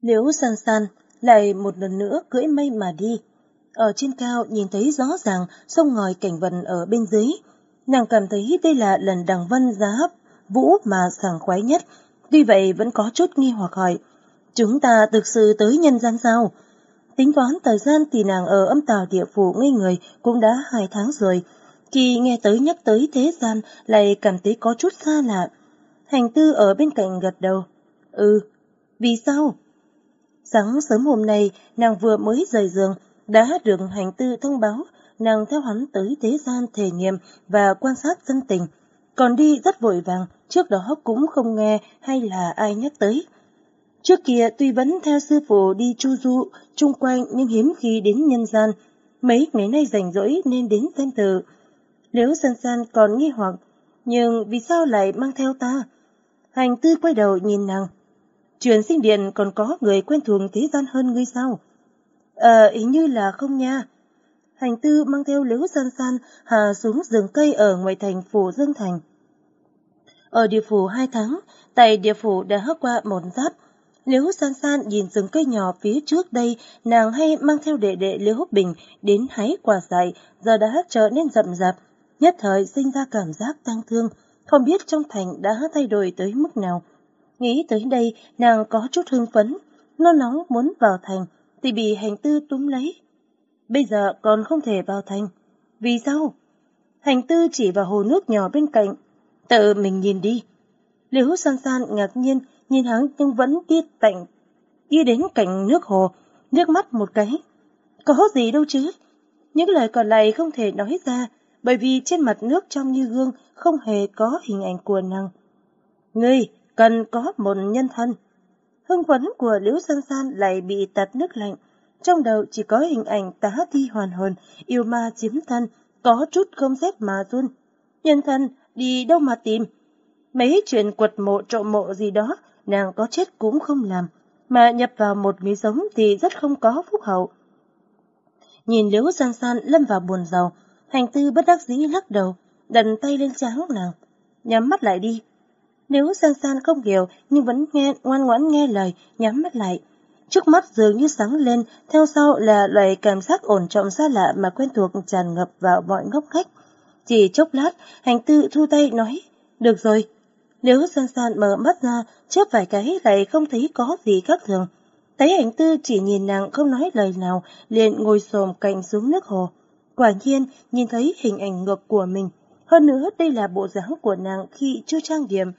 Liễu san san lại một lần nữa cưỡi mây mà đi. Ở trên cao nhìn thấy rõ ràng sông ngòi cảnh vần ở bên dưới. Nàng cảm thấy đây là lần đằng vân giá hấp vũ mà sảng khoái nhất. Tuy vậy vẫn có chút nghi hoặc hỏi. Chúng ta thực sự tới nhân gian sao? Tính toán thời gian thì nàng ở âm tào địa phủ ngây người cũng đã hai tháng rồi. Khi nghe tới nhắc tới thế gian lại cảm thấy có chút xa lạ. Hành tư ở bên cạnh gật đầu. Ừ, vì sao? Sáng sớm hôm nay, nàng vừa mới rời giường, đã được hành tư thông báo, nàng theo hắn tới thế gian thể nghiệm và quan sát dân tình. Còn đi rất vội vàng, trước đó cũng không nghe hay là ai nhắc tới. Trước kia tuy vẫn theo sư phụ đi chu du chung quanh nhưng hiếm khi đến nhân gian, mấy ngày nay rảnh rỗi nên đến xem thử. Nếu san san còn nghi hoặc, nhưng vì sao lại mang theo ta? Hành tư quay đầu nhìn nàng. Truyền sinh điện còn có người quen thuộc thế gian hơn ngươi sao? Ờ, ý như là không nha. Hành tư mang theo liễu san san hạ xuống rừng cây ở ngoài thành phủ Dương Thành. Ở địa phủ hai tháng, tại địa phủ đã hất qua một giáp. Liễu san san nhìn rừng cây nhỏ phía trước đây, nàng hay mang theo đệ đệ liễu bình đến hái quả dại, giờ đã trở nên rậm rạp, nhất thời sinh ra cảm giác tăng thương, không biết trong thành đã thay đổi tới mức nào. Nghĩ tới đây, nàng có chút hưng phấn, nó nóng muốn vào thành, thì bị hành tư túm lấy. Bây giờ còn không thể vào thành. Vì sao? Hành tư chỉ vào hồ nước nhỏ bên cạnh. Tự mình nhìn đi. Liễu san san ngạc nhiên, nhìn hắn nhưng vẫn đi tạnh, đi đến cạnh nước hồ, nước mắt một cái. Có gì đâu chứ? Những lời còn lại không thể nói ra, bởi vì trên mặt nước trong như gương không hề có hình ảnh của nàng. Ngươi, cần có một nhân thân. Hưng phấn của Liễu San San lại bị tạt nước lạnh. Trong đầu chỉ có hình ảnh tá thi hoàn hồn, yêu ma chiếm thân, có chút không rét mà run. Nhân thân, đi đâu mà tìm? Mấy chuyện quật mộ trộm mộ gì đó, nàng có chết cũng không làm, mà nhập vào một miếng giống thì rất không có phúc hậu. Nhìn Liễu San San lâm vào buồn giàu, hành tư bất đắc dĩ lắc đầu, đần tay lên trán nàng. Nhắm mắt lại đi, nếu San San không hiểu nhưng vẫn nghe ngoan ngoãn nghe lời, nhắm mắt lại. Trước mắt dường như sáng lên, theo sau là loại cảm giác ổn trọng xa lạ mà quen thuộc tràn ngập vào mọi ngóc ngách. Chỉ chốc lát, hành tư thu tay nói, được rồi. Nếu San San mở mắt ra, chớp vài cái lại không thấy có gì khác thường. Thấy hành tư chỉ nhìn nàng không nói lời nào, liền ngồi xồm cạnh xuống nước hồ. Quả nhiên, nhìn thấy hình ảnh ngược của mình. Hơn nữa, đây là bộ dáng của nàng khi chưa trang điểm.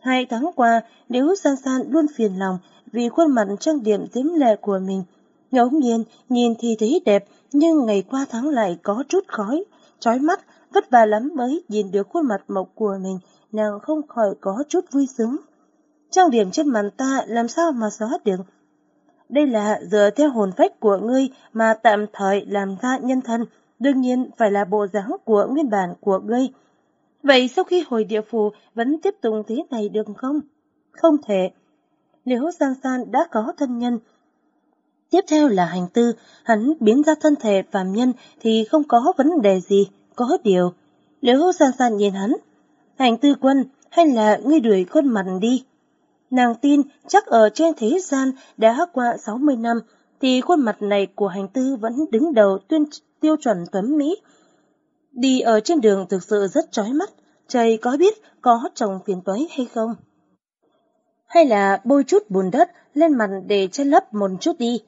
Hai tháng qua, Liễu San San luôn phiền lòng vì khuôn mặt trang điểm tím lệ của mình. Ngẫu nhiên, nhìn thì thấy đẹp, nhưng ngày qua tháng lại có chút khói, chói mắt, vất vả lắm mới nhìn được khuôn mặt mộc của mình, nàng không khỏi có chút vui sướng. Trang điểm trên mặt ta làm sao mà xóa được? Đây là dựa theo hồn phách của ngươi mà tạm thời làm ra nhân thân, đương nhiên phải là bộ dáng của nguyên bản của ngươi. Vậy sau khi hồi địa phủ vẫn tiếp tục thế này được không? Không thể. Nếu Giang San đã có thân nhân, tiếp theo là hành tư, hắn biến ra thân thể phàm nhân thì không có vấn đề gì, có điều. Nếu Giang San nhìn hắn, hành tư quân hay là ngươi đuổi khuôn mặt đi. Nàng tin chắc ở trên thế gian đã qua 60 năm thì khuôn mặt này của hành tư vẫn đứng đầu tuyên tiêu chuẩn tuấn Mỹ, Đi ở trên đường thực sự rất chói mắt, trời có biết có trồng phiền toái hay không? Hay là bôi chút bùn đất lên mặt để che lấp một chút đi?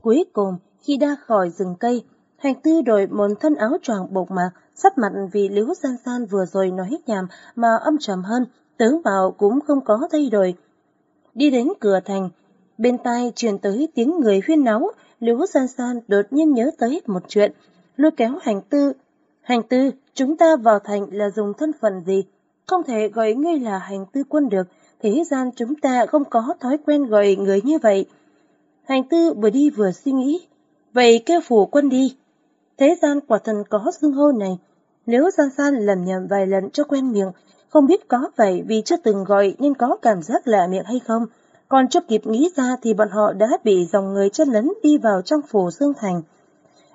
Cuối cùng, khi ra khỏi rừng cây, hành tư đổi một thân áo choàng bột mạc, sắp mặt vì liễu san san vừa rồi nói nhàm mà âm trầm hơn, tướng vào cũng không có thay đổi. Đi đến cửa thành, bên tai truyền tới tiếng người huyên náo, liễu san san đột nhiên nhớ tới một chuyện, lôi kéo hành tư Hành tư, chúng ta vào thành là dùng thân phận gì? Không thể gọi ngươi là hành tư quân được, thế gian chúng ta không có thói quen gọi người như vậy. Hành tư vừa đi vừa suy nghĩ, vậy kêu phủ quân đi. Thế gian quả thần có xưng hô này, nếu gian san lầm nhầm vài lần cho quen miệng, không biết có vậy vì chưa từng gọi nên có cảm giác lạ miệng hay không, còn chưa kịp nghĩ ra thì bọn họ đã bị dòng người chân lấn đi vào trong phủ Dương Thành.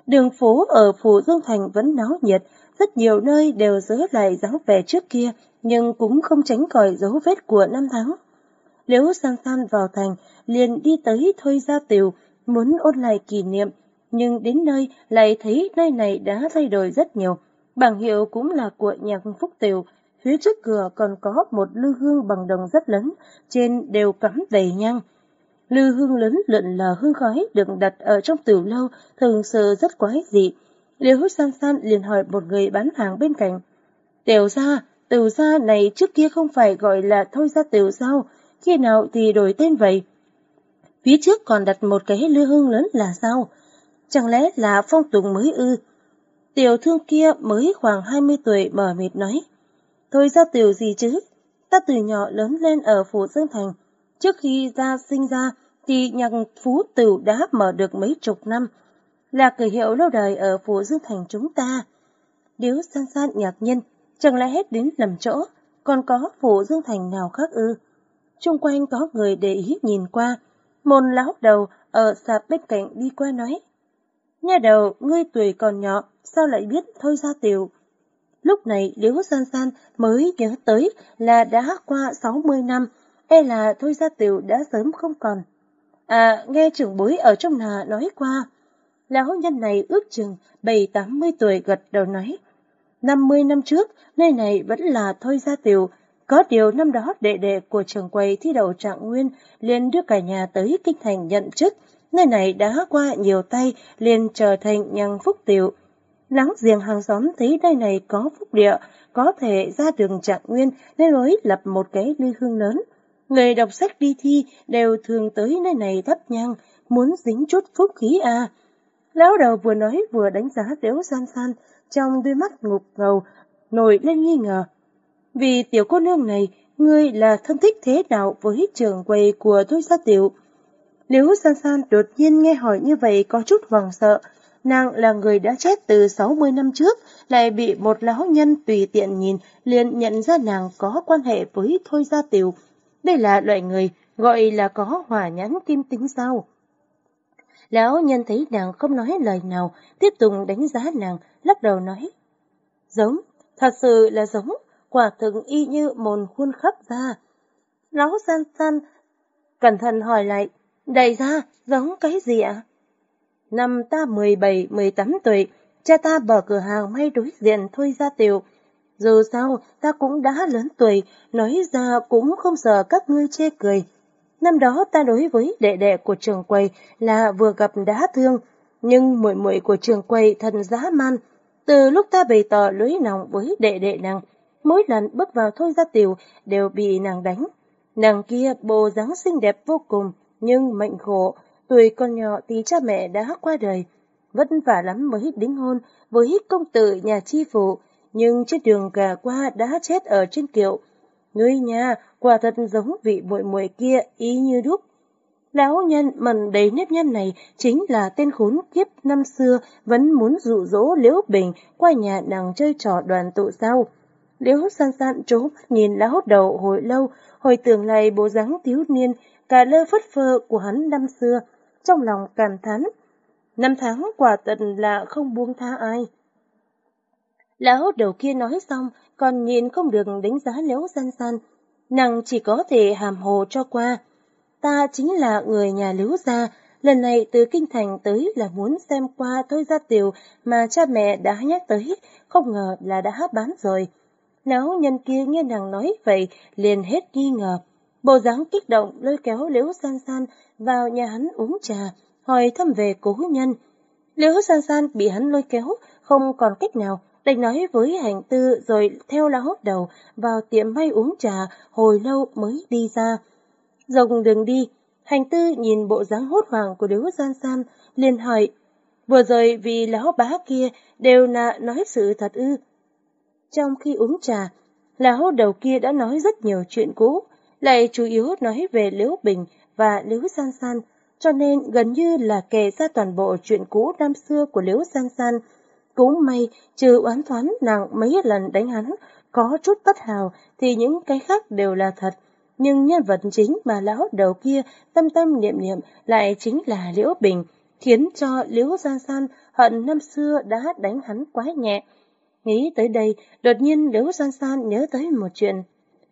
Đường phố ở phủ Dương Thành vẫn náo nhiệt, rất nhiều nơi đều giữ lại dáng vẻ trước kia, nhưng cũng không tránh khỏi dấu vết của năm tháng. Liễu san san vào thành, liền đi tới Thôi Gia Tiều, muốn ôn lại kỷ niệm, nhưng đến nơi lại thấy nơi này đã thay đổi rất nhiều. Bảng hiệu cũng là của nhạc Phúc Tiều, phía trước cửa còn có một lư hương bằng đồng rất lớn, trên đều cắm đầy nhang. Lư hương lớn lượn lờ hương khói được đặt ở trong tiểu lâu, thường sự rất quái dị. Liễu san san liền hỏi một người bán hàng bên cạnh. Tiểu gia, tiểu gia này trước kia không phải gọi là thôi gia tiểu sao, khi nào thì đổi tên vậy? Phía trước còn đặt một cái lư hương lớn là sao? Chẳng lẽ là phong tục mới ư? Tiểu thương kia mới khoảng 20 tuổi mở mịt nói. Thôi ra tiểu gì chứ? Ta từ nhỏ lớn lên ở Phủ Dương Thành. Trước khi ra sinh ra thì nhạc phú tử đã mở được mấy chục năm. Là cửa hiệu lâu đời ở Phủ Dương Thành chúng ta. Nếu san san ngạc nhiên, chẳng lẽ hết đến lầm chỗ, còn có Phủ Dương Thành nào khác ư? Trung quanh có người để ý nhìn qua, môn lão đầu ở sạp bên cạnh đi qua nói. Nhà đầu, ngươi tuổi còn nhỏ, sao lại biết thôi ra tiểu? Lúc này Liễu San San mới nhớ tới là đã qua 60 năm, e là thôi gia tiểu đã sớm không còn. À, nghe trưởng bối ở trong nhà nói qua, lão nhân này ước chừng 7-80 tuổi gật đầu nói. 50 năm trước, nơi này vẫn là thôi gia tiểu, có điều năm đó đệ đệ của trường quầy thi đậu trạng nguyên liền đưa cả nhà tới kinh thành nhận chức, nơi này đã qua nhiều tay liền trở thành nhằng phúc tiểu. Láng giềng hàng xóm thấy đây này có phúc địa, có thể ra đường trạng nguyên nên mới lập một cái ly hương lớn. Người đọc sách đi thi đều thường tới nơi này thắp nhang, muốn dính chút phúc khí à. Lão đầu vừa nói vừa đánh giá Tiếu San San, trong đôi mắt ngục ngầu, nổi lên nghi ngờ. Vì tiểu cô nương này, ngươi là thân thích thế nào với trường quầy của tôi gia tiểu? Liễu San San đột nhiên nghe hỏi như vậy có chút hoảng sợ. Nàng là người đã chết từ 60 năm trước, lại bị một lão nhân tùy tiện nhìn liền nhận ra nàng có quan hệ với Thôi Gia Tiểu. Đây là loại người gọi là có hòa nhãn kim tính sao. Lão nhân thấy nàng không nói lời nào, tiếp tục đánh giá nàng, lắc đầu nói. Giống, thật sự là giống, quả thực y như mồn khuôn khắp ra. Lão san san, cẩn thận hỏi lại, đầy ra, giống cái gì ạ? Năm ta 17-18 tuổi, cha ta mở cửa hàng may đối diện thôi ra tiểu. Dù sao, ta cũng đã lớn tuổi, nói ra cũng không sợ các ngươi chê cười. Năm đó ta đối với đệ đệ của trường quầy là vừa gặp đã thương, nhưng muội muội của trường quầy thần dã man. Từ lúc ta bày tỏ lưới lòng với đệ đệ nàng, mỗi lần bước vào thôi ra tiểu đều bị nàng đánh. Nàng kia bộ dáng xinh đẹp vô cùng, nhưng mệnh khổ, tuổi còn nhỏ thì cha mẹ đã qua đời. Vất vả lắm mới đính hôn với công tử nhà chi phụ, nhưng trên đường gà qua đã chết ở trên kiệu. Ngươi nhà, quả thật giống vị muội muội kia ý như đúc. Lão nhân mần đầy nếp nhân này chính là tên khốn kiếp năm xưa vẫn muốn dụ dỗ Liễu Bình qua nhà nàng chơi trò đoàn tụ sao. Liễu san san trố mắt nhìn lão đầu hồi lâu, hồi tưởng lại bộ dáng thiếu niên, cả lơ phất phơ của hắn năm xưa, trong lòng cảm thán. Năm tháng quả tận là không buông tha ai. Lão đầu kia nói xong, còn nhìn không được đánh giá liễu san san, nàng chỉ có thể hàm hồ cho qua. Ta chính là người nhà liễu gia, lần này từ kinh thành tới là muốn xem qua thôi gia tiểu mà cha mẹ đã nhắc tới, không ngờ là đã bán rồi. Lão nhân kia nghe nàng nói vậy, liền hết nghi ngờ. Bộ dáng kích động lôi kéo Liễu San San vào nhà hắn uống trà, hỏi thăm về cố nhân. Liễu San San bị hắn lôi kéo, không còn cách nào, đành nói với hành tư rồi theo lão đầu vào tiệm may uống trà, hồi lâu mới đi ra. Dòng đường đi, hành tư nhìn bộ dáng hốt hoảng của đứa San San, liền hỏi, vừa rồi vì lão bá kia đều là nói sự thật ư. Trong khi uống trà, lão đầu kia đã nói rất nhiều chuyện cũ, lại chủ yếu nói về Liễu Bình và Liễu San San, cho nên gần như là kể ra toàn bộ chuyện cũ năm xưa của Liễu San San. Cũng may, trừ oán toán nàng mấy lần đánh hắn, có chút bất hào thì những cái khác đều là thật. Nhưng nhân vật chính mà lão đầu kia tâm tâm niệm niệm lại chính là Liễu Bình, khiến cho Liễu San San hận năm xưa đã đánh hắn quá nhẹ. Nghĩ tới đây, đột nhiên Liễu San San nhớ tới một chuyện.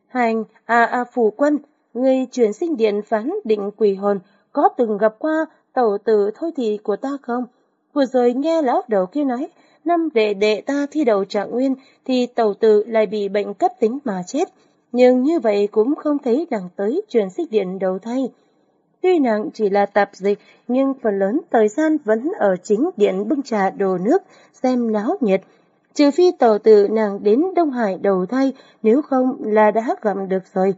Hành, à à phủ quân, người truyền sinh điện phán định quỷ hồn có từng gặp qua tẩu tử thôi thì của ta không? Vừa rồi nghe lão đầu kia nói, năm đệ đệ ta thi đầu trạng nguyên thì tàu tử lại bị bệnh cấp tính mà chết. Nhưng như vậy cũng không thấy đằng tới truyền xích điện đầu thay. Tuy nàng chỉ là tạp dịch, nhưng phần lớn thời gian vẫn ở chính điện bưng trà đồ nước, xem náo nhiệt. Trừ phi tàu tử nàng đến Đông Hải đầu thay, nếu không là đã gặp được rồi.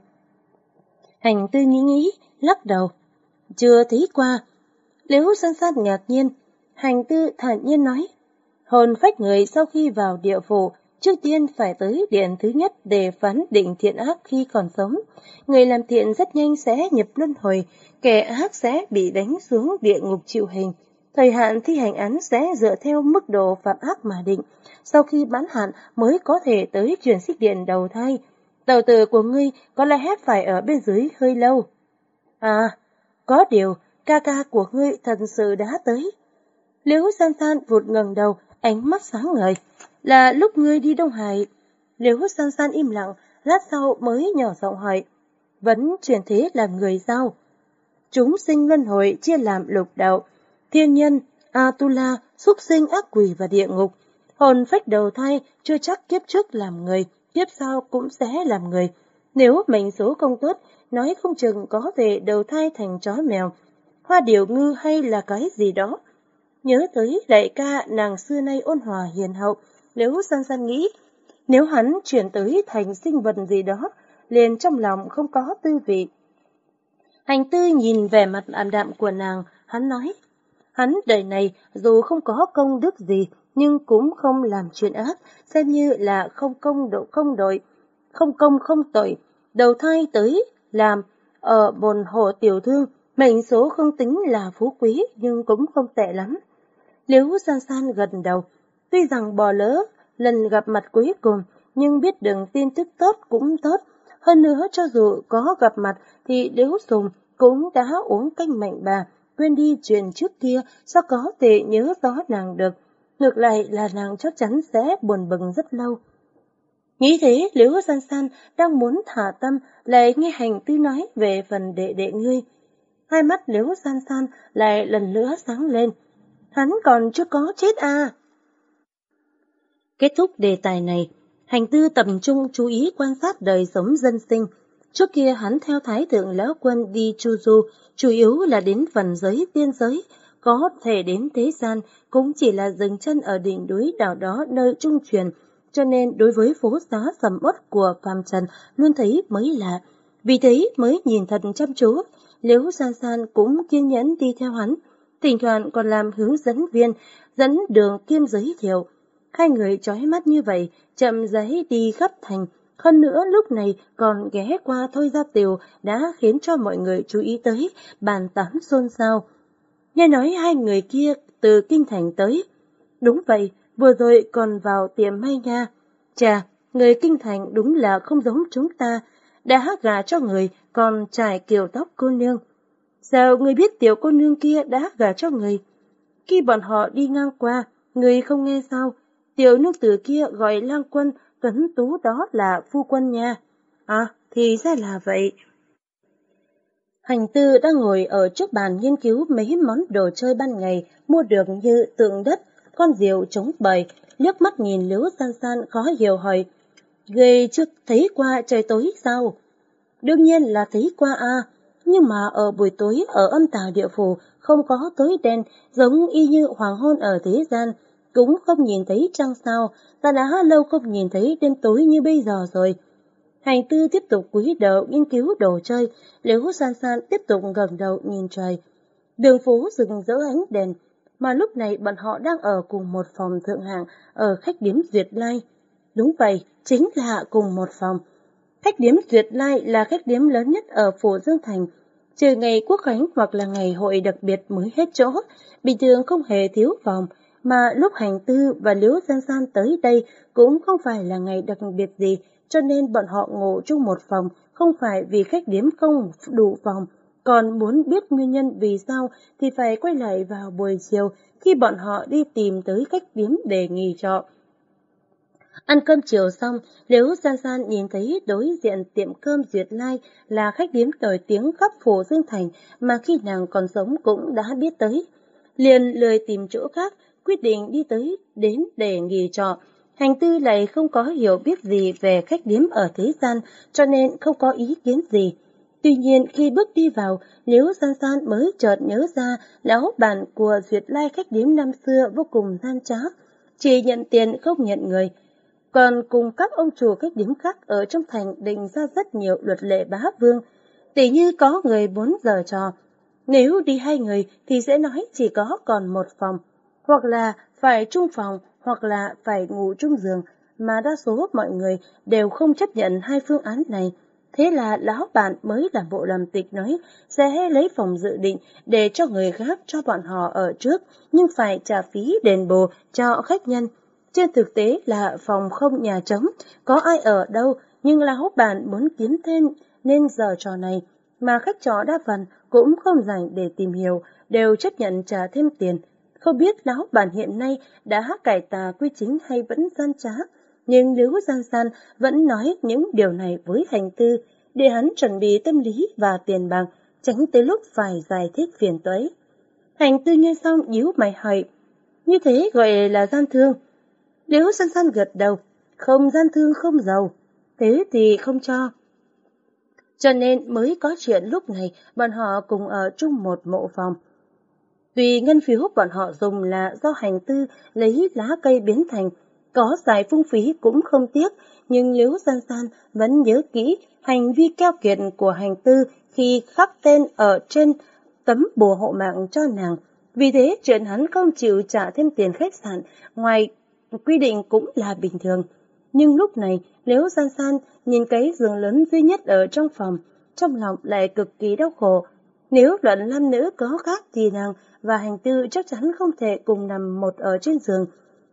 Hành tư nghĩ nghĩ, lắc đầu. Chưa thấy qua. Liễu san san ngạc nhiên, hành tư thản nhiên nói. Hồn phách người sau khi vào địa phủ, trước tiên phải tới điện thứ nhất để phán định thiện ác khi còn sống. Người làm thiện rất nhanh sẽ nhập luân hồi, kẻ ác sẽ bị đánh xuống địa ngục chịu hình. Thời hạn thi hành án sẽ dựa theo mức độ phạm ác mà định. Sau khi bán hạn mới có thể tới truyền xích điện đầu thai. Tàu tử của ngươi có lẽ phải ở bên dưới hơi lâu. À, có điều, ca ca của ngươi thật sự đã tới. Liễu san san vụt ngẩng đầu, ánh mắt sáng ngời. Là lúc ngươi đi Đông Hải. Liễu san san im lặng, lát sau mới nhỏ giọng hỏi. Vẫn truyền thế làm người sao? Chúng sinh luân hồi chia làm lục đạo, thiên nhân, Atula, súc sinh ác quỷ và địa ngục. Hồn phách đầu thai chưa chắc kiếp trước làm người, kiếp sau cũng sẽ làm người. Nếu mệnh số không tốt, nói không chừng có thể đầu thai thành chó mèo, hoa điểu ngư hay là cái gì đó. Nhớ tới đại ca nàng xưa nay ôn hòa hiền hậu, nếu san san nghĩ, nếu hắn chuyển tới thành sinh vật gì đó, liền trong lòng không có tư vị. Hành tư nhìn vẻ mặt ảm đạm của nàng, hắn nói, hắn đời này dù không có công đức gì, nhưng cũng không làm chuyện ác, xem như là không công độ không đội, không công không tội, đầu thai tới làm ở bồn hồ tiểu thương, mệnh số không tính là phú quý nhưng cũng không tệ lắm. Liễu san san gần đầu, tuy rằng bò lỡ lần gặp mặt cuối cùng, nhưng biết đừng tin tức tốt cũng tốt. Hơn nữa cho dù có gặp mặt thì Liễu Sùng cũng đã uống canh mạnh bà, quên đi chuyện trước kia, sao có thể nhớ rõ nàng được. Ngược lại là nàng chắc chắn sẽ buồn bừng rất lâu. Nghĩ thế, Liễu San San đang muốn thả tâm, lại nghe hành tư nói về phần đệ đệ ngươi. Hai mắt Liễu San San lại lần nữa sáng lên. Hắn còn chưa có chết à? Kết thúc đề tài này, hành tư tập trung chú ý quan sát đời sống dân sinh. Trước kia hắn theo thái thượng lão quân đi chu du, chủ yếu là đến phần giới tiên giới, có thể đến thế gian cũng chỉ là dừng chân ở đỉnh núi đảo đó nơi trung truyền, cho nên đối với phố xá sầm uất của phàm trần luôn thấy mới lạ. Vì thế mới nhìn thật chăm chú, Liễu San San cũng kiên nhẫn đi theo hắn, thỉnh thoảng còn làm hướng dẫn viên, dẫn đường kiêm giới thiệu. Hai người trói mắt như vậy, chậm rãi đi khắp thành, hơn nữa lúc này còn ghé qua thôi ra tiều đã khiến cho mọi người chú ý tới, bàn tán xôn xao. Nghe nói hai người kia từ kinh thành tới. Đúng vậy, vừa rồi còn vào tiệm may nha. Chà, người kinh thành đúng là không giống chúng ta, đã gà cho người còn trải kiểu tóc cô nương. Sao người biết tiểu cô nương kia đã gả cho người? Khi bọn họ đi ngang qua, người không nghe sao? Tiểu nương tử kia gọi lang quân, tuấn tú đó là phu quân nha. À, thì ra là vậy. Hành tư đang ngồi ở trước bàn nghiên cứu mấy món đồ chơi ban ngày mua được như tượng đất, con diều trống bời, liếc mắt nhìn liếu san san khó hiểu hỏi. Gây chưa thấy qua trời tối sao? Đương nhiên là thấy qua a nhưng mà ở buổi tối ở âm tà địa phủ không có tối đen giống y như hoàng hôn ở thế gian, cũng không nhìn thấy trăng sao, ta đã lâu không nhìn thấy đêm tối như bây giờ rồi. Hành tư tiếp tục cúi đầu nghiên cứu đồ chơi, liễu san san tiếp tục gần đầu nhìn trời. Đường phố rừng rỡ ánh đèn, mà lúc này bọn họ đang ở cùng một phòng thượng hạng ở khách điếm Duyệt Lai. Đúng vậy, chính là cùng một phòng. Khách điếm Duyệt Lai là khách điếm lớn nhất ở phủ Dương Thành. Trừ ngày quốc khánh hoặc là ngày hội đặc biệt mới hết chỗ, bình thường không hề thiếu phòng, mà lúc hành tư và liễu san san tới đây cũng không phải là ngày đặc biệt gì, cho nên bọn họ ngủ chung một phòng, không phải vì khách điếm không đủ phòng, còn muốn biết nguyên nhân vì sao thì phải quay lại vào buổi chiều khi bọn họ đi tìm tới khách điếm để nghỉ trọ. Ăn cơm chiều xong, nếu San San nhìn thấy đối diện tiệm cơm Duyệt Lai là khách điếm nổi tiếng khắp phủ Dương Thành mà khi nàng còn sống cũng đã biết tới. Liền lười tìm chỗ khác, quyết định đi tới đến để nghỉ trọ. Hành tư lại không có hiểu biết gì về khách điếm ở thế gian, cho nên không có ý kiến gì. Tuy nhiên khi bước đi vào, nếu San San mới chợt nhớ ra lão bản của Duyệt Lai khách điếm năm xưa vô cùng gian trá, chỉ nhận tiền không nhận người. Còn cùng các ông chùa các điếm khác ở trong thành định ra rất nhiều luật lệ bá vương, tỉ như có người bốn giờ trò. Nếu đi hai người thì sẽ nói chỉ có còn một phòng, hoặc là phải chung phòng, hoặc là phải ngủ chung giường, mà đa số mọi người đều không chấp nhận hai phương án này. Thế là lão bạn mới làm bộ làm tịch nói sẽ lấy phòng dự định để cho người khác cho bọn họ ở trước, nhưng phải trả phí đền bù cho khách nhân. Trên thực tế là phòng không nhà trống, có ai ở đâu, nhưng là hốt bạn muốn kiếm thêm nên giờ trò này, mà khách trò đa phần cũng không dành để tìm hiểu, đều chấp nhận trả thêm tiền. Không biết lão bản hiện nay đã cải tà quy chính hay vẫn gian trá, nhưng nếu gian san vẫn nói những điều này với hành tư, để hắn chuẩn bị tâm lý và tiền bạc, tránh tới lúc phải giải thích phiền toái. Hành tư nghe xong nhíu mày hỏi, như thế gọi là gian thương. Nếu san san gật đầu, không gian thương không giàu, thế thì không cho. Cho nên mới có chuyện lúc này bọn họ cùng ở chung một mộ phòng. tùy ngân phiếu bọn họ dùng là do hành tư lấy lá cây biến thành, có giải phung phí cũng không tiếc, nhưng Liễu San San vẫn nhớ kỹ hành vi keo kiệt của hành tư khi khắc tên ở trên tấm bùa hộ mạng cho nàng. Vì thế, chuyện hắn không chịu trả thêm tiền khách sạn ngoài quy định cũng là bình thường. Nhưng lúc này, nếu San San nhìn cái giường lớn duy nhất ở trong phòng, trong lòng lại cực kỳ đau khổ. Nếu luận nam nữ có khác thì nàng và hành tư chắc chắn không thể cùng nằm một ở trên giường.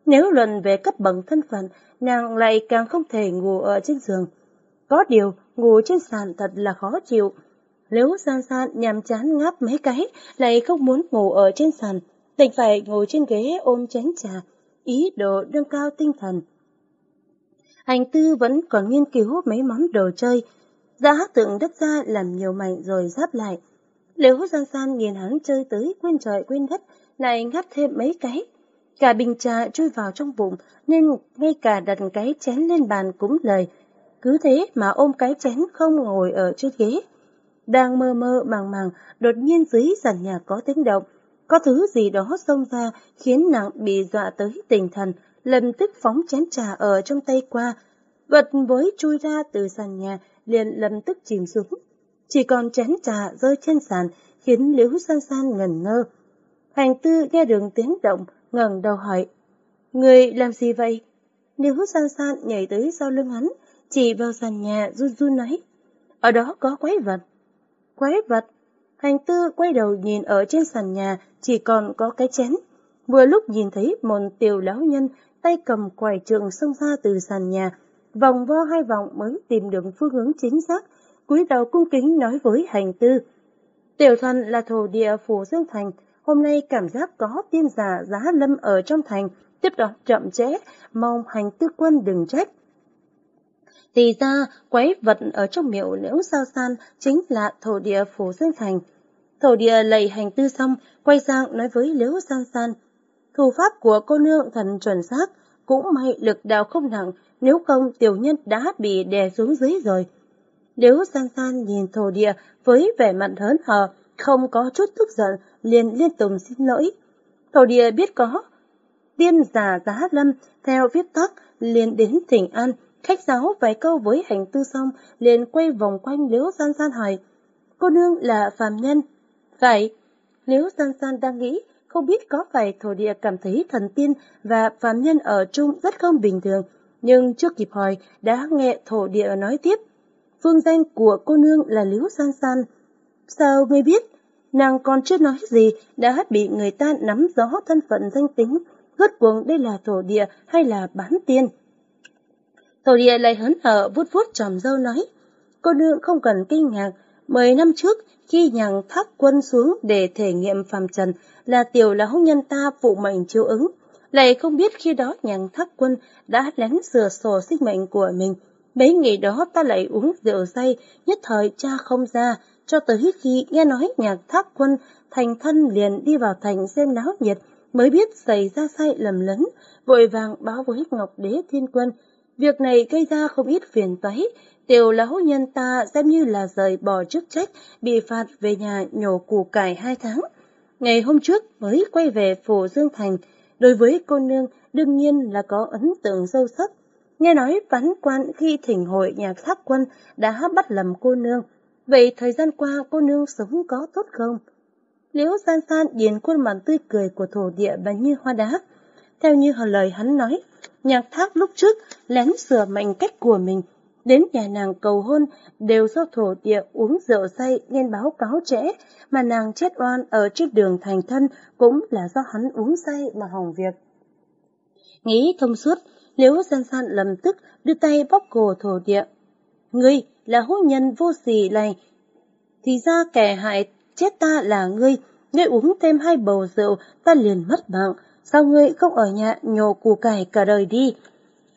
Nếu luận về cấp bậc thân phận, nàng lại càng không thể ngủ ở trên giường. Có điều, ngủ trên sàn thật là khó chịu. Nếu san san nhàm chán ngáp mấy cái, lại không muốn ngủ ở trên sàn, đành phải ngồi trên ghế ôm chén trà, ý đồ nâng cao tinh thần. Hành tư vẫn còn nghiên cứu mấy món đồ chơi, giá tượng đất ra làm nhiều mảnh rồi giáp lại. Nếu san san nhìn hắn chơi tới quên trời quên đất, lại ngắt thêm mấy cái. Cả bình trà chui vào trong bụng, nên ngay cả đặt cái chén lên bàn cũng lời. Cứ thế mà ôm cái chén không ngồi ở trên ghế. Đang mơ mơ màng màng, đột nhiên dưới sàn nhà có tiếng động. Có thứ gì đó xông ra khiến nàng bị dọa tới tinh thần, lần tức phóng chén trà ở trong tay qua. Vật với chui ra từ sàn nhà, liền lập tức chìm xuống. Chỉ còn chén trà rơi trên sàn, khiến Liễu San San ngẩn ngơ. Hành tư nghe đường tiếng động, ngẩng đầu hỏi. Người làm gì vậy? Liễu San San nhảy tới sau lưng hắn, chỉ vào sàn nhà run run nói. Ở đó có quái vật. Quái vật? Hành tư quay đầu nhìn ở trên sàn nhà, chỉ còn có cái chén. Vừa lúc nhìn thấy một tiểu lão nhân tay cầm quải trường xông ra từ sàn nhà, vòng vo hai vòng mới tìm được phương hướng chính xác, cúi đầu cung kính nói với hành tư. Tiểu thần là thổ địa phủ Dương Thành, hôm nay cảm giác có tiên giả giá lâm ở trong thành, tiếp đó chậm trễ, mong hành tư quân đừng trách. Thì ra, quái vật ở trong miệu liễu sao san chính là thổ địa phủ Dương Thành. Thổ địa lầy hành tư xong, quay sang nói với liễu san san. Thủ pháp của cô nương thần chuẩn xác, cũng may lực đạo không nặng, nếu không tiểu nhân đã bị đè xuống dưới rồi. Liễu san san nhìn thổ địa với vẻ mặt hớn hở, không có chút tức giận, liền liên tục xin lỗi. Thổ địa biết có, tiên giả giá lâm, theo viết tắc, liền đến thỉnh an, khách giáo vài câu với hành tư xong, liền quay vòng quanh Liễu San San hỏi, cô nương là phàm nhân. Phải, Liễu San San đang nghĩ, không biết có phải thổ địa cảm thấy thần tiên và phàm nhân ở chung rất không bình thường, nhưng chưa kịp hỏi, đã nghe thổ địa nói tiếp. Phương danh của cô nương là Liễu San San. Sao ngươi biết? Nàng còn chưa nói gì, đã bị người ta nắm rõ thân phận danh tính, rốt cuộc đây là thổ địa hay là bán tiên. Thổ địa lại hớn hở vuốt vuốt tròm dâu nói, cô nương không cần kinh ngạc, mười năm trước khi nhàng thác quân xuống để thể nghiệm phàm trần là tiểu lão nhân ta phụ mệnh chiếu ứng, Lại không biết khi đó nhàng thác quân đã lén sửa sổ sinh mệnh của mình. Mấy ngày đó ta lại uống rượu say, nhất thời cha không ra, cho tới khi nghe nói nhạc thác quân thành thân liền đi vào thành xem náo nhiệt, mới biết xảy ra sai lầm lớn, vội vàng báo với Ngọc Đế Thiên Quân. Việc này gây ra không ít phiền toái, tiểu lão nhân ta xem như là rời bỏ chức trách, bị phạt về nhà nhổ củ cải hai tháng. Ngày hôm trước mới quay về phủ Dương Thành, đối với cô nương đương nhiên là có ấn tượng sâu sắc. Nghe nói ván quan khi thỉnh hội nhạc tháp quân đã bắt lầm cô nương, vậy thời gian qua cô nương sống có tốt không? Liễu san san điền khuôn mặt tươi cười của thổ địa và như hoa đá. Theo như lời hắn nói, nhạc thác lúc trước lén sửa mệnh cách của mình, đến nhà nàng cầu hôn đều do thổ địa uống rượu say nên báo cáo trễ, mà nàng chết oan ở trên đường thành thân cũng là do hắn uống say mà hỏng việc. Nghĩ thông suốt, liễu san san lầm tức đưa tay bóp cổ thổ địa. Ngươi là hữu nhân vô sỉ này, thì ra kẻ hại chết ta là ngươi, ngươi uống thêm hai bầu rượu, ta liền mất mạng, sao ngươi không ở nhà nhổ củ cải cả đời đi.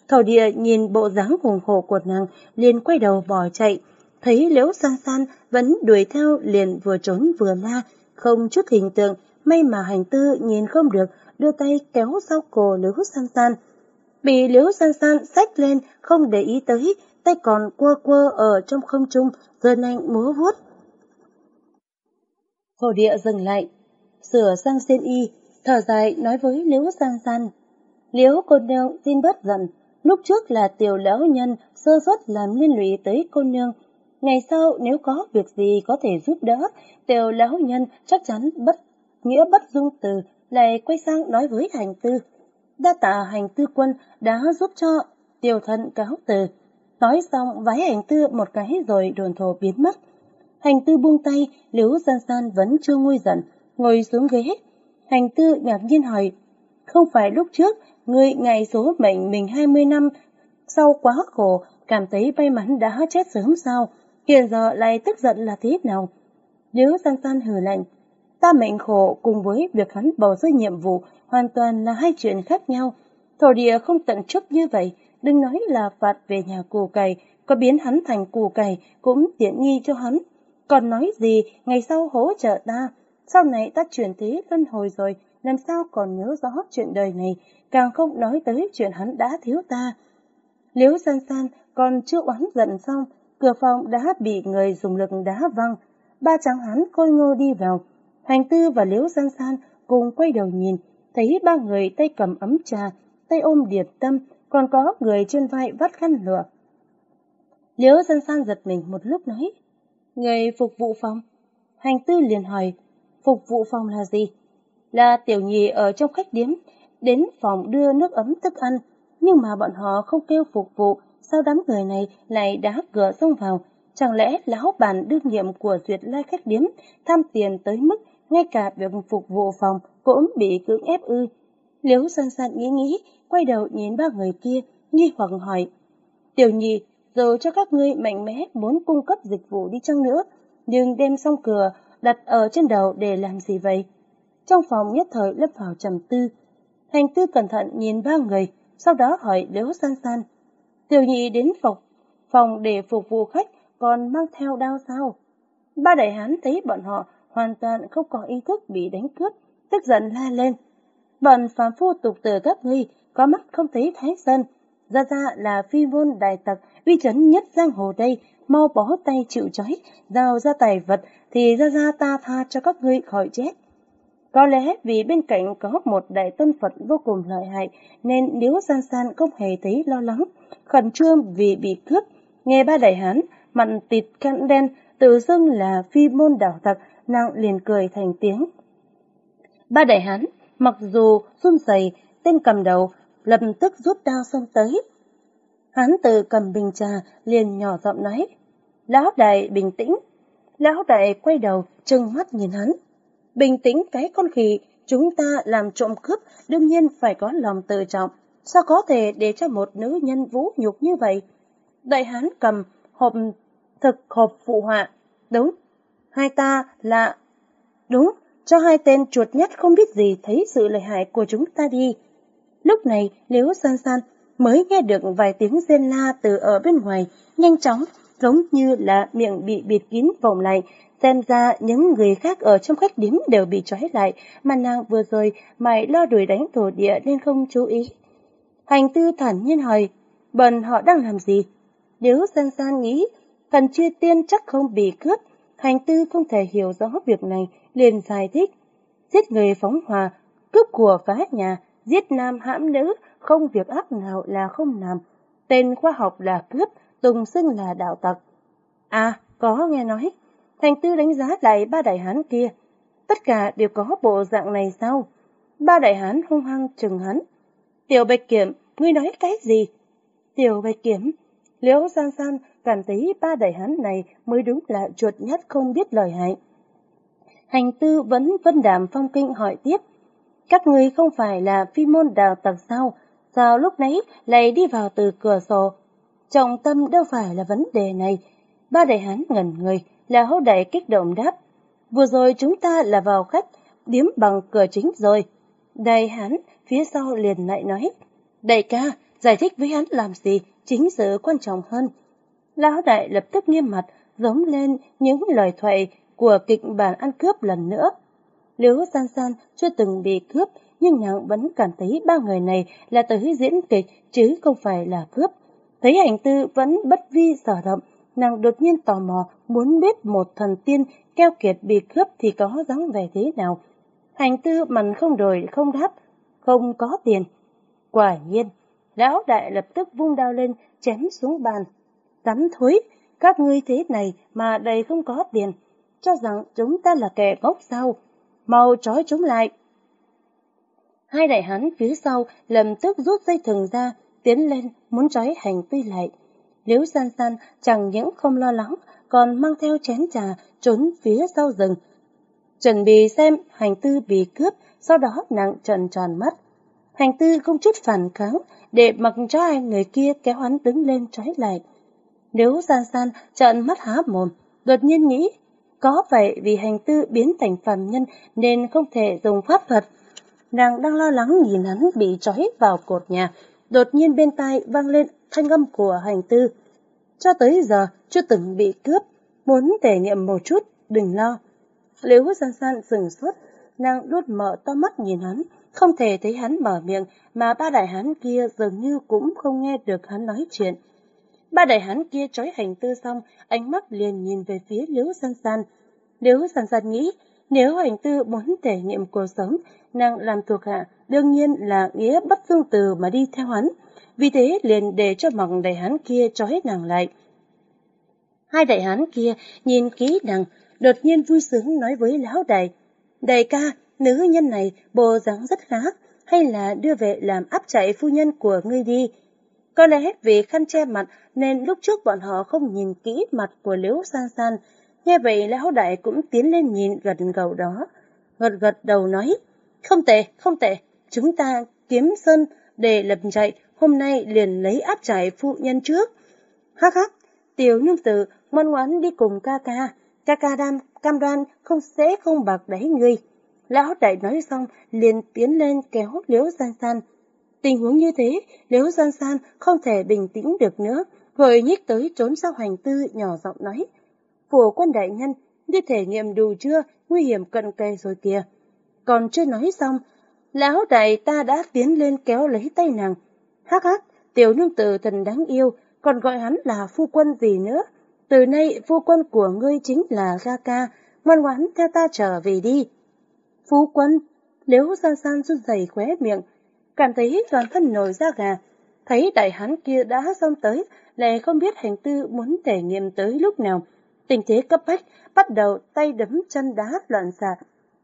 Thổ địa nhìn bộ dáng hùng hổ của nàng, liền quay đầu bỏ chạy, thấy liễu san san vẫn đuổi theo liền vừa trốn vừa la, không chút hình tượng, may mà hành tư nhìn không được, đưa tay kéo sau cổ liễu san san. Bị liễu san san xách lên, không để ý tới, tay còn quơ quơ ở trong không trung, giơ nanh múa vuốt. Thổ địa dừng lại, sửa sang xiên y, thở dài nói với Liễu San San. Liễu cô nương xin bớt giận, lúc trước là tiểu lão nhân sơ suất làm liên lụy tới cô nương. Ngày sau nếu có việc gì có thể giúp đỡ, tiểu lão nhân chắc chắn bất nghĩa bất dung từ, lại quay sang nói với hành tư. Đa tạ hành tư quân đã giúp cho tiểu thân cáo từ. Nói xong vái hành tư một cái rồi đồn thổ biến mất. Hành tư buông tay, Liễu San San vẫn chưa nguôi giận, ngồi xuống ghế. Hành tư ngạc nhiên hỏi, không phải lúc trước, người ngày số mệnh mình 20 năm, sau quá khổ, cảm thấy may mắn đã chết sớm sao, hiện giờ lại tức giận là thế nào? Liễu San San hừ lạnh, ta mệnh khổ cùng với việc hắn bầu rơi nhiệm vụ hoàn toàn là hai chuyện khác nhau. Thổ địa không tận chức như vậy, đừng nói là phạt về nhà cù cày, có biến hắn thành cù cày cũng tiện nghi cho hắn. Còn nói gì ngày sau hỗ trợ ta, sau này ta chuyển thế luân hồi rồi, làm sao còn nhớ rõ chuyện đời này, càng không nói tới chuyện hắn đã thiếu ta. Liễu san san còn chưa oán giận xong, cửa phòng đã bị người dùng lực đá văng, ba trắng hắn coi ngô đi vào. Hành tư và liễu san san cùng quay đầu nhìn, thấy ba người tay cầm ấm trà, tay ôm điệp tâm, còn có người trên vai vắt khăn lụa. Liễu san san giật mình một lúc nói, Người phục vụ phòng. Hành tư liền hỏi, phục vụ phòng là gì? Là tiểu nhì ở trong khách điếm, đến phòng đưa nước ấm thức ăn, nhưng mà bọn họ không kêu phục vụ, sao đám người này lại đá cửa xông vào? Chẳng lẽ lão bản đương nhiệm của duyệt lai khách điếm tham tiền tới mức ngay cả việc phục vụ phòng cũng bị cưỡng ép ư? Liếu san san nghĩ nghĩ, quay đầu nhìn ba người kia, nghi hoặc hỏi. Tiểu nhì, dù cho các ngươi mạnh mẽ muốn cung cấp dịch vụ đi chăng nữa, nhưng đem xong cửa đặt ở trên đầu để làm gì vậy? Trong phòng nhất thời lấp vào trầm tư. Hành tư cẩn thận nhìn ba người, sau đó hỏi Liễu San San. Tiểu nhị đến phòng, phòng để phục vụ khách còn mang theo đao sao? Ba đại hán thấy bọn họ hoàn toàn không có ý thức bị đánh cướp, tức giận la lên. Bọn phàm phu tục tử các ngươi có mắt không thấy thái sơn, ra ra là phi vôn đại tặc uy chấn nhất giang hồ đây, mau bó tay chịu trói, giao ra tài vật thì ra ra ta tha cho các ngươi khỏi chết. Có lẽ vì bên cạnh có một đại tôn Phật vô cùng lợi hại, nên nếu san san không hề thấy lo lắng, khẩn trương vì bị cướp. Nghe ba đại hán, mặn tịt khăn đen, tự dưng là phi môn đảo tặc, nàng liền cười thành tiếng. Ba đại hán, mặc dù run rẩy, tên cầm đầu, lập tức rút đao xông tới, hán từ cầm bình trà liền nhỏ giọng nói. Lão đại bình tĩnh. Lão đại quay đầu trừng mắt nhìn hắn. Bình tĩnh cái con khỉ, chúng ta làm trộm cướp đương nhiên phải có lòng tự trọng. Sao có thể để cho một nữ nhân vũ nhục như vậy? Đại hán cầm hộp thực hộp phụ họa. Đúng, hai ta là... Đúng, cho hai tên chuột nhất không biết gì thấy sự lợi hại của chúng ta đi. Lúc này, Liễu San San mới nghe được vài tiếng rên la từ ở bên ngoài, nhanh chóng, giống như là miệng bị bịt kín vòng lại. Xem ra những người khác ở trong khách điếm đều bị trói lại, mà nàng vừa rồi mày lo đuổi đánh thổ địa nên không chú ý. Hành tư thản nhiên hỏi, bần họ đang làm gì? Nếu san san nghĩ, thần chia tiên chắc không bị cướp, hành tư không thể hiểu rõ việc này, liền giải thích. Giết người phóng hòa, cướp của phá nhà, giết nam hãm nữ, không việc ác nào là không làm. Tên khoa học là cướp, tùng xưng là đạo tặc. À, có nghe nói. Thành tư đánh giá lại ba đại hán kia. Tất cả đều có bộ dạng này sao? Ba đại hán hung hăng chừng hắn. Tiểu Bạch Kiểm, ngươi nói cái gì? Tiểu Bạch Kiểm, Liễu San San cảm thấy ba đại hán này mới đúng là chuột nhất không biết lời hại. Hành tư vẫn vân đàm phong kinh hỏi tiếp. Các người không phải là phi môn đào tặc sao? Sao lúc nãy lại đi vào từ cửa sổ? Trọng tâm đâu phải là vấn đề này. Ba đại hán ngẩn người, là hô đại kích động đáp. Vừa rồi chúng ta là vào khách, điếm bằng cửa chính rồi. Đại hán phía sau liền lại nói. Đại ca, giải thích với hắn làm gì, chính sự quan trọng hơn. Lão đại lập tức nghiêm mặt, giống lên những lời thoại của kịch bản ăn cướp lần nữa. Liễu San San chưa từng bị cướp, nhưng nàng vẫn cảm thấy ba người này là tới diễn kịch chứ không phải là cướp. Thấy hành tư vẫn bất vi sở động, nàng đột nhiên tò mò muốn biết một thần tiên keo kiệt bị cướp thì có dáng vẻ thế nào. Hành tư mặn không đổi không đáp, không có tiền. Quả nhiên, lão đại lập tức vung đao lên chém xuống bàn. Rắn thối, các ngươi thế này mà đầy không có tiền, cho rằng chúng ta là kẻ gốc sao, mau trói chúng lại. Hai đại hán phía sau lập tức rút dây thừng ra, tiến lên muốn trói hành tư lại. Liễu san san chẳng những không lo lắng, còn mang theo chén trà trốn phía sau rừng. Chuẩn bị xem hành tư bị cướp, sau đó nặng trần tròn mắt. Hành tư không chút phản kháng, để mặc cho hai người kia kéo hắn đứng lên trói lại. Nếu san san trợn mắt há mồm, đột nhiên nghĩ, có vậy vì hành tư biến thành phàm nhân nên không thể dùng pháp thuật. Nàng đang lo lắng nhìn hắn bị trói vào cột nhà, đột nhiên bên tai vang lên thanh âm của hành tư. Cho tới giờ chưa từng bị cướp, muốn thể nghiệm một chút, đừng lo. Liễu san san dừng suốt, nàng đút mở to mắt nhìn hắn, không thể thấy hắn mở miệng, mà ba đại hán kia dường như cũng không nghe được hắn nói chuyện. Ba đại hán kia trói hành tư xong, ánh mắt liền nhìn về phía Liễu San San. Liễu San San nghĩ, nếu hành tư muốn thể nghiệm cuộc sống, nàng làm thuộc hạ, đương nhiên là nghĩa bất tương từ mà đi theo hắn. Vì thế liền để cho mặc đại hán kia cho hết nàng lại. Hai đại hán kia nhìn kỹ nàng, đột nhiên vui sướng nói với lão đại. Đại ca, nữ nhân này bộ dáng rất khác, hay là đưa về làm áp chạy phu nhân của ngươi đi. Có lẽ vì khăn che mặt nên lúc trước bọn họ không nhìn kỹ mặt của Liễu San San. Nghe vậy lão đại cũng tiến lên nhìn gần gầu đó. Gật gật đầu nói, không tệ, không tệ, chúng ta kiếm sơn để lập chạy, hôm nay liền lấy áp trải phụ nhân trước. Hắc hắc, tiểu nương tử ngoan ngoãn đi cùng ca ca, ca ca đam cam đoan không sẽ không bạc đáy ngươi. Lão đại nói xong liền tiến lên kéo liễu san san. Tình huống như thế, liễu san san không thể bình tĩnh được nữa, vội nhích tới trốn sau hành tư nhỏ giọng nói. Phủ quân đại nhân, đi thể nghiệm đủ chưa, nguy hiểm cận kề rồi kìa. Còn chưa nói xong, lão đại ta đã tiến lên kéo lấy tay nàng. Hắc hắc, tiểu nương tử thần đáng yêu, còn gọi hắn là phu quân gì nữa. Từ nay phu quân của ngươi chính là Ga Ca, ngoan ngoãn theo ta trở về đi. Phu quân, nếu san san run rẩy khóe miệng, cảm thấy toàn thân nổi da gà, thấy đại hán kia đã xong tới, lại không biết hành tư muốn thể nghiệm tới lúc nào. Tình thế cấp bách, bắt đầu tay đấm chân đá loạn xạ.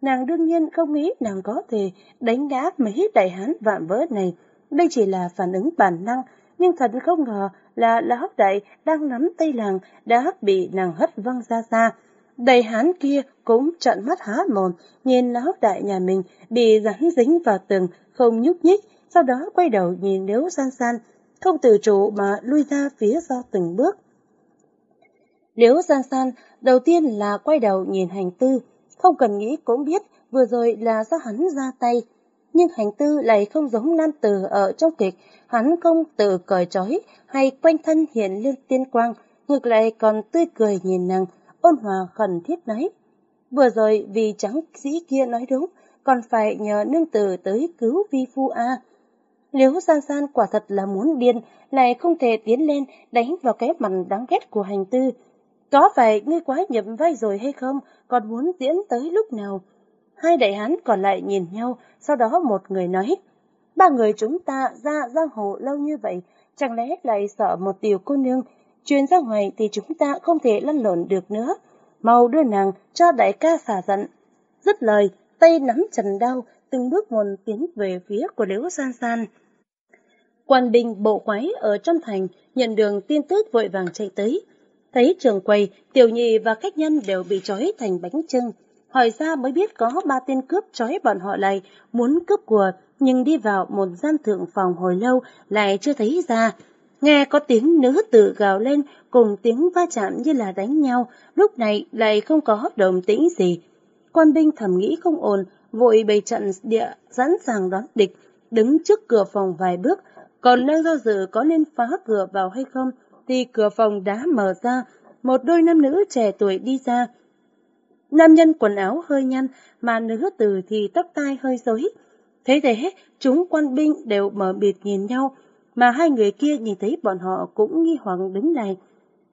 Nàng đương nhiên không nghĩ nàng có thể đánh ngã mấy đại hán vạm vỡ này. Đây chỉ là phản ứng bản năng, nhưng thật không ngờ là lão đại đang nắm tay nàng đã bị nàng hất văng ra xa. Đầy hán kia cũng trợn mắt há mồm, nhìn lão đại nhà mình bị rắn dính vào tường, không nhúc nhích, sau đó quay đầu nhìn nếu san san, không tự chủ mà lui ra phía sau từng bước. Liễu san san đầu tiên là quay đầu nhìn hành tư, không cần nghĩ cũng biết vừa rồi là do hắn ra tay. nhưng hành tư lại không giống nam tử ở trong kịch, hắn không tự cởi trói hay quanh thân hiện lên tiên quang, ngược lại còn tươi cười nhìn nàng, ôn hòa khẩn thiết nói. Vừa rồi vì trắng sĩ kia nói đúng, còn phải nhờ nương tử tới cứu vi phu a. Nếu san san quả thật là muốn điên, lại không thể tiến lên đánh vào cái mặt đáng ghét của hành tư. Có phải ngươi quá nhậm vai rồi hay không, còn muốn diễn tới lúc nào? Hai đại hán còn lại nhìn nhau, sau đó một người nói, ba người chúng ta ra giang hồ lâu như vậy, chẳng lẽ lại sợ một tiểu cô nương, truyền ra ngoài thì chúng ta không thể lăn lộn được nữa. Mau đưa nàng cho đại ca xả giận. Dứt lời, tay nắm trần đau, từng bước một tiến về phía của liễu san san. Quan binh bộ khoái ở trong thành nhận đường tin tức vội vàng chạy tới. Thấy trường quầy, tiểu nhị và khách nhân đều bị trói thành bánh trưng. Hỏi ra mới biết có ba tên cướp trói bọn họ lại, muốn cướp của, nhưng đi vào một gian thượng phòng hồi lâu lại chưa thấy ra. Nghe có tiếng nữ tử gào lên cùng tiếng va chạm như là đánh nhau, lúc này lại không có động tĩnh gì. Quan binh thầm nghĩ không ổn, vội bày trận địa sẵn sàng đón địch, đứng trước cửa phòng vài bước, còn đang do dự có nên phá cửa vào hay không, thì cửa phòng đã mở ra, một đôi nam nữ trẻ tuổi đi ra. Nam nhân quần áo hơi nhăn, mà nữ tử thì tóc tai hơi rối. Thế thế, chúng quan binh đều mở bịt nhìn nhau, mà hai người kia nhìn thấy bọn họ cũng nghi hoặc đứng lại.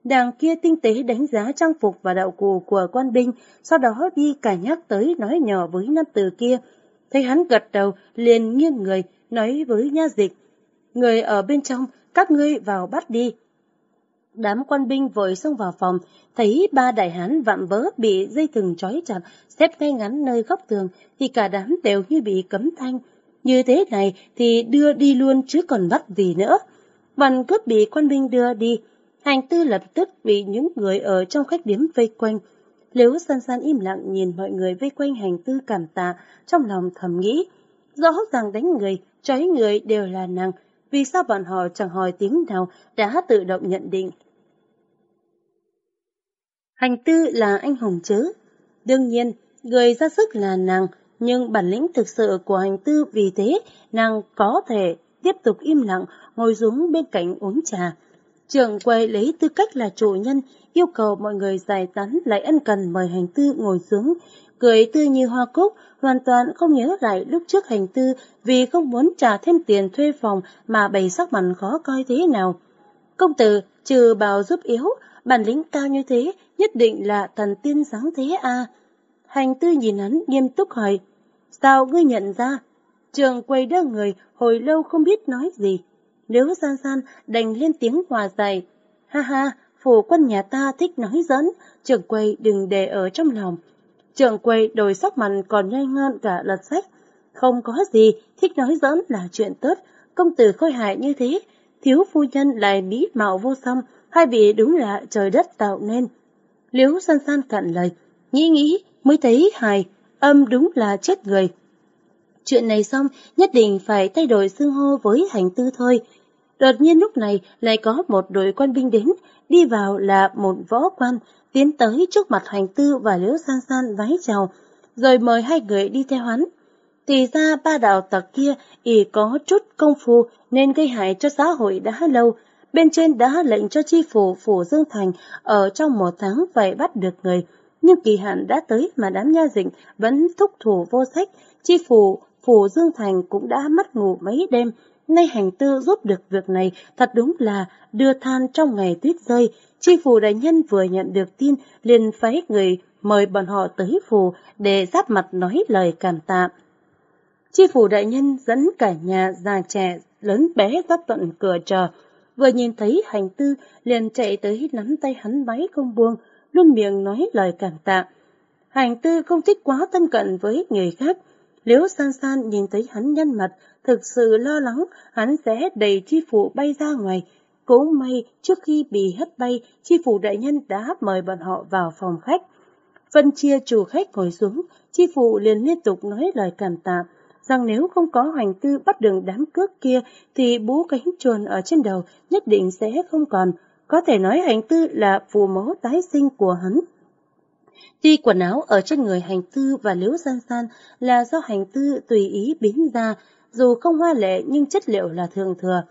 Đàng kia tinh tế đánh giá trang phục và đạo cụ của quan binh, sau đó đi cả nhắc tới nói nhỏ với nam tử kia. Thấy hắn gật đầu, liền nghiêng người, nói với nha dịch. Người ở bên trong, các ngươi vào bắt đi. Đám quan binh vội xông vào phòng, thấy ba đại hán vạm vỡ bị dây thừng trói chặt, xếp ngay ngắn nơi góc tường, thì cả đám đều như bị cấm thanh. Như thế này thì đưa đi luôn chứ còn bắt gì nữa. Bọn cướp bị quan binh đưa đi, hành tư lập tức bị những người ở trong khách điếm vây quanh. Liễu san san im lặng nhìn mọi người vây quanh hành tư cảm tạ, trong lòng thầm nghĩ. Rõ ràng đánh người, trói người đều là nàng, vì sao bọn họ chẳng hỏi tiếng nào đã tự động nhận định. Hành tư là anh hùng chứ? Đương nhiên, người ra sức là nàng, nhưng bản lĩnh thực sự của hành tư vì thế nàng có thể tiếp tục im lặng ngồi xuống bên cạnh uống trà. Trưởng quầy lấy tư cách là chủ nhân, yêu cầu mọi người giải tán lại ân cần mời hành tư ngồi xuống, cười tươi như hoa cúc, hoàn toàn không nhớ lại lúc trước hành tư vì không muốn trả thêm tiền thuê phòng mà bày sắc mặt khó coi thế nào. Công tử, trừ bào giúp yếu, bản lĩnh cao như thế, nhất định là thần tiên sáng thế à. Hành tư nhìn hắn nghiêm túc hỏi, sao ngươi nhận ra? Trường quầy đơ người, hồi lâu không biết nói gì. Nếu san san đành lên tiếng hòa giải, ha ha, phủ quân nhà ta thích nói dẫn, trường quầy đừng để ở trong lòng. Trường quầy đồi sắc mặt còn nhanh ngon cả lật sách. Không có gì, thích nói giỡn là chuyện tốt, công tử khôi hại như thế, thiếu phu nhân lại bí mạo vô song, hai vị đúng là trời đất tạo nên. liễu san san cạn lời, nghĩ nghĩ mới thấy hài, âm đúng là chết người. Chuyện này xong, nhất định phải thay đổi xưng hô với hành tư thôi. Đột nhiên lúc này lại có một đội quan binh đến, đi vào là một võ quan, tiến tới trước mặt Hoành tư và liễu san san vái chào, rồi mời hai người đi theo hắn. Thì ra ba đạo tặc kia ỷ có chút công phu nên gây hại cho xã hội đã lâu. Bên trên đã lệnh cho chi phủ phủ Dương Thành ở trong một tháng phải bắt được người. Nhưng kỳ hạn đã tới mà đám nha dịch vẫn thúc thủ vô sách. Chi phủ phủ Dương Thành cũng đã mất ngủ mấy đêm. Nay hành tư giúp được việc này thật đúng là đưa than trong ngày tuyết rơi. Chi phủ đại nhân vừa nhận được tin liền phái người mời bọn họ tới phủ để giáp mặt nói lời cảm tạ. Chi phủ đại nhân dẫn cả nhà già trẻ lớn bé giáp tận cửa chờ, vừa nhìn thấy hành tư liền chạy tới nắm tay hắn máy không buông, luôn miệng nói lời cảm tạ. Hành tư không thích quá thân cận với người khác, Liễu san san nhìn thấy hắn nhân mặt, thực sự lo lắng hắn sẽ đẩy chi phủ bay ra ngoài. Cũng may trước khi bị hất bay, chi phủ đại nhân đã mời bọn họ vào phòng khách. Phân chia chủ khách ngồi xuống, chi phủ liền liên tục nói lời cảm tạ, rằng nếu không có hoành tư bắt đường đám cướp kia thì bú cánh chuồn ở trên đầu nhất định sẽ không còn. Có thể nói hành tư là phù mẫu tái sinh của hắn. Tuy quần áo ở trên người hành tư và liễu san san là do hành tư tùy ý biến ra, dù không hoa lệ nhưng chất liệu là thường thừa.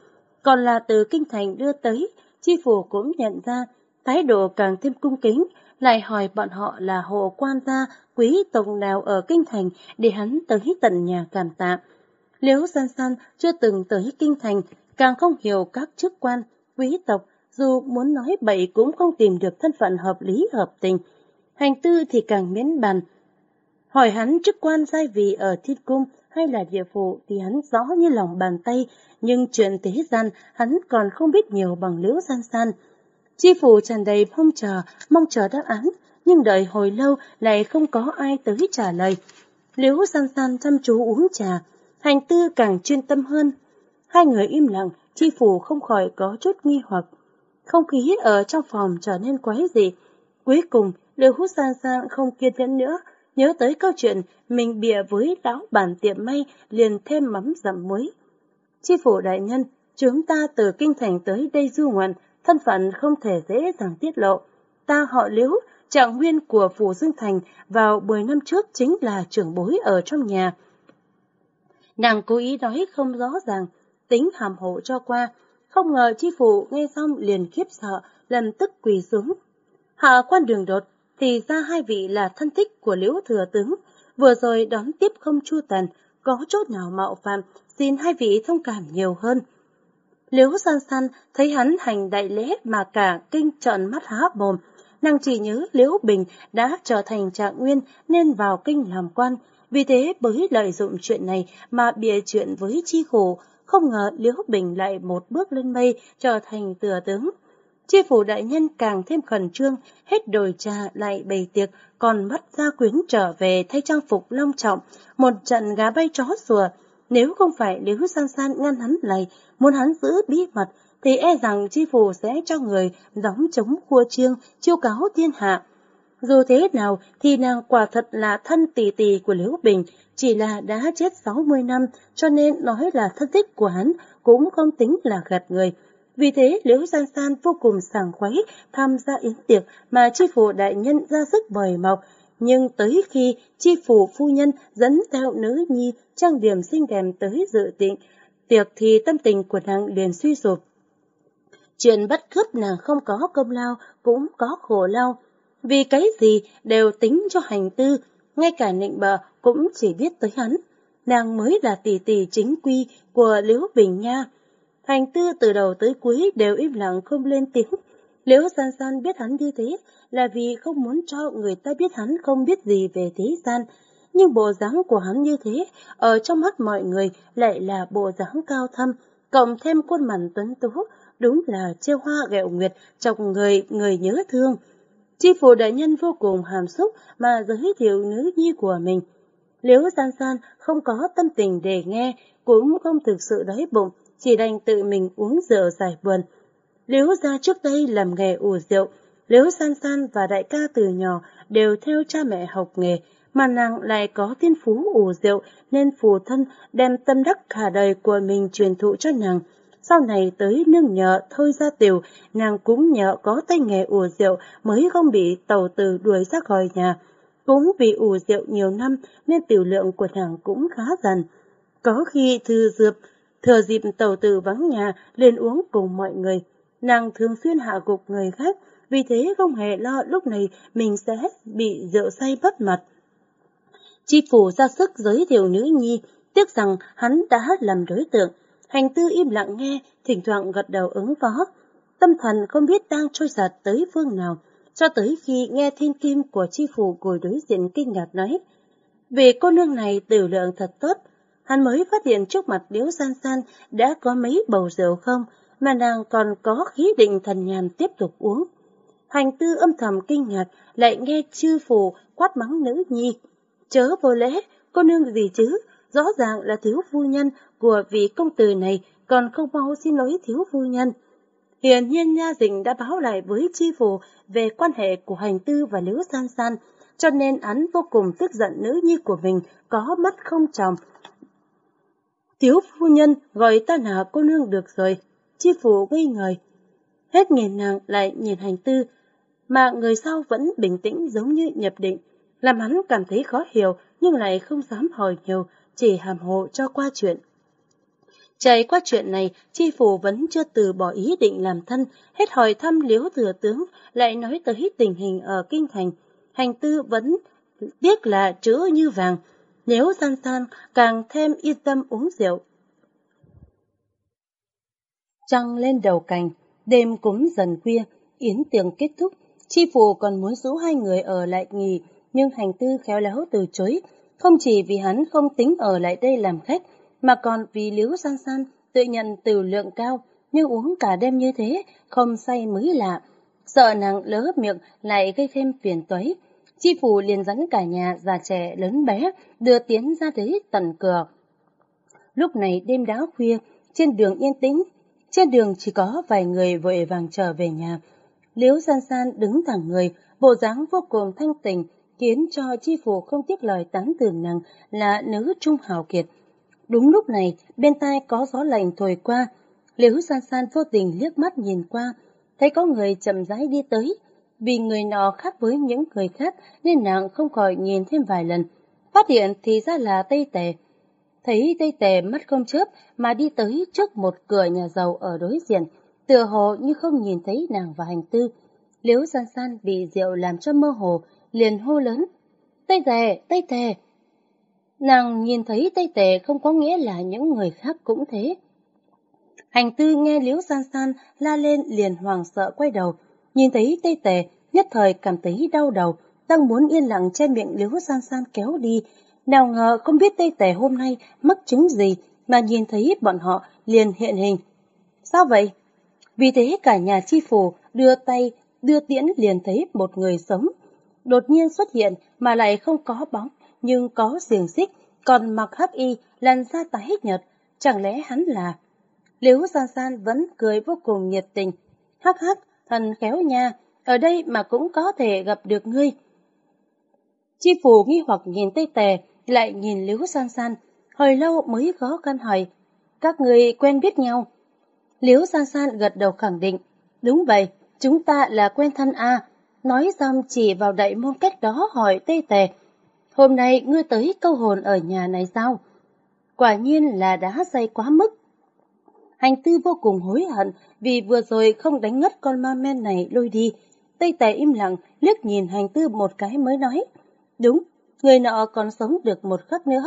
Còn là từ kinh thành đưa tới, chi phủ cũng nhận ra, thái độ càng thêm cung kính, lại hỏi bọn họ là hộ quan gia, quý tộc nào ở kinh thành để hắn tới tận nhà cảm tạ. Liễu san san chưa từng tới kinh thành, càng không hiểu các chức quan, quý tộc, dù muốn nói bậy cũng không tìm được thân phận hợp lý hợp tình. Hành tư thì càng miễn bàn. Hỏi hắn chức quan giai vị ở thiên cung hay là địa phủ thì hắn rõ như lòng bàn tay, nhưng chuyện thế gian hắn còn không biết nhiều bằng liễu san san. Chi phủ tràn đầy mong chờ, mong chờ đáp án, nhưng đợi hồi lâu lại không có ai tới trả lời. Liễu san san chăm chú uống trà, hành tư càng chuyên tâm hơn. Hai người im lặng, chi phủ không khỏi có chút nghi hoặc. Không khí ở trong phòng trở nên quái dị. Cuối cùng, Liễu hút san san không kiên nhẫn nữa, nhớ tới câu chuyện mình bịa với lão bản tiệm may liền thêm mắm dặm muối. Chi phủ đại nhân, chúng ta từ kinh thành tới đây du ngoạn, thân phận không thể dễ dàng tiết lộ. Ta họ liễu, trạng nguyên của phủ Dương Thành vào 10 năm trước chính là trưởng bối ở trong nhà. Nàng cố ý nói không rõ ràng, tính hàm hộ cho qua, không ngờ chi phủ nghe xong liền khiếp sợ, lần tức quỳ xuống. Hạ quan đường đột, thì ra hai vị là thân thích của liễu thừa tướng, vừa rồi đón tiếp không chu tần, có chốt nào mạo phạm, xin hai vị thông cảm nhiều hơn. Liễu san san thấy hắn hành đại lễ mà cả kinh trợn mắt há mồm, nàng chỉ nhớ Liễu Bình đã trở thành trạng nguyên nên vào kinh làm quan, vì thế bởi lợi dụng chuyện này mà bịa chuyện với chi khổ, không ngờ Liễu Bình lại một bước lên mây trở thành thừa tướng. Chi phủ đại nhân càng thêm khẩn trương, hết đồi trà lại bày tiệc, còn bắt gia quyến trở về thay trang phục long trọng, một trận gá bay chó sủa. Nếu không phải Liễu San San ngăn hắn lại, muốn hắn giữ bí mật, thì e rằng chi phủ sẽ cho người đóng chống khua chiêng, chiêu cáo thiên hạ. Dù thế nào thì nàng quả thật là thân tỷ tỷ của Liễu Bình, chỉ là đã chết 60 năm cho nên nói là thân thích của hắn cũng không tính là gạt người. Vì thế Liễu San San vô cùng sảng khoái tham gia yến tiệc mà chi phủ đại nhân ra sức mời mọc. Nhưng tới khi chi phủ phu nhân dẫn theo nữ nhi trang điểm xinh đẹp tới dự tiệc, tiệc thì tâm tình của nàng liền suy sụp. Chuyện bắt cướp nàng không có công lao cũng có khổ lao. Vì cái gì đều tính cho hành tư, ngay cả nịnh bờ cũng chỉ biết tới hắn. Nàng mới là tỷ tỷ chính quy của Liễu Bình Nha. Hành tư từ đầu tới cuối đều im lặng không lên tiếng. Liễu san san biết hắn như thế là vì không muốn cho người ta biết hắn không biết gì về thế gian. Nhưng bộ dáng của hắn như thế, ở trong mắt mọi người lại là bộ dáng cao thâm, cộng thêm khuôn mặt tuấn tú, đúng là chiêu hoa gẹo nguyệt, chọc người người nhớ thương. Chi phủ đại nhân vô cùng hàm xúc mà giới thiệu nữ nhi của mình. Liễu san san không có tâm tình để nghe, cũng không thực sự đói bụng, chỉ đành tự mình uống rượu giải buồn. Liễu gia trước đây làm nghề ủ rượu, Liễu san san và đại ca từ nhỏ đều theo cha mẹ học nghề, mà nàng lại có thiên phú ủ rượu nên phù thân đem tâm đắc cả đời của mình truyền thụ cho nàng. Sau này tới nương nhờ thôi ra tiểu, nàng cũng nhờ có tay nghề ủ rượu mới không bị tàu từ đuổi ra khỏi nhà. Cũng vì ủ rượu nhiều năm nên tiểu lượng của nàng cũng khá dần. Có khi thư dược Thừa dịp tàu tử vắng nhà, liền uống cùng mọi người. Nàng thường xuyên hạ gục người khác, vì thế không hề lo lúc này mình sẽ bị rượu say bất mật. Chi phủ ra sức giới thiệu nữ nhi, tiếc rằng hắn đã làm đối tượng. Hành tư im lặng nghe, thỉnh thoảng gật đầu ứng phó. Tâm thần không biết đang trôi giạt tới phương nào, cho tới khi nghe thiên kim của chi phủ ngồi đối diện kinh ngạc nói. Vì cô nương này tử lượng thật tốt, hắn mới phát hiện trước mặt Liễu San San đã có mấy bầu rượu không, mà nàng còn có khí định thần nhàn tiếp tục uống. Hành tư âm thầm kinh ngạc, lại nghe chư phù quát mắng nữ nhi. Chớ vô lễ, cô nương gì chứ, rõ ràng là thiếu phu nhân của vị công tử này, còn không mau xin lỗi thiếu phu nhân. Hiển nhiên Nha Dĩnh đã báo lại với chi phù về quan hệ của hành tư và Liễu San San, cho nên hắn vô cùng tức giận nữ nhi của mình có mắt không chồng Thiếu phu nhân gọi ta là cô nương được rồi. Chi phủ ngây người. Hết nhìn nàng lại nhìn hành tư. mà người sau vẫn bình tĩnh giống như nhập định, làm hắn cảm thấy khó hiểu nhưng lại không dám hỏi nhiều, chỉ hàm hồ cho qua chuyện. Trải qua chuyện này, chi phủ vẫn chưa từ bỏ ý định làm thân, hết hỏi thăm liếu thừa tướng, lại nói tới tình hình ở kinh thành. Hành tư vẫn tiếc là chữ như vàng, nếu san san càng thêm yên tâm uống rượu. Trăng lên đầu cành, đêm cũng dần khuya, yến tiệc kết thúc, chi phủ còn muốn rủ hai người ở lại nghỉ, nhưng hành tư khéo léo từ chối, không chỉ vì hắn không tính ở lại đây làm khách, mà còn vì liễu san san tự nhận từ lượng cao, nhưng uống cả đêm như thế, không say mới lạ. Sợ nàng lỡ miệng lại gây thêm phiền toái. Chi phủ liền dẫn cả nhà già trẻ lớn bé đưa tiến ra tới tận cửa. Lúc này đêm đã khuya, trên đường yên tĩnh, trên đường chỉ có vài người vội vàng trở về nhà. Liễu san san đứng thẳng người, bộ dáng vô cùng thanh tình, khiến cho chi phủ không tiếc lời tán tưởng nàng là nữ trung hào kiệt. Đúng lúc này, bên tai có gió lạnh thổi qua, Liễu san san vô tình liếc mắt nhìn qua, thấy có người chậm rãi đi tới. Vì người nọ khác với những người khác nên nàng không khỏi nhìn thêm vài lần. Phát hiện thì ra là Tây Tề. Thấy Tây Tề mắt không chớp mà đi tới trước một cửa nhà giàu ở đối diện, tựa hồ như không nhìn thấy nàng và hành tư. Liễu san san bị rượu làm cho mơ hồ, liền hô lớn. Tây Tề, Tây Tề! Nàng nhìn thấy Tây Tề không có nghĩa là những người khác cũng thế. Hành tư nghe Liễu San San la lên liền hoàng sợ quay đầu, nhìn thấy Tây Tề nhất thời cảm thấy đau đầu, đang muốn yên lặng che miệng liếu San San kéo đi. Nào ngờ không biết Tây Tề hôm nay mắc chứng gì mà nhìn thấy bọn họ liền hiện hình. Sao vậy? Vì thế cả nhà chi phủ đưa tay, đưa tiễn liền thấy một người sống. Đột nhiên xuất hiện mà lại không có bóng, nhưng có xiềng xích, còn mặc hắc y, làn da tái nhợt, chẳng lẽ hắn là... Liễu San San vẫn cười vô cùng nhiệt tình. Hắc hắc, thần khéo nha, ở đây mà cũng có thể gặp được ngươi. Chi phủ nghi hoặc nhìn Tây Tề, lại nhìn Liễu San San, hồi lâu mới khó căn hỏi, các người quen biết nhau. Liễu San San gật đầu khẳng định, đúng vậy, chúng ta là quen thân A, nói xong chỉ vào đại môn cách đó hỏi Tây Tề, hôm nay ngươi tới câu hồn ở nhà này sao? Quả nhiên là đã say quá mức. Hành tư vô cùng hối hận vì vừa rồi không đánh ngất con ma men này lôi đi. Tây Tề im lặng, liếc nhìn hành tư một cái mới nói. Đúng, người nọ còn sống được một khắc nữa.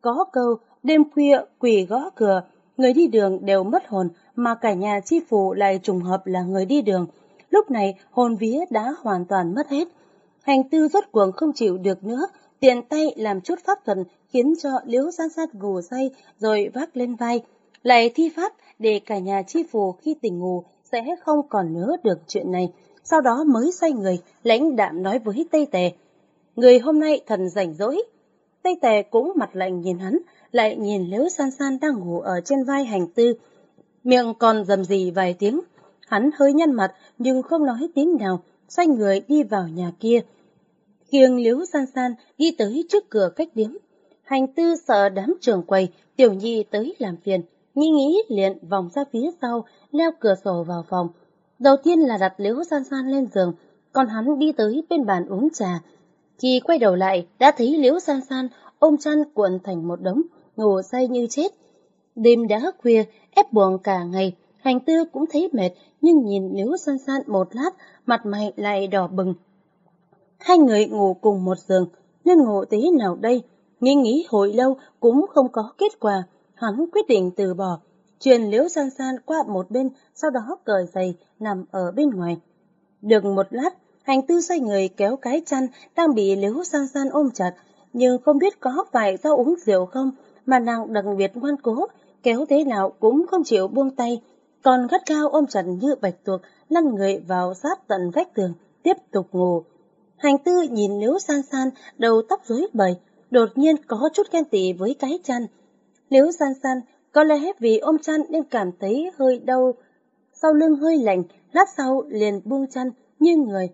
Có câu, đêm khuya quỷ gõ cửa, người đi đường đều mất hồn, mà cả nhà chi phủ lại trùng hợp là người đi đường. Lúc này, hồn vía đã hoàn toàn mất hết. Hành tư rốt cuộc không chịu được nữa, tiện tay làm chút pháp thuật khiến cho liễu san sát gù say rồi vác lên vai. Lại thi pháp để cả nhà chi phù khi tỉnh ngủ sẽ không còn nhớ được chuyện này. Sau đó mới xoay người, lãnh đạm nói với Tây Tề. Người hôm nay thần rảnh rỗi. Tây Tề cũng mặt lạnh nhìn hắn, lại nhìn liễu san san đang ngủ ở trên vai hành tư. Miệng còn dầm gì vài tiếng. Hắn hơi nhăn mặt nhưng không nói tiếng nào, xoay người đi vào nhà kia Khiêng liếu san san đi tới trước cửa cách điếm. Hành tư sợ đám trường quầy, tiểu nhi tới làm phiền, nghĩ nghĩ liền vòng ra phía sau, leo cửa sổ vào phòng. Đầu tiên là đặt liễu san san lên giường, còn hắn đi tới bên bàn uống trà. Khi quay đầu lại, đã thấy liễu san san ôm chăn cuộn thành một đống, ngủ say như chết. Đêm đã khuya, ép buồn cả ngày, hành tư cũng thấy mệt, nhưng nhìn liễu san san một lát, mặt mày lại đỏ bừng, Hai người ngủ cùng một giường, nên ngủ tí nào đây? Nghĩ nghĩ hồi lâu cũng không có kết quả, hắn quyết định từ bỏ. Truyền liễu san san qua một bên, sau đó cởi giày, nằm ở bên ngoài. Được một lát, hành tư xoay người kéo cái chăn đang bị liễu san san ôm chặt, nhưng không biết có phải do uống rượu không, mà nàng đặc biệt ngoan cố, kéo thế nào cũng không chịu buông tay, còn gắt cao ôm chặt như bạch tuộc, lăn người vào sát tận vách tường, tiếp tục ngủ. Hành tư nhìn Liễu San San, đầu tóc rối bời, đột nhiên có chút ghen tị với cái chăn. Liễu San San có lẽ vì ôm chăn nên cảm thấy hơi đau, sau lưng hơi lạnh, lát sau liền buông chăn như người.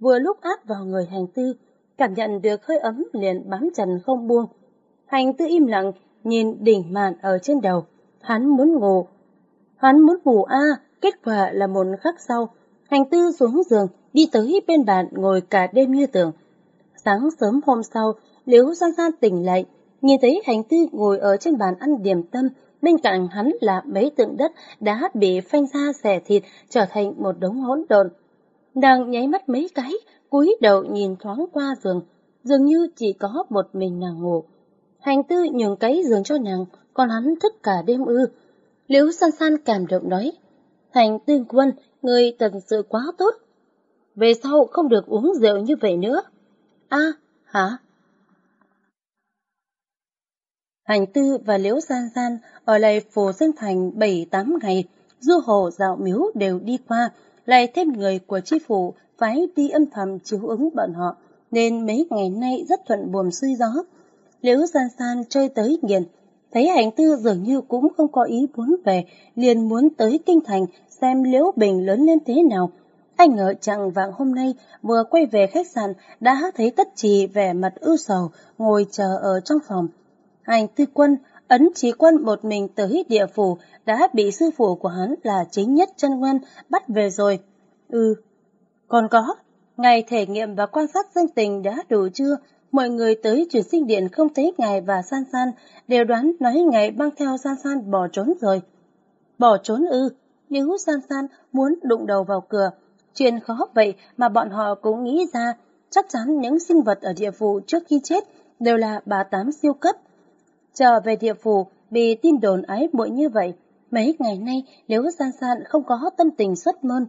Vừa lúc áp vào người hành tư, cảm nhận được hơi ấm liền bám chặt không buông. Hành tư im lặng, nhìn đỉnh màn ở trên đầu. Hắn muốn ngủ. Hắn muốn ngủ a kết quả là một khắc sau. Hành tư xuống giường, đi tới bên bàn ngồi cả đêm như tưởng. Sáng sớm hôm sau, Liễu San San tỉnh lại, nhìn thấy hành tư ngồi ở trên bàn ăn điểm tâm, bên cạnh hắn là mấy tượng đất đã bị phanh ra xẻ thịt trở thành một đống hỗn độn. Nàng nháy mắt mấy cái, cúi đầu nhìn thoáng qua giường, dường như chỉ có một mình nàng ngủ. Hành tư nhường cái giường cho nàng, còn hắn thức cả đêm ư. Liễu san san cảm động nói, Hành tư quân, người thật sự quá tốt. Về sau không được uống rượu như vậy nữa. a hả? Hành tư và Liễu San San ở lại Phổ Dương Thành 7-8 ngày, du hồ dạo miếu đều đi qua, lại thêm người của chi phủ phái đi âm thầm chiếu ứng bọn họ, nên mấy ngày nay rất thuận buồm xuôi gió. Liễu San San chơi tới nghiền, thấy hành tư dường như cũng không có ý muốn về, liền muốn tới kinh thành xem Liễu Bình lớn lên thế nào. Anh ngờ chẳng vàng hôm nay vừa quay về khách sạn đã thấy tất trì vẻ mặt ưu sầu ngồi chờ ở trong phòng. Hành tư quân, ấn trí quân một mình tới địa phủ đã bị sư phụ của hắn là chính nhất chân nguyên bắt về rồi. Ừ, còn có, ngày thể nghiệm và quan sát danh tình đã đủ chưa? Mọi người tới chuyển sinh điện không thấy ngài và San San, đều đoán nói ngài băng theo San San bỏ trốn rồi. Bỏ trốn ư, nếu San San muốn đụng đầu vào cửa, chuyện khó vậy mà bọn họ cũng nghĩ ra, chắc chắn những sinh vật ở địa phủ trước khi chết đều là bà tám siêu cấp. Trở về địa phủ, bị tin đồn ái muội như vậy, mấy ngày nay nếu San San không có tâm tình xuất môn.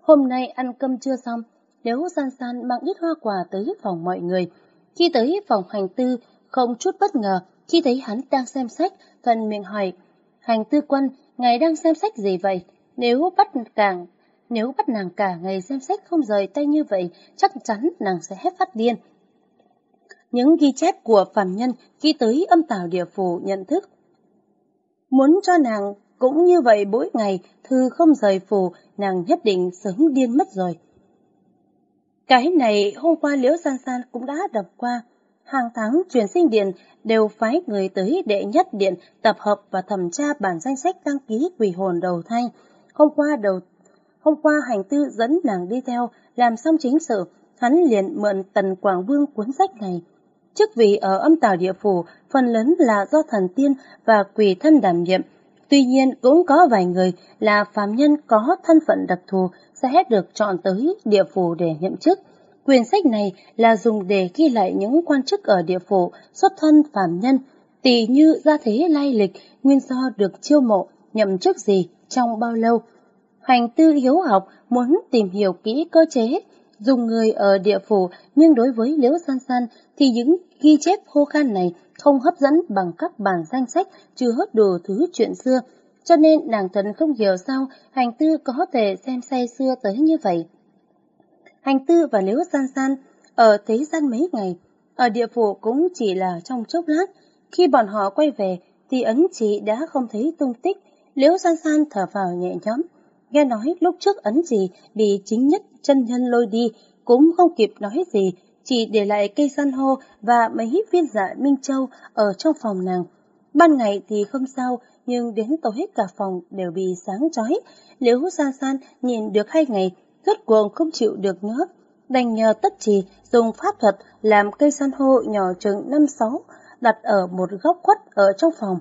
Hôm nay ăn cơm chưa xong, nếu San San mang ít hoa quả tới phòng mọi người. Khi tới phòng hành tư, không chút bất ngờ khi thấy hắn đang xem sách, thần miệng hỏi, hành tư quân, ngài đang xem sách gì vậy? Nếu bắt càng nếu bắt nàng cả ngày xem sách không rời tay như vậy, chắc chắn nàng sẽ hết phát điên. Những ghi chép của phàm nhân khi tới âm tào địa phủ nhận thức. Muốn cho nàng cũng như vậy mỗi ngày, thư không rời phủ, nàng nhất định sớm điên mất rồi. Cái này hôm qua Liễu San San cũng đã đọc qua. Hàng tháng truyền sinh điện đều phái người tới đệ nhất điện tập hợp và thẩm tra bản danh sách đăng ký quỷ hồn đầu thai. Hôm qua đầu hôm qua hành tư dẫn nàng đi theo, làm xong chính sự, hắn liền mượn tần Quảng Vương cuốn sách này. Chức vị ở âm tào địa phủ phần lớn là do thần tiên và quỷ thân đảm nhiệm, Tuy nhiên cũng có vài người là phàm nhân có thân phận đặc thù sẽ được chọn tới địa phủ để nhậm chức. Quyền sách này là dùng để ghi lại những quan chức ở địa phủ xuất thân phàm nhân, tỷ như gia thế lai lịch, nguyên do được chiêu mộ, nhậm chức gì, trong bao lâu. Hành tư hiếu học muốn tìm hiểu kỹ cơ chế, dùng người ở địa phủ nhưng đối với Liễu San San thì những ghi chép khô khan này không hấp dẫn bằng các bản danh sách chứa đồ thứ chuyện xưa, cho nên nàng thần không hiểu sao hành tư có thể xem say xưa tới như vậy. Hành tư và Liễu San San ở thế gian mấy ngày, ở địa phủ cũng chỉ là trong chốc lát, khi bọn họ quay về thì ấn chị đã không thấy tung tích, Liễu San San thở vào nhẹ nhõm, nghe nói lúc trước ấn gì bị chính nhất chân nhân lôi đi, cũng không kịp nói gì, chỉ để lại cây san hô và mấy viên dạ Minh Châu ở trong phòng nàng. Ban ngày thì không sao, nhưng đến tối hết cả phòng đều bị sáng chói. Liễu san san nhìn được hai ngày, rốt cuộc không chịu được nữa. Đành nhờ tất trì dùng pháp thuật làm cây san hô nhỏ chừng năm sáu đặt ở một góc khuất ở trong phòng.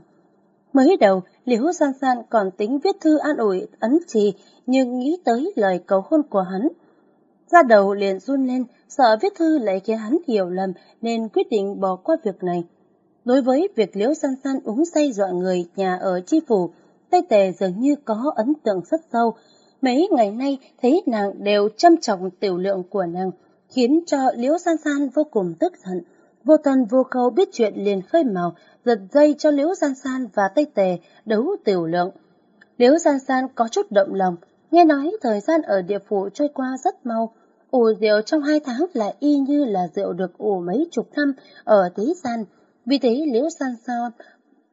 Mới đầu, Liễu San San còn tính viết thư an ủi ấn trì, nhưng nghĩ tới lời cầu hôn của hắn. Ra đầu liền run lên, sợ viết thư lại khiến hắn hiểu lầm nên quyết định bỏ qua việc này. Đối với việc Liễu San San uống say dọa người nhà ở chi phủ, Tây Tề dường như có ấn tượng rất sâu. Mấy ngày nay thấy nàng đều chăm trọng tiểu lượng của nàng, khiến cho Liễu San San vô cùng tức giận. Vô tần vô cầu biết chuyện liền khơi mào, giật dây cho Liễu San San và Tây Tề đấu tiểu lượng. Liễu San San có chút động lòng, nghe nói thời gian ở địa phủ trôi qua rất mau, ủ rượu trong hai tháng là y như là rượu được ủ mấy chục năm ở thế gian. Vì thế liễu san san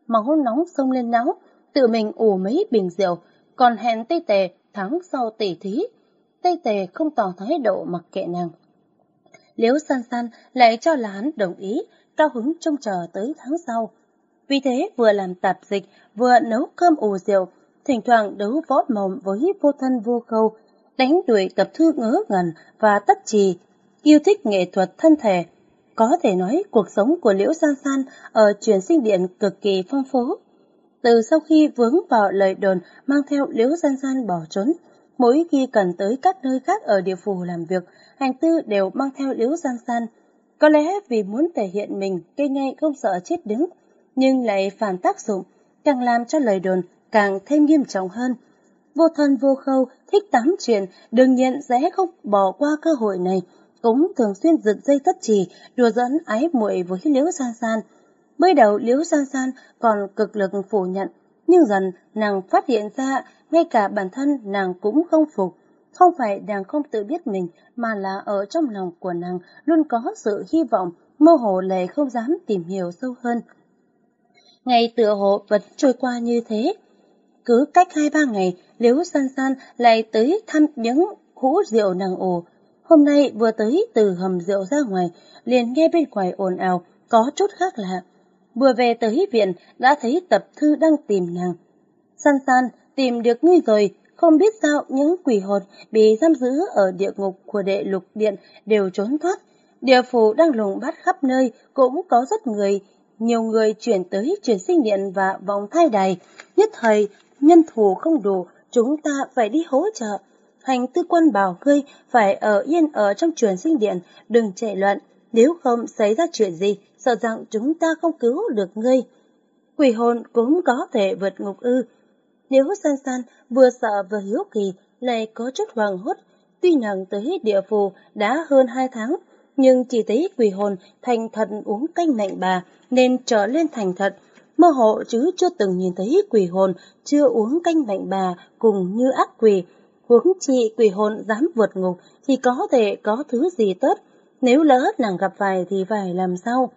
máu nóng sông lên não, tự mình ủ mấy bình rượu, còn hẹn Tây Tề tháng sau tỷ thí. Tây Tề không tỏ thái độ mặc kệ nàng. Liễu san san lại cho là hắn đồng ý, cao hứng trông chờ tới tháng sau. Vì thế vừa làm tạp dịch, vừa nấu cơm ủ rượu, thỉnh thoảng đấu võ mồm với vô thân vô khâu, đánh đuổi tập thư ngớ ngẩn và tất trì, yêu thích nghệ thuật thân thể. Có thể nói cuộc sống của Liễu San San ở truyền sinh điện cực kỳ phong phú. Từ sau khi vướng vào lời đồn mang theo Liễu San San bỏ trốn, mỗi khi cần tới các nơi khác ở địa phủ làm việc, hành tư đều mang theo liếu San San. Có lẽ vì muốn thể hiện mình cây ngay không sợ chết đứng, nhưng lại phản tác dụng, càng làm cho lời đồn càng thêm nghiêm trọng hơn. Vô thân vô khâu, thích tám chuyện, đương nhiên sẽ không bỏ qua cơ hội này, cũng thường xuyên giật dây tất trì, đùa dẫn ái muội với Liễu San San. Mới đầu Liễu San San còn cực lực phủ nhận, nhưng dần nàng phát hiện ra ngay cả bản thân nàng cũng không phục. Không phải nàng không tự biết mình, mà là ở trong lòng của nàng luôn có sự hy vọng, mơ hồ lệ không dám tìm hiểu sâu hơn. Ngày tựa hồ vẫn trôi qua như thế. Cứ cách hai ba ngày, Liễu San San lại tới thăm những hũ rượu nàng ồ. Hôm nay vừa tới từ hầm rượu ra ngoài, liền nghe bên ngoài ồn ào, có chút khác lạ. Vừa về tới viện, đã thấy tập thư đang tìm nàng. San San, tìm được ngươi rồi, không biết sao những quỷ hồn bị giam giữ ở địa ngục của đệ lục điện đều trốn thoát. Địa phủ đang lùng bắt khắp nơi, cũng có rất người, nhiều người chuyển tới truyền sinh điện và vòng thai đài. Nhất thời, nhân thủ không đủ, chúng ta phải đi hỗ trợ. Hành tư quân bảo ngươi phải ở yên ở trong truyền sinh điện, đừng chạy loạn, nếu không xảy ra chuyện gì, sợ rằng chúng ta không cứu được ngươi. Quỷ hồn cũng có thể vượt ngục ư. Nếu san san vừa sợ vừa hiếu kỳ, lại có chút hoàng hốt, tuy nàng tới địa phù đã hơn hai tháng, nhưng chỉ thấy quỷ hồn thành thật uống canh mạnh bà, nên trở lên thành thật. Mơ hồ chứ chưa từng nhìn thấy quỷ hồn chưa uống canh mạnh bà cùng như ác quỷ. Huống chi quỷ hồn dám vượt ngục thì có thể có thứ gì tốt. Nếu lỡ nàng gặp phải thì phải làm sao?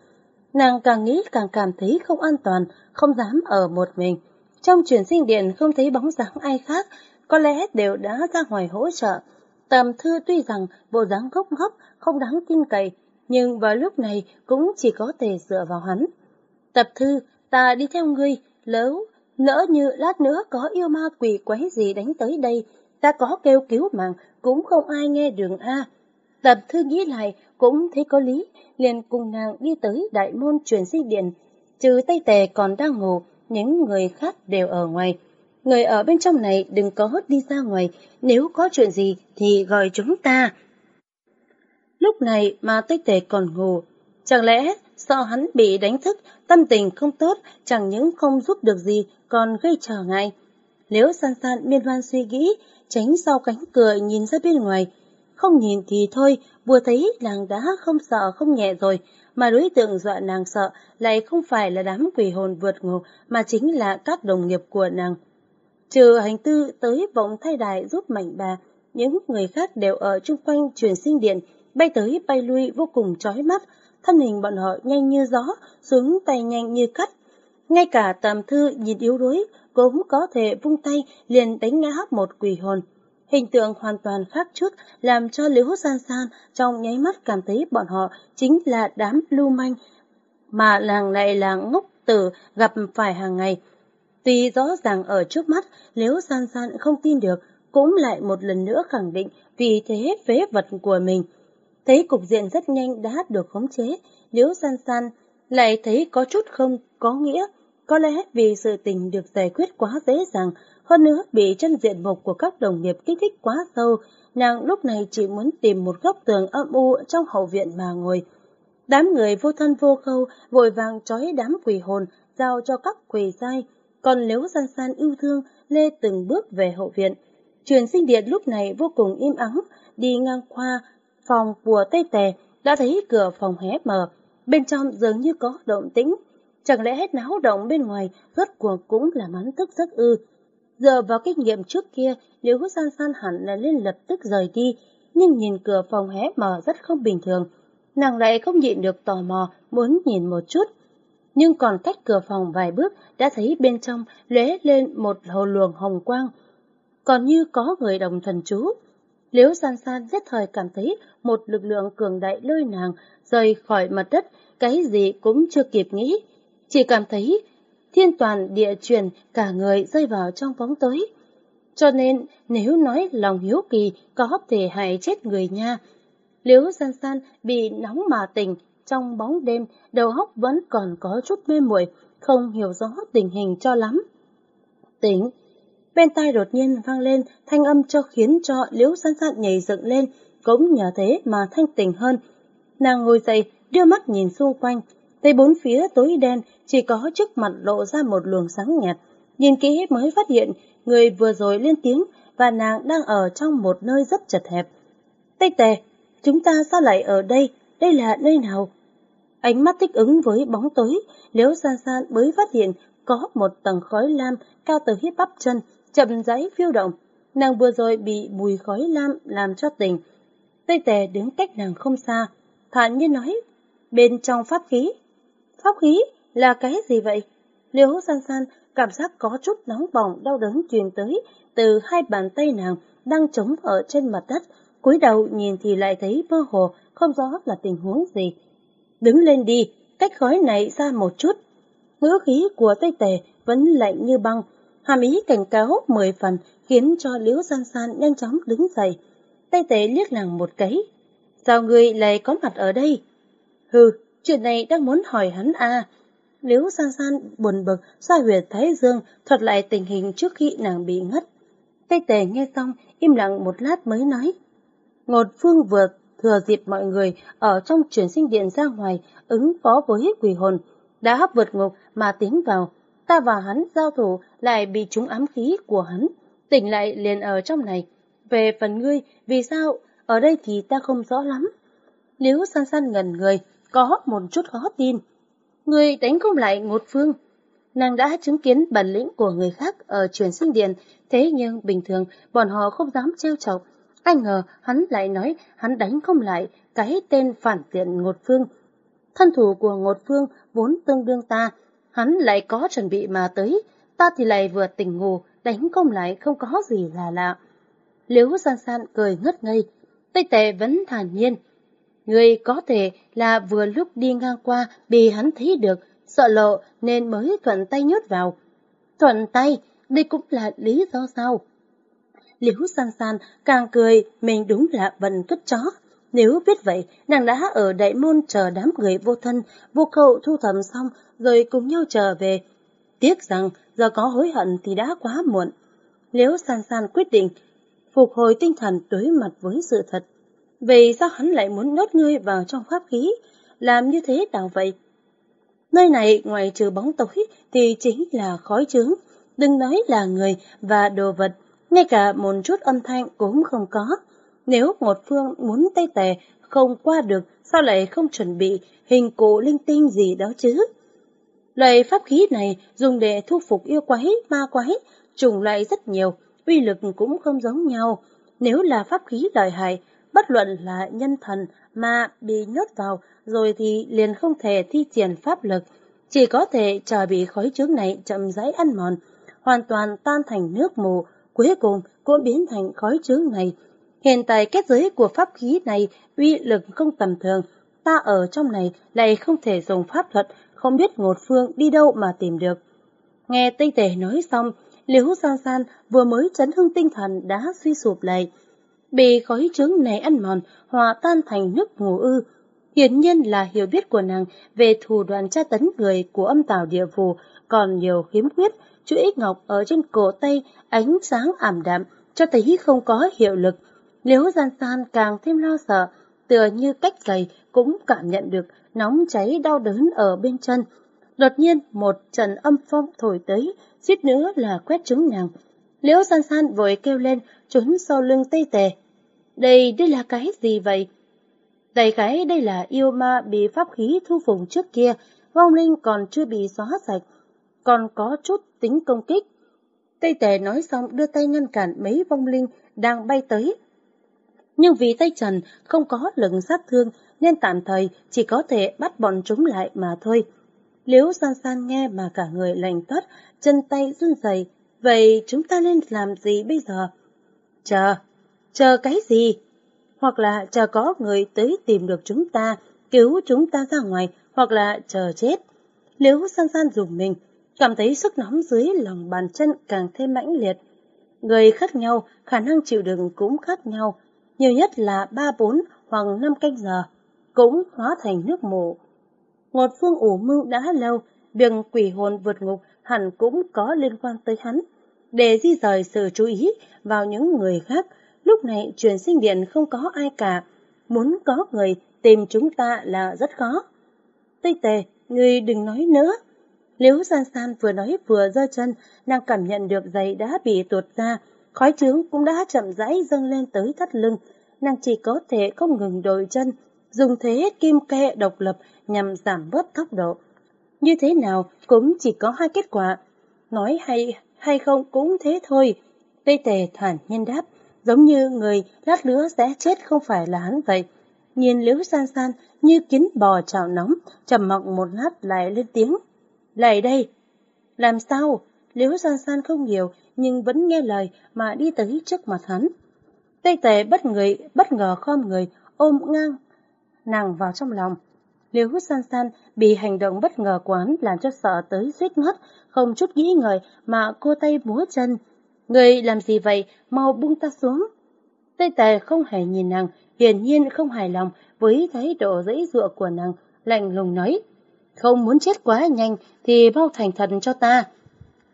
Nàng càng nghĩ càng cảm thấy không an toàn, không dám ở một mình. Trong truyền sinh điện không thấy bóng dáng ai khác, có lẽ đều đã ra ngoài hỗ trợ. Tầm thư tuy rằng bộ dáng gốc gốc, không đáng tin cậy, nhưng vào lúc này cũng chỉ có thể dựa vào hắn. Tập thư, ta đi theo ngươi, lỡ, lỡ như lát nữa có yêu ma quỷ quái gì đánh tới đây, ta có kêu cứu mạng, cũng không ai nghe đường A. Tập thư nghĩ lại, cũng thấy có lý, liền cùng nàng đi tới đại môn truyền sinh điện. Trừ tay Tề còn đang ngủ, những người khác đều ở ngoài. Người ở bên trong này đừng có đi ra ngoài, nếu có chuyện gì thì gọi chúng ta. Lúc này mà Tây Tề còn ngủ, chẳng lẽ sợ hắn bị đánh thức, tâm tình không tốt, chẳng những không giúp được gì, còn gây trở ngại. Nếu san san miên man suy nghĩ, tránh sau cánh cửa nhìn ra bên ngoài, không nhìn thì thôi, vừa thấy làng đã không sợ không nhẹ rồi, mà đối tượng dọa nàng sợ lại không phải là đám quỷ hồn vượt ngục mà chính là các đồng nghiệp của nàng. Trừ hành tư tới vọng thay đài giúp mảnh bà, những người khác đều ở chung quanh truyền sinh điện, bay tới bay lui vô cùng chói mắt, thân hình bọn họ nhanh như gió, xuống tay nhanh như cắt. Ngay cả tàm thư nhìn yếu đuối cũng có thể vung tay liền đánh ngã một quỷ hồn. Hình tượng hoàn toàn khác trước làm cho Liễu San San trong nháy mắt cảm thấy bọn họ chính là đám lưu manh mà làng lại là ngốc tử gặp phải hàng ngày. Tuy rõ ràng ở trước mắt Liễu San San không tin được cũng lại một lần nữa khẳng định vì thế phế vật của mình. Thấy cục diện rất nhanh đã được khống chế, Liễu San San lại thấy có chút không có nghĩa. Có lẽ vì sự tình được giải quyết quá dễ dàng, hơn nữa bị chân diện mục của các đồng nghiệp kích thích quá sâu, nàng lúc này chỉ muốn tìm một góc tường âm u trong hậu viện mà ngồi. Đám người vô thân vô khâu vội vàng trói đám quỷ hồn giao cho các quỷ sai, còn nếu san san yêu thương lê từng bước về hậu viện. Truyền sinh điện lúc này vô cùng im ắng, đi ngang qua phòng của Tây Tề đã thấy cửa phòng hé mở, bên trong dường như có động tĩnh. Chẳng lẽ hết náo động bên ngoài rốt cuộc cũng là mắn thức giấc ư? Giờ vào kinh nghiệm trước kia, Liễu San San hẳn là nên lập tức rời đi, nhưng nhìn cửa phòng hé mở rất không bình thường. Nàng lại không nhịn được tò mò, muốn nhìn một chút. Nhưng còn cách cửa phòng vài bước, đã thấy bên trong lóe lên một hồ luồng hồng quang. Còn như có người đồng thần chú. Liễu San San nhất thời cảm thấy một lực lượng cường đại lôi nàng rời khỏi mặt đất, cái gì cũng chưa kịp nghĩ. Chỉ cảm thấy thiên toàn địa truyền cả người rơi vào trong bóng tối. cho nên nếu nói lòng hiếu kỳ có thể hại chết người nha. Liễu san san bị nóng mà tỉnh, trong bóng đêm, đầu óc vẫn còn có chút mê muội, không hiểu rõ tình hình cho lắm. Tỉnh, bên tai đột nhiên vang lên thanh âm cho khiến cho Liễu san san nhảy dựng lên, cũng nhờ thế mà thanh tỉnh hơn. Nàng ngồi dậy, đưa mắt nhìn xung quanh, thấy bốn phía tối đen, chỉ có trước mặt lộ ra một luồng sáng nhạt. Nhìn kỹ mới phát hiện người vừa rồi lên tiếng và nàng đang ở trong một nơi rất chật hẹp. Tây tề, chúng ta sao lại ở đây? Đây là nơi nào? Ánh mắt thích ứng với bóng tối, liễu san san mới phát hiện có một tầng khói lam cao tới hít bắp chân, chậm rãi phiêu động. Nàng vừa rồi bị mùi khói lam làm cho tỉnh. Tây tề đứng cách nàng không xa, thản nhiên nói, bên trong pháp khí. Pháp khí là cái gì vậy? Liễu san san cảm giác có chút nóng bỏng đau đớn truyền tới từ hai bàn tay nàng đang chống ở trên mặt đất, cúi đầu nhìn thì lại thấy mơ hồ, không rõ là tình huống gì. Đứng lên đi, cách khói này ra một chút. Ngữ khí của Tây Tề vẫn lạnh như băng, hàm ý cảnh cáo mười phần khiến cho Liễu San San nhanh chóng đứng dậy. Tây Tề liếc nàng một cái. Sao người lại có mặt ở đây? Hừ, chuyện này đang muốn hỏi hắn à, Liễu san san buồn bực, xoay huyệt Thái Dương, thuật lại tình hình trước khi nàng bị ngất. Tây tề nghe xong, im lặng một lát mới nói. Ngột phương vừa thừa dịp mọi người ở trong chuyển sinh điện ra ngoài, ứng phó với quỷ hồn, đã hấp vượt ngục mà tiến vào. Ta và hắn giao thủ lại bị trúng ám khí của hắn, tỉnh lại liền ở trong này. Về phần ngươi, vì sao? Ở đây thì ta không rõ lắm. Liễu san san ngần người, có một chút khó tin. Người đánh không lại ngột phương. Nàng đã chứng kiến bản lĩnh của người khác ở truyền sinh điện, thế nhưng bình thường bọn họ không dám trêu chọc. Anh ngờ hắn lại nói hắn đánh không lại cái tên phản tiện ngột phương. Thân thủ của ngột phương vốn tương đương ta, hắn lại có chuẩn bị mà tới, ta thì lại vừa tỉnh ngủ, đánh không lại không có gì là lạ. Liễu san san cười ngất ngây, Tây tệ vẫn thản nhiên, Người có thể là vừa lúc đi ngang qua bị hắn thấy được, sợ lộ nên mới thuận tay nhốt vào. Thuận tay, đây cũng là lý do sao? Liễu san san càng cười, mình đúng là vận cất chó. Nếu biết vậy, nàng đã ở đại môn chờ đám người vô thân, vô cậu thu thầm xong, rồi cùng nhau trở về. Tiếc rằng, giờ có hối hận thì đã quá muộn. Liễu san san quyết định, phục hồi tinh thần đối mặt với sự thật. Vì sao hắn lại muốn nhốt ngươi vào trong pháp khí, làm như thế nào vậy? Nơi này ngoài trừ bóng tối thì chính là khói trướng, đừng nói là người và đồ vật, ngay cả một chút âm thanh cũng không có. Nếu một phương muốn tay tè không qua được, sao lại không chuẩn bị hình cụ linh tinh gì đó chứ? Loại pháp khí này dùng để thu phục yêu quái, ma quái, trùng loại rất nhiều, uy lực cũng không giống nhau. Nếu là pháp khí lợi hại, bất luận là nhân thần mà bị nhốt vào rồi thì liền không thể thi triển pháp lực, chỉ có thể chờ bị khói trướng này chậm rãi ăn mòn, hoàn toàn tan thành nước mù, cuối cùng cũng biến thành khói trướng này. Hiện tại kết giới của pháp khí này uy lực không tầm thường, ta ở trong này lại không thể dùng pháp thuật, không biết ngột phương đi đâu mà tìm được. Nghe Tây Tề nói xong, Liễu San San vừa mới chấn hưng tinh thần đã suy sụp lại, bị khói trứng này ăn mòn, hòa tan thành nước mù ư. Hiển nhiên là hiểu biết của nàng về thủ đoạn tra tấn người của âm tào địa phù còn nhiều khiếm khuyết, chuỗi ngọc ở trên cổ tay ánh sáng ảm đạm, cho thấy không có hiệu lực. Liễu gian san càng thêm lo sợ, tựa như cách giày cũng cảm nhận được nóng cháy đau đớn ở bên chân. Đột nhiên một trận âm phong thổi tới, suýt nữa là quét trúng nàng. Liễu san san vội kêu lên, trốn sau lưng tây tề. Đây, đây là cái gì vậy? Đại cái đây là yêu ma bị pháp khí thu phùng trước kia, vong linh còn chưa bị xóa sạch, còn có chút tính công kích. Tây tề nói xong đưa tay ngăn cản mấy vong linh đang bay tới. Nhưng vì tay trần không có lực sát thương nên tạm thời chỉ có thể bắt bọn chúng lại mà thôi. Liễu san san nghe mà cả người lành toát, chân tay run rẩy. Vậy chúng ta nên làm gì bây giờ? Chờ, chờ cái gì? Hoặc là chờ có người tới tìm được chúng ta, cứu chúng ta ra ngoài, hoặc là chờ chết. Liễu san san dùng mình, cảm thấy sức nóng dưới lòng bàn chân càng thêm mãnh liệt. Người khác nhau, khả năng chịu đựng cũng khác nhau, nhiều nhất là 3, 4 hoặc 5 canh giờ, cũng hóa thành nước mù. Ngột phương ủ mưu đã lâu, việc quỷ hồn vượt ngục hẳn cũng có liên quan tới hắn. Để di rời sự chú ý vào những người khác, lúc này truyền sinh điện không có ai cả. Muốn có người tìm chúng ta là rất khó. Tây tề, người đừng nói nữa. Liễu san san vừa nói vừa giơ chân, nàng cảm nhận được giày đã bị tuột ra, khói trướng cũng đã chậm rãi dâng lên tới thắt lưng. Nàng chỉ có thể không ngừng đổi chân, dùng thế kim ke độc lập nhằm giảm bớt tốc độ. Như thế nào cũng chỉ có hai kết quả. Nói hay hay không cũng thế thôi. Tây tề thản nhiên đáp, giống như người lát lứa sẽ chết không phải là hắn vậy. Nhìn liễu san san như kiến bò chảo nóng, trầm mặc một lát lại lên tiếng. Lại đây! Làm sao? Liễu san san không hiểu, nhưng vẫn nghe lời mà đi tới trước mặt hắn. Tây tề bất người, bất ngờ khom người, ôm ngang, nàng vào trong lòng. Liễu san san bị hành động bất ngờ quán làm cho sợ tới suýt ngất, không chút nghĩ ngợi mà cô tay múa chân. Người làm gì vậy, mau buông ta xuống. Tây tề không hề nhìn nàng, hiển nhiên không hài lòng với thái độ dãy dụa của nàng, lạnh lùng nói. Không muốn chết quá nhanh thì bao thành thần cho ta.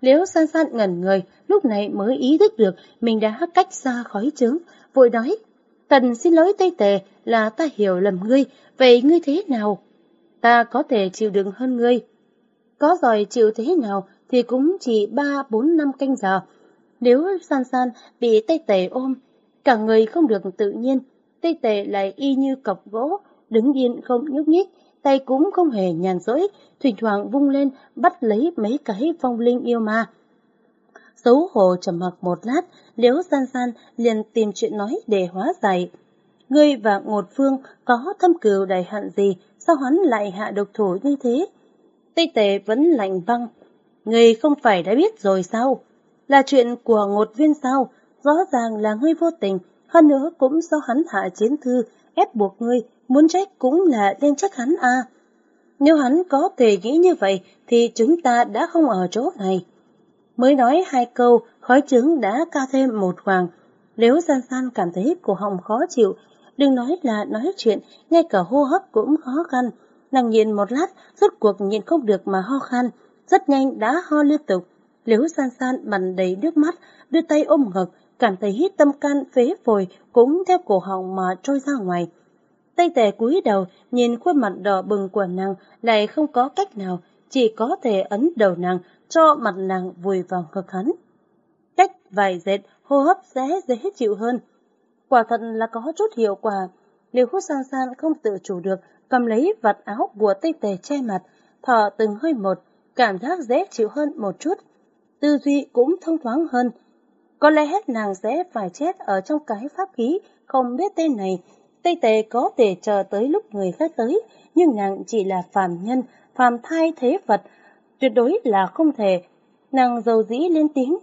Liễu san san ngẩn người, lúc này mới ý thức được mình đã cách xa khói trướng, vội nói. Tần xin lỗi Tây Tề là ta hiểu lầm ngươi, vậy ngươi thế nào? Ta có thể chịu đựng hơn ngươi. Có giỏi chịu thế nào thì cũng chỉ ba bốn năm canh giờ. Nếu san san bị tay Tề ôm, cả người không được tự nhiên, tay Tề lại y như cọc gỗ, đứng yên không nhúc nhích, tay cũng không hề nhàn rỗi, thỉnh thoảng vung lên bắt lấy mấy cái phong linh yêu ma. Xấu hổ trầm mặc một lát, liễu san san liền tìm chuyện nói để hóa giải. Ngươi và Ngột Phương có thâm cừu đại hạn gì, sao hắn lại hạ độc thủ như thế? Tây Tề vẫn lạnh băng. Ngươi không phải đã biết rồi sao? Là chuyện của Ngột Viên sao? Rõ ràng là ngươi vô tình, hơn nữa cũng do hắn hạ chiến thư, ép buộc ngươi, muốn trách cũng là nên trách hắn à. Nếu hắn có thể nghĩ như vậy thì chúng ta đã không ở chỗ này. Mới nói hai câu, khói trứng đã ca thêm một hoàng. Nếu san san cảm thấy cổ họng khó chịu, đừng nói là nói chuyện, ngay cả hô hấp cũng khó khăn. Nàng nhìn một lát, rốt cuộc nhìn không được mà ho khan, rất nhanh đã ho liên tục. Liễu san san mặt đầy nước mắt, đưa tay ôm ngực, cảm thấy hít tâm can phế phổi cũng theo cổ họng mà trôi ra ngoài. Tay tề cúi đầu, nhìn khuôn mặt đỏ bừng của nàng lại không có cách nào, chỉ có thể ấn đầu nàng, cho mặt nàng vùi vào ngực hắn. Cách vài dệt, hô hấp sẽ dễ chịu hơn. Quả thật là có chút hiệu quả. liều khúc san san không tự chủ được, cầm lấy vạt áo của tây tề che mặt, thở từng hơi một, cảm giác dễ chịu hơn một chút. Tư duy cũng thông thoáng hơn. Có lẽ hết nàng sẽ phải chết ở trong cái pháp khí, không biết tên này. Tây tề có thể chờ tới lúc người khác tới, nhưng nàng chỉ là phàm nhân, phàm thai thế vật, tuyệt đối là không thể. Nàng dầu dĩ lên tiếng.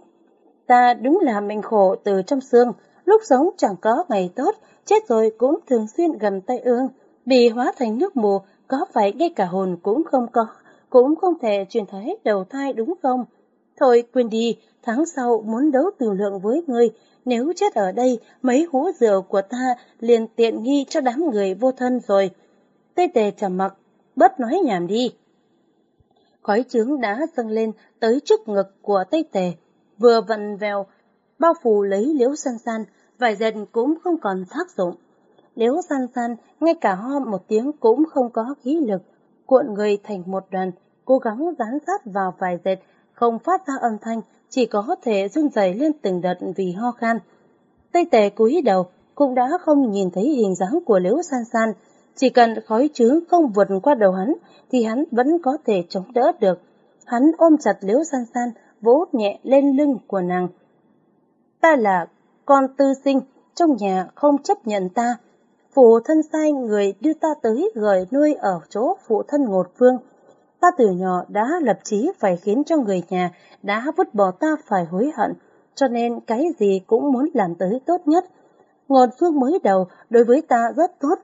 Ta đúng là mệnh khổ từ trong xương, lúc sống chẳng có ngày tốt, chết rồi cũng thường xuyên gần tay ương, bị hóa thành nước mù, có phải ngay cả hồn cũng không có, cũng không thể truyền thế đầu thai đúng không? Thôi quên đi, tháng sau muốn đấu tử lượng với ngươi, nếu chết ở đây, mấy hũ rượu của ta liền tiện nghi cho đám người vô thân rồi. Tây tề trầm mặc, bớt nói nhảm đi. Khói trướng đã dâng lên tới trước ngực của Tây tề, vừa vặn vèo, bao phủ lấy liễu san san, vài dệt cũng không còn tác dụng. Liễu san san, ngay cả ho một tiếng cũng không có khí lực, cuộn người thành một đoàn, cố gắng dán sát vào vài dệt, không phát ra âm thanh, chỉ có thể run rẩy lên từng đợt vì ho khan. Tây tề cúi đầu, cũng đã không nhìn thấy hình dáng của liễu san san, chỉ cần khói trướng không vượt qua đầu hắn, thì hắn vẫn có thể chống đỡ được. Hắn ôm chặt liễu san san, vỗ nhẹ lên lưng của nàng. Ta là con tư sinh, trong nhà không chấp nhận ta. Phụ thân sai người đưa ta tới gửi nuôi ở chỗ phụ thân ngột phương. Ta từ nhỏ đã lập chí phải khiến cho người nhà đã vứt bỏ ta phải hối hận, cho nên cái gì cũng muốn làm tới tốt nhất. Ngột phương mới đầu đối với ta rất tốt,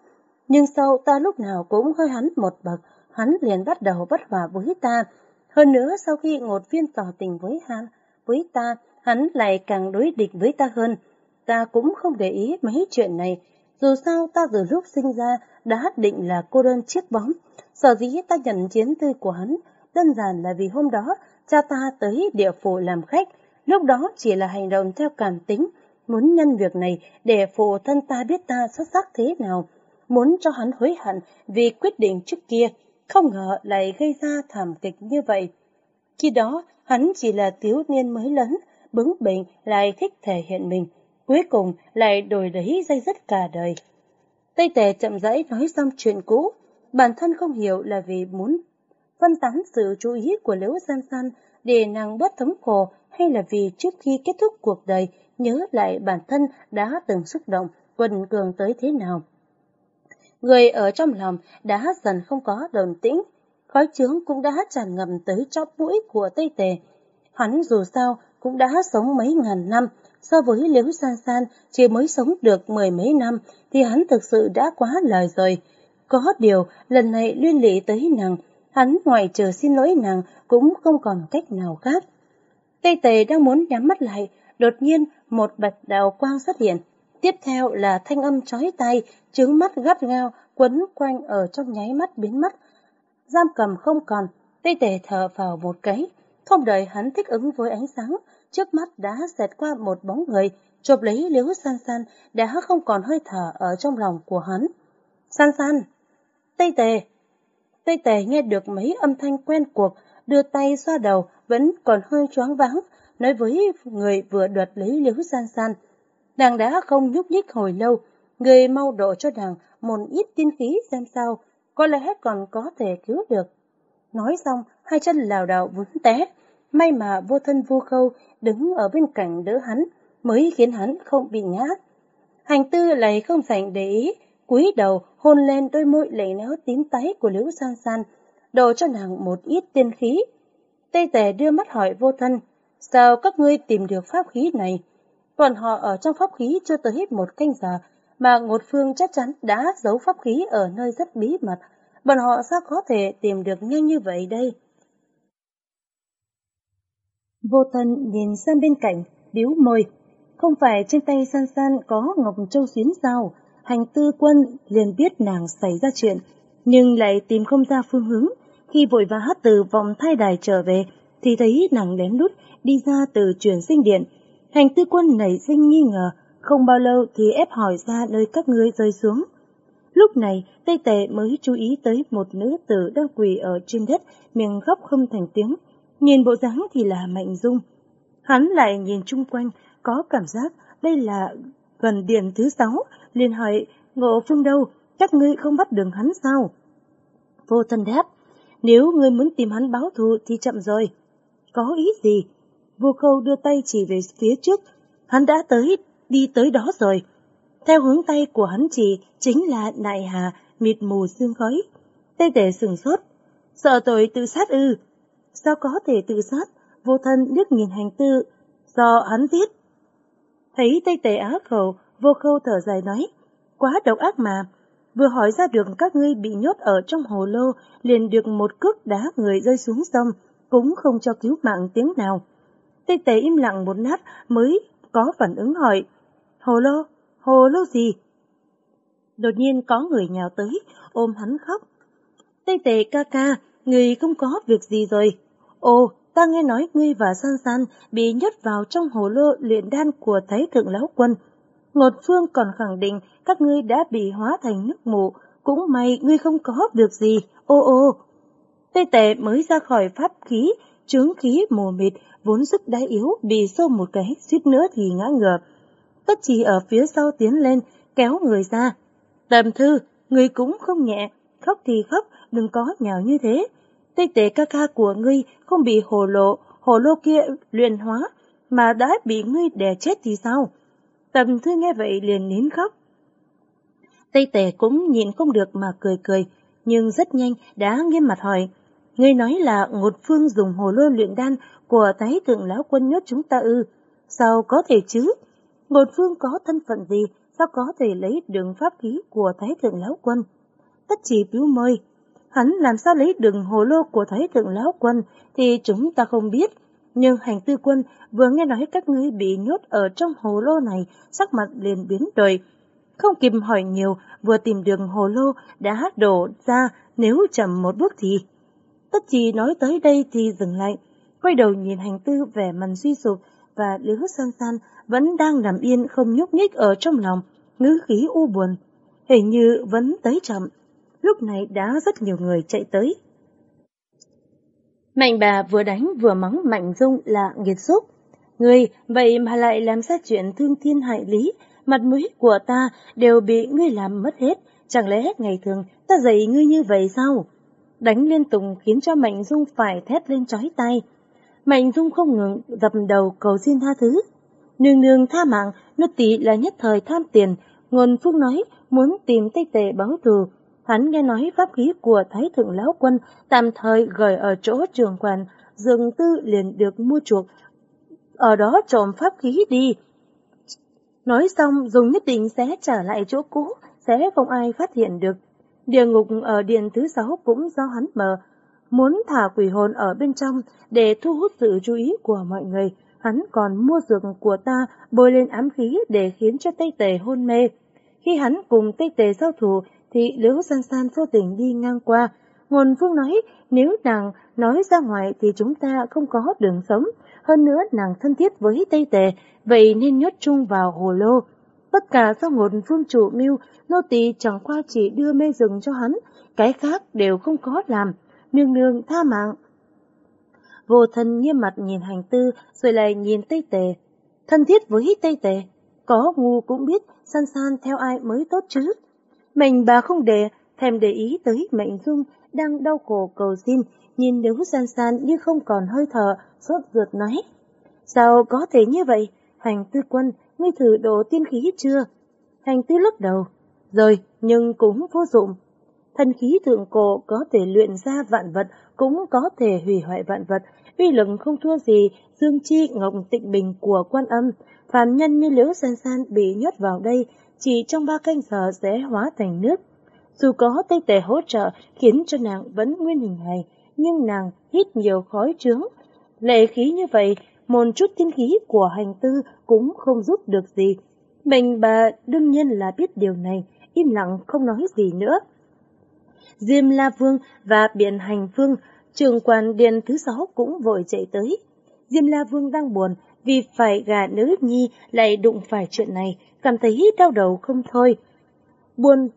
nhưng sau ta lúc nào cũng hơi hắn một bậc, hắn liền bắt đầu bất hòa với ta. Hơn nữa sau khi ngột viên tỏ tình với hắn, với ta, hắn lại càng đối địch với ta hơn. Ta cũng không để ý mấy chuyện này, dù sao ta từ lúc sinh ra đã định là cô đơn chiếc bóng. Sở dĩ ta nhận chiến tư của hắn, đơn giản là vì hôm đó cha ta tới địa phủ làm khách, lúc đó chỉ là hành động theo cảm tính, muốn nhân việc này để phụ thân ta biết ta xuất sắc thế nào, muốn cho hắn hối hận vì quyết định trước kia, không ngờ lại gây ra thảm kịch như vậy. Khi đó, hắn chỉ là thiếu niên mới lớn, bướng bỉnh lại thích thể hiện mình, cuối cùng lại đổi lấy dây dứt cả đời. Tây Tề chậm rãi nói xong chuyện cũ, bản thân không hiểu là vì muốn phân tán sự chú ý của Liễu San San để nàng bớt thống khổ hay là vì trước khi kết thúc cuộc đời nhớ lại bản thân đã từng xúc động, quần cường tới thế nào. Người ở trong lòng đã dần không có đồng tĩnh, khói trướng cũng đã tràn ngầm tới chóp mũi của Tây Tề. Hắn dù sao cũng đã sống mấy ngàn năm, so với Liễu San San chỉ mới sống được mười mấy năm thì hắn thực sự đã quá lời rồi. Có điều, lần này liên lụy tới nàng, hắn ngoài trừ xin lỗi nàng cũng không còn cách nào khác. Tây Tề đang muốn nhắm mắt lại, đột nhiên một bạch đạo quang xuất hiện. Tiếp theo là thanh âm chói tai, trứng mắt gắt gao, quấn quanh ở trong nháy mắt biến mất. Giam cầm không còn, Tây Tề thở vào một cái, không đợi hắn thích ứng với ánh sáng, trước mắt đã xẹt qua một bóng người, chộp lấy liếu san san, đã không còn hơi thở ở trong lòng của hắn. San san! Tây Tề! Tây Tề nghe được mấy âm thanh quen cuộc, đưa tay xoa đầu, vẫn còn hơi choáng váng, nói với người vừa đoạt lấy liếu san san. Nàng đã không nhúc nhích hồi lâu, người mau độ cho nàng một ít tiên khí xem sao, có lẽ còn có thể cứu được. Nói xong, hai chân lào đảo vốn té, may mà vô thân vô khâu đứng ở bên cạnh đỡ hắn, mới khiến hắn không bị ngã. Hành tư lại không dành để ý, cúi đầu hôn lên đôi môi lệ néo tím tái của Liễu San San, đổ cho nàng một ít tiên khí. Tây Tề đưa mắt hỏi vô thân, sao các ngươi tìm được pháp khí này? Còn họ ở trong pháp khí chưa tới hết một canh giờ, mà Ngột Phương chắc chắn đã giấu pháp khí ở nơi rất bí mật. Bọn họ sao có thể tìm được nhanh như vậy đây? Vô thân nhìn sang bên cạnh, biếu môi. Không phải trên tay san san có Ngọc Châu xuyến sao? Hành tư quân liền biết nàng xảy ra chuyện, nhưng lại tìm không ra phương hướng. Khi vội vã từ vòng thai đài trở về, thì thấy nàng lén lút đi ra từ truyền sinh điện. Hành tư quân nảy sinh nghi ngờ, không bao lâu thì ép hỏi ra nơi các ngươi rơi xuống. Lúc này, Tây Tề mới chú ý tới một nữ tử đang quỳ ở trên đất, miệng khóc không thành tiếng. Nhìn bộ dáng thì là Mạnh Dung. Hắn lại nhìn chung quanh, có cảm giác đây là gần điểm thứ sáu, liền hỏi, ngộ phương đâu, các ngươi không bắt đường hắn sao? Vô thân đáp, nếu ngươi muốn tìm hắn báo thù thì chậm rồi. Có ý gì? Vô khâu đưa tay chỉ về phía trước, hắn đã tới, đi tới đó rồi. Theo hướng tay của hắn chỉ chính là đại hà, mịt mù xương khói. Tê tề sừng sốt, sợ tội tự sát ư. Sao có thể tự sát? Vô thân liếc nhìn hành tư, do hắn viết. Thấy tây tề á khẩu, vô khâu thở dài nói, quá độc ác mà. Vừa hỏi ra được các ngươi bị nhốt ở trong hồ lô, liền được một cước đá người rơi xuống sông, cũng không cho cứu mạng tiếng nào. Tây tề im lặng một nát mới có phản ứng hỏi, hồ lô, hồ lô gì? Đột nhiên có người nhào tới, ôm hắn khóc. Tây tề ca ca, người không có việc gì rồi. Ồ, ta nghe nói ngươi và San San bị nhốt vào trong hồ lô luyện đan của Thái Thượng Lão Quân. Ngột Phương còn khẳng định các ngươi đã bị hóa thành nước mù, cũng may ngươi không có việc gì, ô ô. Tây tệ mới ra khỏi pháp khí, trướng khí mù mịt, vốn sức đá yếu, bị xô một cái, suýt nữa thì ngã ngựa. Tất chỉ ở phía sau tiến lên, kéo người ra. Tầm thư, người cũng không nhẹ, khóc thì khóc, đừng có nhào như thế. Tây tế ca ca của ngươi không bị hồ lộ, hồ lô kia luyện hóa, mà đã bị ngươi đè chết thì sao? Tầm thư nghe vậy liền nín khóc. Tây tề cũng nhịn không được mà cười cười, nhưng rất nhanh đã nghiêm mặt hỏi. Ngươi nói là ngột phương dùng hồ lô luyện đan của thái thượng lão quân nhốt chúng ta ư? Sao có thể chứ? Một phương có thân phận gì? Sao có thể lấy đường pháp khí của thái thượng lão quân? Tất chỉ biếu môi, hắn làm sao lấy đường hồ lô của Thái Thượng Lão Quân thì chúng ta không biết. Nhưng hành tư quân vừa nghe nói các ngươi bị nhốt ở trong hồ lô này, sắc mặt liền biến đổi. Không kịp hỏi nhiều, vừa tìm đường hồ lô đã đổ ra nếu chậm một bước thì. Tất chỉ nói tới đây thì dừng lại, quay đầu nhìn hành tư vẻ mặt suy sụp và liễu san san vẫn đang nằm yên không nhúc nhích ở trong lòng, ngữ khí u buồn. Hình như vẫn tới chậm. Lúc này đã rất nhiều người chạy tới. Mạnh bà vừa đánh vừa mắng Mạnh Dung là nghiệt xúc. Ngươi, vậy mà lại làm ra chuyện thương thiên hại lý, mặt mũi của ta đều bị ngươi làm mất hết, chẳng lẽ hết ngày thường ta dạy ngươi như vậy sao? Đánh liên tục khiến cho Mạnh Dung phải thét lên chói tay. Mạnh Dung không ngừng dập đầu cầu xin tha thứ. Nương nương tha mạng, nô tỳ là nhất thời tham tiền, ngôn phúc nói muốn tìm tây tề báo thù, Hắn nghe nói pháp khí của Thái Thượng Lão Quân tạm thời gửi ở chỗ trường quan, dường tư liền được mua chuộc. Ở đó trộm pháp khí đi. Nói xong, dùng nhất định sẽ trở lại chỗ cũ, sẽ không ai phát hiện được. Địa ngục ở điện thứ sáu cũng do hắn mở. Muốn thả quỷ hồn ở bên trong để thu hút sự chú ý của mọi người, hắn còn mua dược của ta bôi lên ám khí để khiến cho Tây Tề hôn mê. Khi hắn cùng Tây Tề giao thủ thì Liễu San San vô tình đi ngang qua. Nguồn phương nói, nếu nàng nói ra ngoài thì chúng ta không có đường sống. Hơn nữa nàng thân thiết với Tây Tề, vậy nên nhốt chung vào hồ lô. Tất cả do nguồn phương chủ mưu, nô tỳ chẳng qua chỉ đưa mê rừng cho hắn, cái khác đều không có làm. Nương nương tha mạng. Vô thân nghiêm mặt nhìn hành tư, rồi lại nhìn Tây Tề. Thân thiết với Tây Tề, có ngu cũng biết san san theo ai mới tốt chứ. Mình bà không để, thèm để ý tới mệnh dung đang đau khổ cầu xin, nhìn đứng san san như không còn hơi thở, sốt ruột nói. Sao có thể như vậy? Hành tư quân, ngươi thử đổ tiên khí chưa? Hành tư lắc đầu. Rồi, nhưng cũng vô dụng. Thần khí thượng cổ có thể luyện ra vạn vật, cũng có thể hủy hoại vạn vật, uy lực không thua gì dương chi ngọc tịnh bình của quan âm. Phàm nhân như liễu san san bị nhốt vào đây, chỉ trong ba canh giờ sẽ hóa thành nước. Dù có tinh Tề hỗ trợ khiến cho nàng vẫn nguyên hình hài, nhưng nàng hít nhiều khói trướng. Lệ khí như vậy, một chút tiên khí của hành tư cũng không giúp được gì. Mình bà đương nhiên là biết điều này, im lặng không nói gì nữa. Diêm La Vương và Biện Hành Vương, trường quan điện thứ sáu cũng vội chạy tới. Diêm La Vương đang buồn vì phải gà nữ nhi lại đụng phải chuyện này, cảm thấy đau đầu không thôi. Buồn,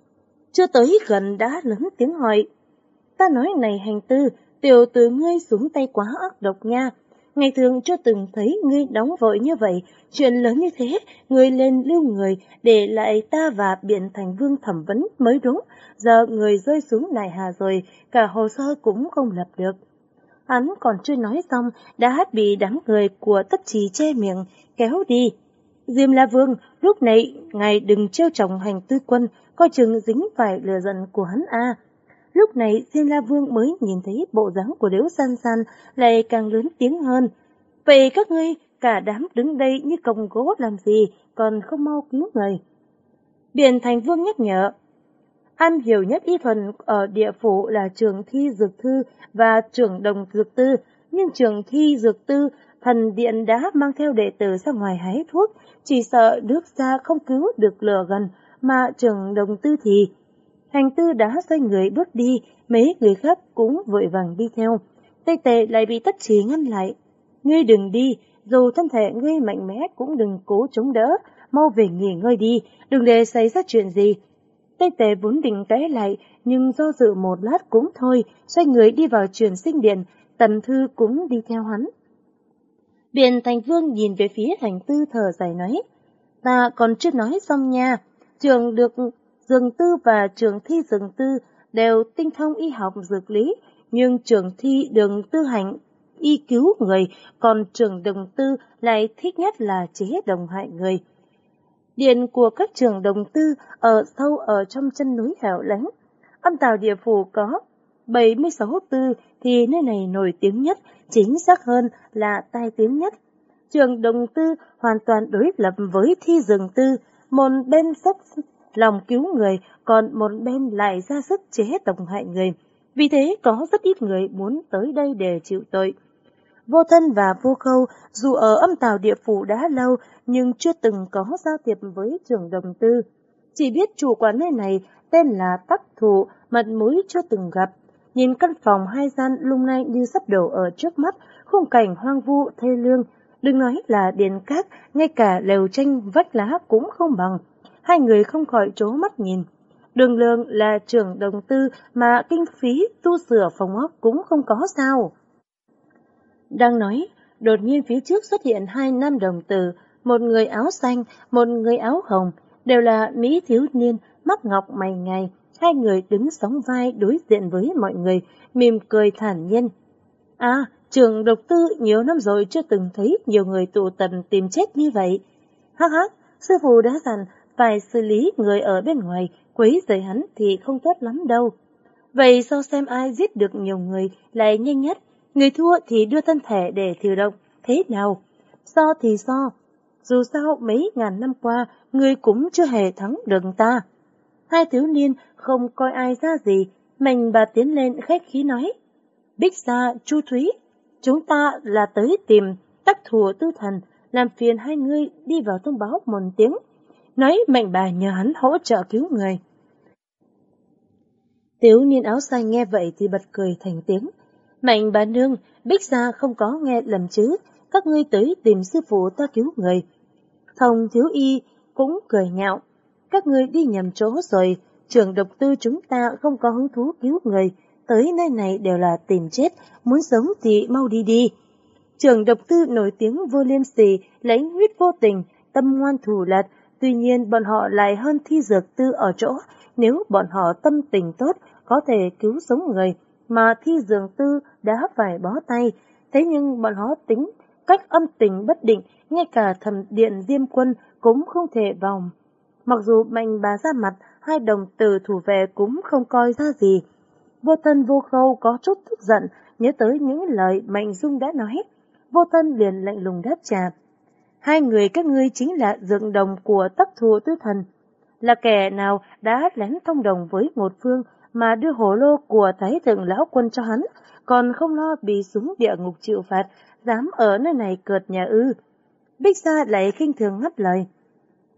chưa tới gần đã lớn tiếng hỏi. Ta nói này hành tư, tiểu tử ngươi xuống tay quá ác độc nha. Ngày thường chưa từng thấy ngươi đóng vội như vậy, chuyện lớn như thế, ngươi lên lưu người, để lại ta và biện thành vương thẩm vấn mới đúng. Giờ người rơi xuống nại hà rồi, cả hồ sơ cũng không lập được. Hắn còn chưa nói xong, đã bị đám người của tất trì che miệng, kéo đi. Diêm La Vương, lúc này ngài đừng trêu chồng hành tư quân, coi chừng dính phải lừa giận của hắn a. Lúc này Diêm La Vương mới nhìn thấy bộ dáng của Liễu San San lại càng lớn tiếng hơn. Vậy các ngươi, cả đám đứng đây như cồng gỗ làm gì, còn không mau cứu người. Biện Thành Vương nhắc nhở, Am hiểu nhất y thuần ở địa phủ là trường thi dược thư và trưởng đồng dược tư, nhưng trường thi dược tư thần điện đã mang theo đệ tử ra ngoài hái thuốc, chỉ sợ nước ra không cứu được lửa gần, mà trường đồng tư thì. Hành tư đã xoay người bước đi, mấy người khác cũng vội vàng đi theo. Tây tề lại bị tất trí ngăn lại. Ngươi đừng đi, dù thân thể ngươi mạnh mẽ cũng đừng cố chống đỡ, mau về nghỉ ngơi đi, đừng để xảy ra chuyện gì. Tây tề vốn định té lại, nhưng do dự một lát cũng thôi, xoay người đi vào truyền sinh điện, tần thư cũng đi theo hắn. Biện thành vương nhìn về phía hành tư thở dài nói, ta còn chưa nói xong nha, trường được dường tư và trường thi dường tư đều tinh thông y học dược lý, nhưng trường thi đường tư hành y cứu người, còn trường đồng tư lại thích nhất là chế đồng hại người. Điện của các trường đồng tư ở sâu ở trong chân núi hẻo lánh. Âm tàu địa phủ có 76 tư thì nơi này nổi tiếng nhất, chính xác hơn là tai tiếng nhất. Trường đồng tư hoàn toàn đối lập với thi rừng tư, một bên sốc lòng cứu người, còn một bên lại ra sức chế tổng hại người. Vì thế có rất ít người muốn tới đây để chịu tội. Vô thân và vô khâu, dù ở âm tào địa phủ đã lâu, nhưng chưa từng có giao thiệp với trường đồng tư. Chỉ biết chủ quán nơi này tên là Tắc Thụ, mặt mũi chưa từng gặp. Nhìn căn phòng hai gian lung lay như sắp đổ ở trước mắt, khung cảnh hoang vu, thê lương. Đừng nói là điền cát, ngay cả lều tranh vách lá cũng không bằng. Hai người không khỏi trố mắt nhìn. Đường lương là trưởng đồng tư mà kinh phí tu sửa phòng ốc cũng không có sao. Đang nói, đột nhiên phía trước xuất hiện hai nam đồng tử, một người áo xanh, một người áo hồng, đều là Mỹ thiếu niên, mắt ngọc mày ngày. Hai người đứng sóng vai đối diện với mọi người, mỉm cười thản nhiên. À, trường độc tư nhiều năm rồi chưa từng thấy nhiều người tụ tập tìm chết như vậy. Hắc hắc, sư phụ đã dặn phải xử lý người ở bên ngoài, quấy rầy hắn thì không tốt lắm đâu. Vậy sau xem ai giết được nhiều người lại nhanh nhất, người thua thì đưa thân thể để thử động, thế nào? So thì so, dù sao mấy ngàn năm qua, người cũng chưa hề thắng được ta. Hai thiếu niên không coi ai ra gì, mình bà tiến lên khách khí nói. Bích gia, chu Thúy, chúng ta là tới tìm tắc thù tư thần, làm phiền hai ngươi đi vào thông báo một tiếng. Nói mệnh bà nhờ hắn hỗ trợ cứu người. Tiếu niên áo xanh nghe vậy thì bật cười thành tiếng. Mạnh bà nương, Bích ra không có nghe lầm chứ, các ngươi tới tìm sư phụ ta cứu người. Thông thiếu y cũng cười nhạo, các ngươi đi nhầm chỗ rồi, trường độc tư chúng ta không có hứng thú cứu người, tới nơi này đều là tìm chết, muốn sống thì mau đi đi. Trường độc tư nổi tiếng vô liêm sỉ, lấy huyết vô tình, tâm ngoan thủ lật, tuy nhiên bọn họ lại hơn thi dược tư ở chỗ, nếu bọn họ tâm tình tốt, có thể cứu sống người, mà thi dược tư đã phải bó tay, thế nhưng bọn họ tính cách âm tình bất định, ngay cả thẩm điện diêm quân cũng không thể vòng Mặc dù mạnh bà ra mặt, hai đồng tử thủ vệ cũng không coi ra gì. Vô thân vô khâu có chút tức giận, nhớ tới những lời Mạnh Dung đã nói. Vô thân liền lạnh lùng đáp trả. Hai người các ngươi chính là dựng đồng của tắc thù tư thần. Là kẻ nào đã lén thông đồng với một phương mà đưa hồ lô của Thái thượng lão quân cho hắn, còn không lo bị xuống địa ngục chịu phạt, dám ở nơi này cợt nhà ư. Bích Sa lại khinh thường ngắt lời.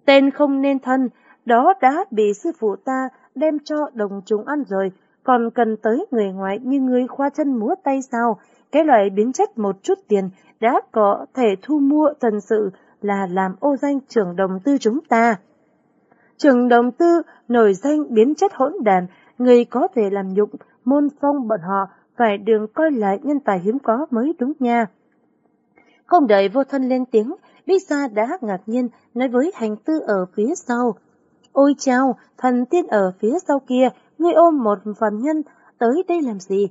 Tên không nên thân, đó đã bị sư phụ ta đem cho đồng chúng ăn rồi, còn cần tới người ngoài như người khoa chân múa tay sao, cái loại biến chất một chút tiền đã có thể thu mua thần sự là làm ô danh trưởng đồng tư chúng ta. Trưởng đồng tư nổi danh biến chất hỗn đàn, người có thể làm nhục, môn phong bọn họ phải đường coi lại nhân tài hiếm có mới đúng nha. Không đợi vô thân lên tiếng, Lisa đã ngạc nhiên nói với hành tư ở phía sau. Ôi chao, thần tiên ở phía sau kia, ngươi ôm một phàm nhân tới đây làm gì?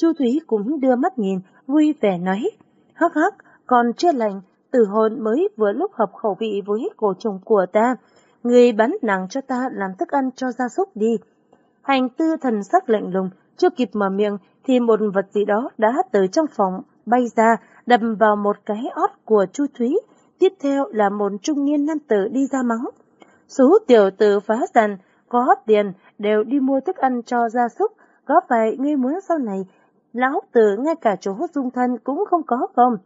Chu Thúy cũng đưa mắt nhìn, vui vẻ nói. Hắc hắc, còn chưa lành, tử hồn mới vừa lúc hợp khẩu vị với cổ trùng của ta. Người bắn nặng cho ta làm thức ăn cho gia súc đi. Hành tư thần sắc lạnh lùng, chưa kịp mở miệng thì một vật gì đó đã từ trong phòng bay ra, đâm vào một cái ót của Chu Thúy. Tiếp theo là một trung niên nam tử đi ra mắng. Số tiểu tử phá sàn, có tiền, đều đi mua thức ăn cho gia súc, có phải ngươi muốn sau này, lão tử ngay cả chỗ dung thân cũng không có không?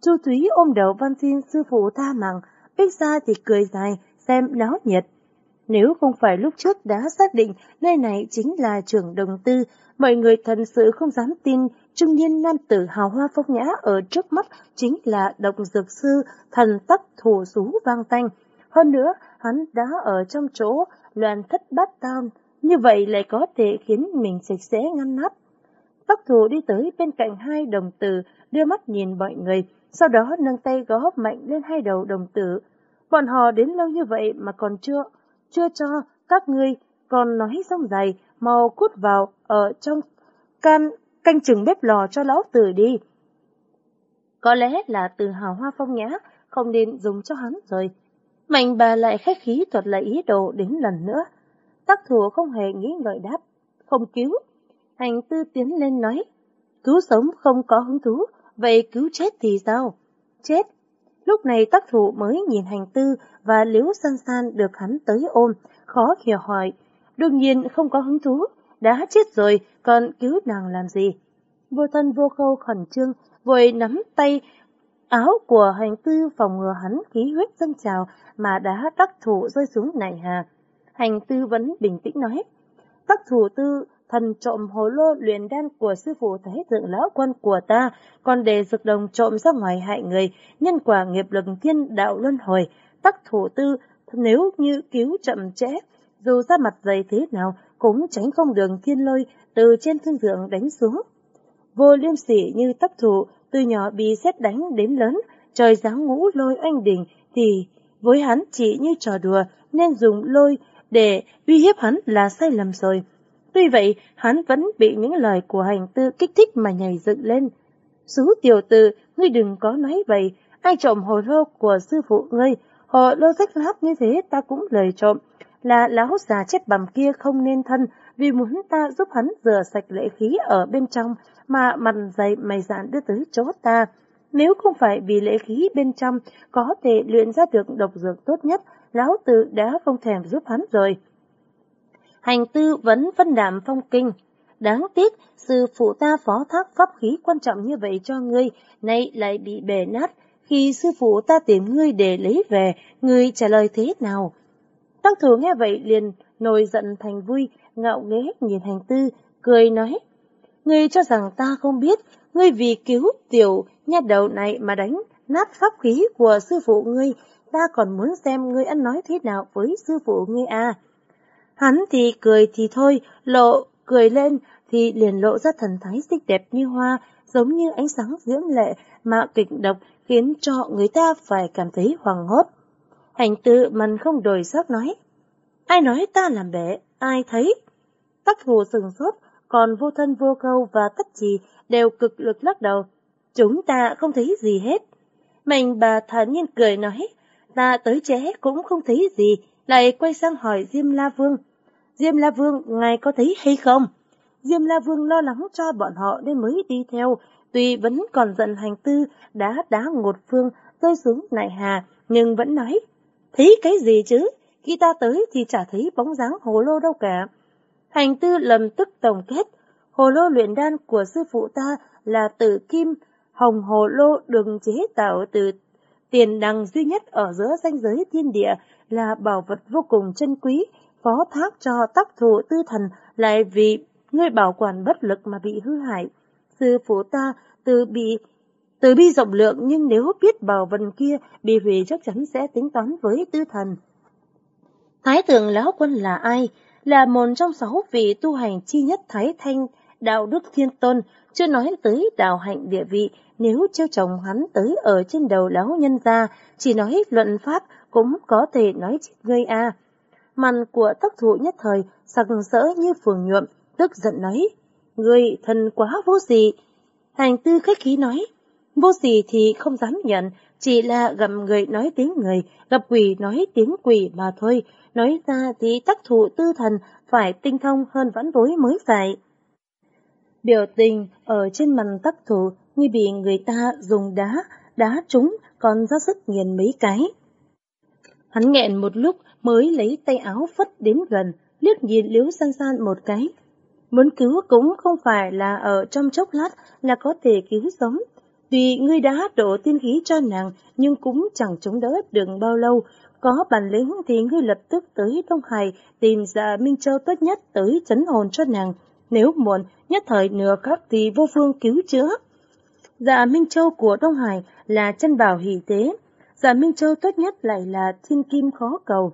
Chu Thúy ôm đầu văn xin sư phụ tha mạng, Bích ra thì cười dài, xem náo nhiệt. Nếu không phải lúc trước đã xác định nơi này chính là trường đồng tư, mọi người thần sự không dám tin trung niên nam tử hào hoa phong nhã ở trước mắt chính là động dược sư thần tắc thủ sú vang tanh. Hơn nữa, hắn đã ở trong chỗ loạn thất bát tam, như vậy lại có thể khiến mình sạch sẽ ngăn nắp. Tắc Thù đi tới bên cạnh hai đồng tử, đưa mắt nhìn mọi người, sau đó nâng tay gõ mạnh lên hai đầu đồng tử. Bọn họ đến lâu như vậy mà còn chưa, chưa cho các ngươi còn nói xong dài, mau cút vào ở trong can canh chừng bếp lò cho lão tử đi. Có lẽ là từ hào hoa phong nhã, không nên dùng cho hắn rồi. Mạnh bà lại khách khí thuật lại ý đồ đến lần nữa. Tắc thủ không hề nghĩ ngợi đáp, không cứu. Hành tư tiến lên nói, cứu sống không có hứng thú, vậy cứu chết thì sao? Chết. Lúc này tắc thủ mới nhìn hành tư và liếu san san được hắn tới ôm, khó hiểu hỏi. Đương nhiên không có hứng thú, đã chết rồi, còn cứu nàng làm gì? Vô thân vô khâu khẩn trương, vội nắm tay áo của hành tư phòng ngừa hắn khí huyết dâng trào mà đã tác thủ rơi xuống nại hà. Hành tư vẫn bình tĩnh nói, tắc thủ tư thần trộm hồ lô luyện đan của sư phụ thái thượng lão quân của ta, còn để dược đồng trộm ra ngoài hại người, nhân quả nghiệp lực thiên đạo luân hồi, tắc thủ tư nếu như cứu chậm trễ, dù ra mặt dày thế nào cũng tránh không đường thiên lôi từ trên thương thượng đánh xuống. Vô liêm sỉ như tắc thủ, từ nhỏ bị xét đánh đến lớn, trời giáng ngũ lôi oanh đỉnh thì với hắn chỉ như trò đùa nên dùng lôi để uy hiếp hắn là sai lầm rồi. Tuy vậy, hắn vẫn bị những lời của hành tư kích thích mà nhảy dựng lên. Sú tiểu tử, ngươi đừng có nói vậy, ai trộm hồ lô của sư phụ ngươi, hồ lô rách lát như thế ta cũng lời trộm. Là lão già chết bầm kia không nên thân, vì muốn ta giúp hắn rửa sạch lễ khí ở bên trong, mà mặt dày mày dạn đưa tới chỗ ta. Nếu không phải vì lễ khí bên trong có thể luyện ra được độc dược tốt nhất, lão tử đã không thèm giúp hắn rồi hành tư vẫn phân đạm phong kinh. Đáng tiếc, sư phụ ta phó thác pháp khí quan trọng như vậy cho ngươi, nay lại bị bể nát. Khi sư phụ ta tìm ngươi để lấy về, ngươi trả lời thế nào? Tăng thủ nghe vậy liền nổi giận thành vui, ngạo nghễ nhìn hành tư, cười nói. Ngươi cho rằng ta không biết, ngươi vì cứu tiểu nha đầu này mà đánh nát pháp khí của sư phụ ngươi, ta còn muốn xem ngươi ăn nói thế nào với sư phụ ngươi à. Hắn thì cười thì thôi, lộ, cười lên thì liền lộ ra thần thái xinh đẹp như hoa, giống như ánh sáng diễm lệ mà kịch độc khiến cho người ta phải cảm thấy hoàng hốt. Hành tự mình không đổi sắc nói. Ai nói ta làm bể, ai thấy? Tắc thù sừng sốt, còn vô thân vô câu và tất trì đều cực lực lắc đầu. Chúng ta không thấy gì hết. Mình bà thản nhiên cười nói, ta tới chế cũng không thấy gì, lại quay sang hỏi Diêm La Vương. Diêm La Vương, ngài có thấy hay không? Diêm La Vương lo lắng cho bọn họ nên mới đi theo, tuy vẫn còn giận hành tư, đã đá ngột phương, rơi xuống nại hà, nhưng vẫn nói, thấy cái gì chứ? Khi ta tới thì chả thấy bóng dáng hồ lô đâu cả. Hành tư lầm tức tổng kết, hồ lô luyện đan của sư phụ ta là tử kim, hồng hồ lô đường chế tạo từ tiền đằng duy nhất ở giữa ranh giới thiên địa là bảo vật vô cùng chân quý, phó thác cho tác thủ tư thần lại vì người bảo quản bất lực mà bị hư hại. Sư phụ ta từ bị từ bi rộng lượng nhưng nếu biết bảo vật kia bị hủy chắc chắn sẽ tính toán với tư thần. Thái thượng lão quân là ai? Là một trong sáu vị tu hành chi nhất Thái Thanh, đạo đức thiên tôn, chưa nói tới đạo hạnh địa vị, nếu treo chồng hắn tới ở trên đầu lão nhân gia, chỉ nói luận pháp cũng có thể nói chết ngươi a. Mặt của tắc thủ nhất thời, sặc sỡ như phường nhuộm, tức giận nói, ngươi thân quá vô gì. Hành tư khách khí nói, vô gì thì không dám nhận, chỉ là gặp người nói tiếng người, gặp quỷ nói tiếng quỷ mà thôi, nói ra thì tắc thủ tư thần phải tinh thông hơn vãn bối mới phải. Biểu tình ở trên mặt tắc thủ như bị người ta dùng đá, đá trúng còn ra sức nghiền mấy cái. Hắn nghẹn một lúc mới lấy tay áo phất đến gần, liếc nhìn Liễu San San một cái. Muốn cứu cũng không phải là ở trong chốc lát là có thể cứu sống. tuy ngươi đã đổ tiên khí cho nàng, nhưng cũng chẳng chống đỡ được bao lâu. Có bản lĩnh thì ngươi lập tức tới Đông Hải tìm ra Minh Châu tốt nhất tới chấn hồn cho nàng. Nếu muộn, nhất thời nửa khắc thì vô phương cứu chữa. Dạ Minh Châu của Đông Hải là chân bảo hỷ tế, Dạ Minh Châu tốt nhất lại là thiên kim khó cầu.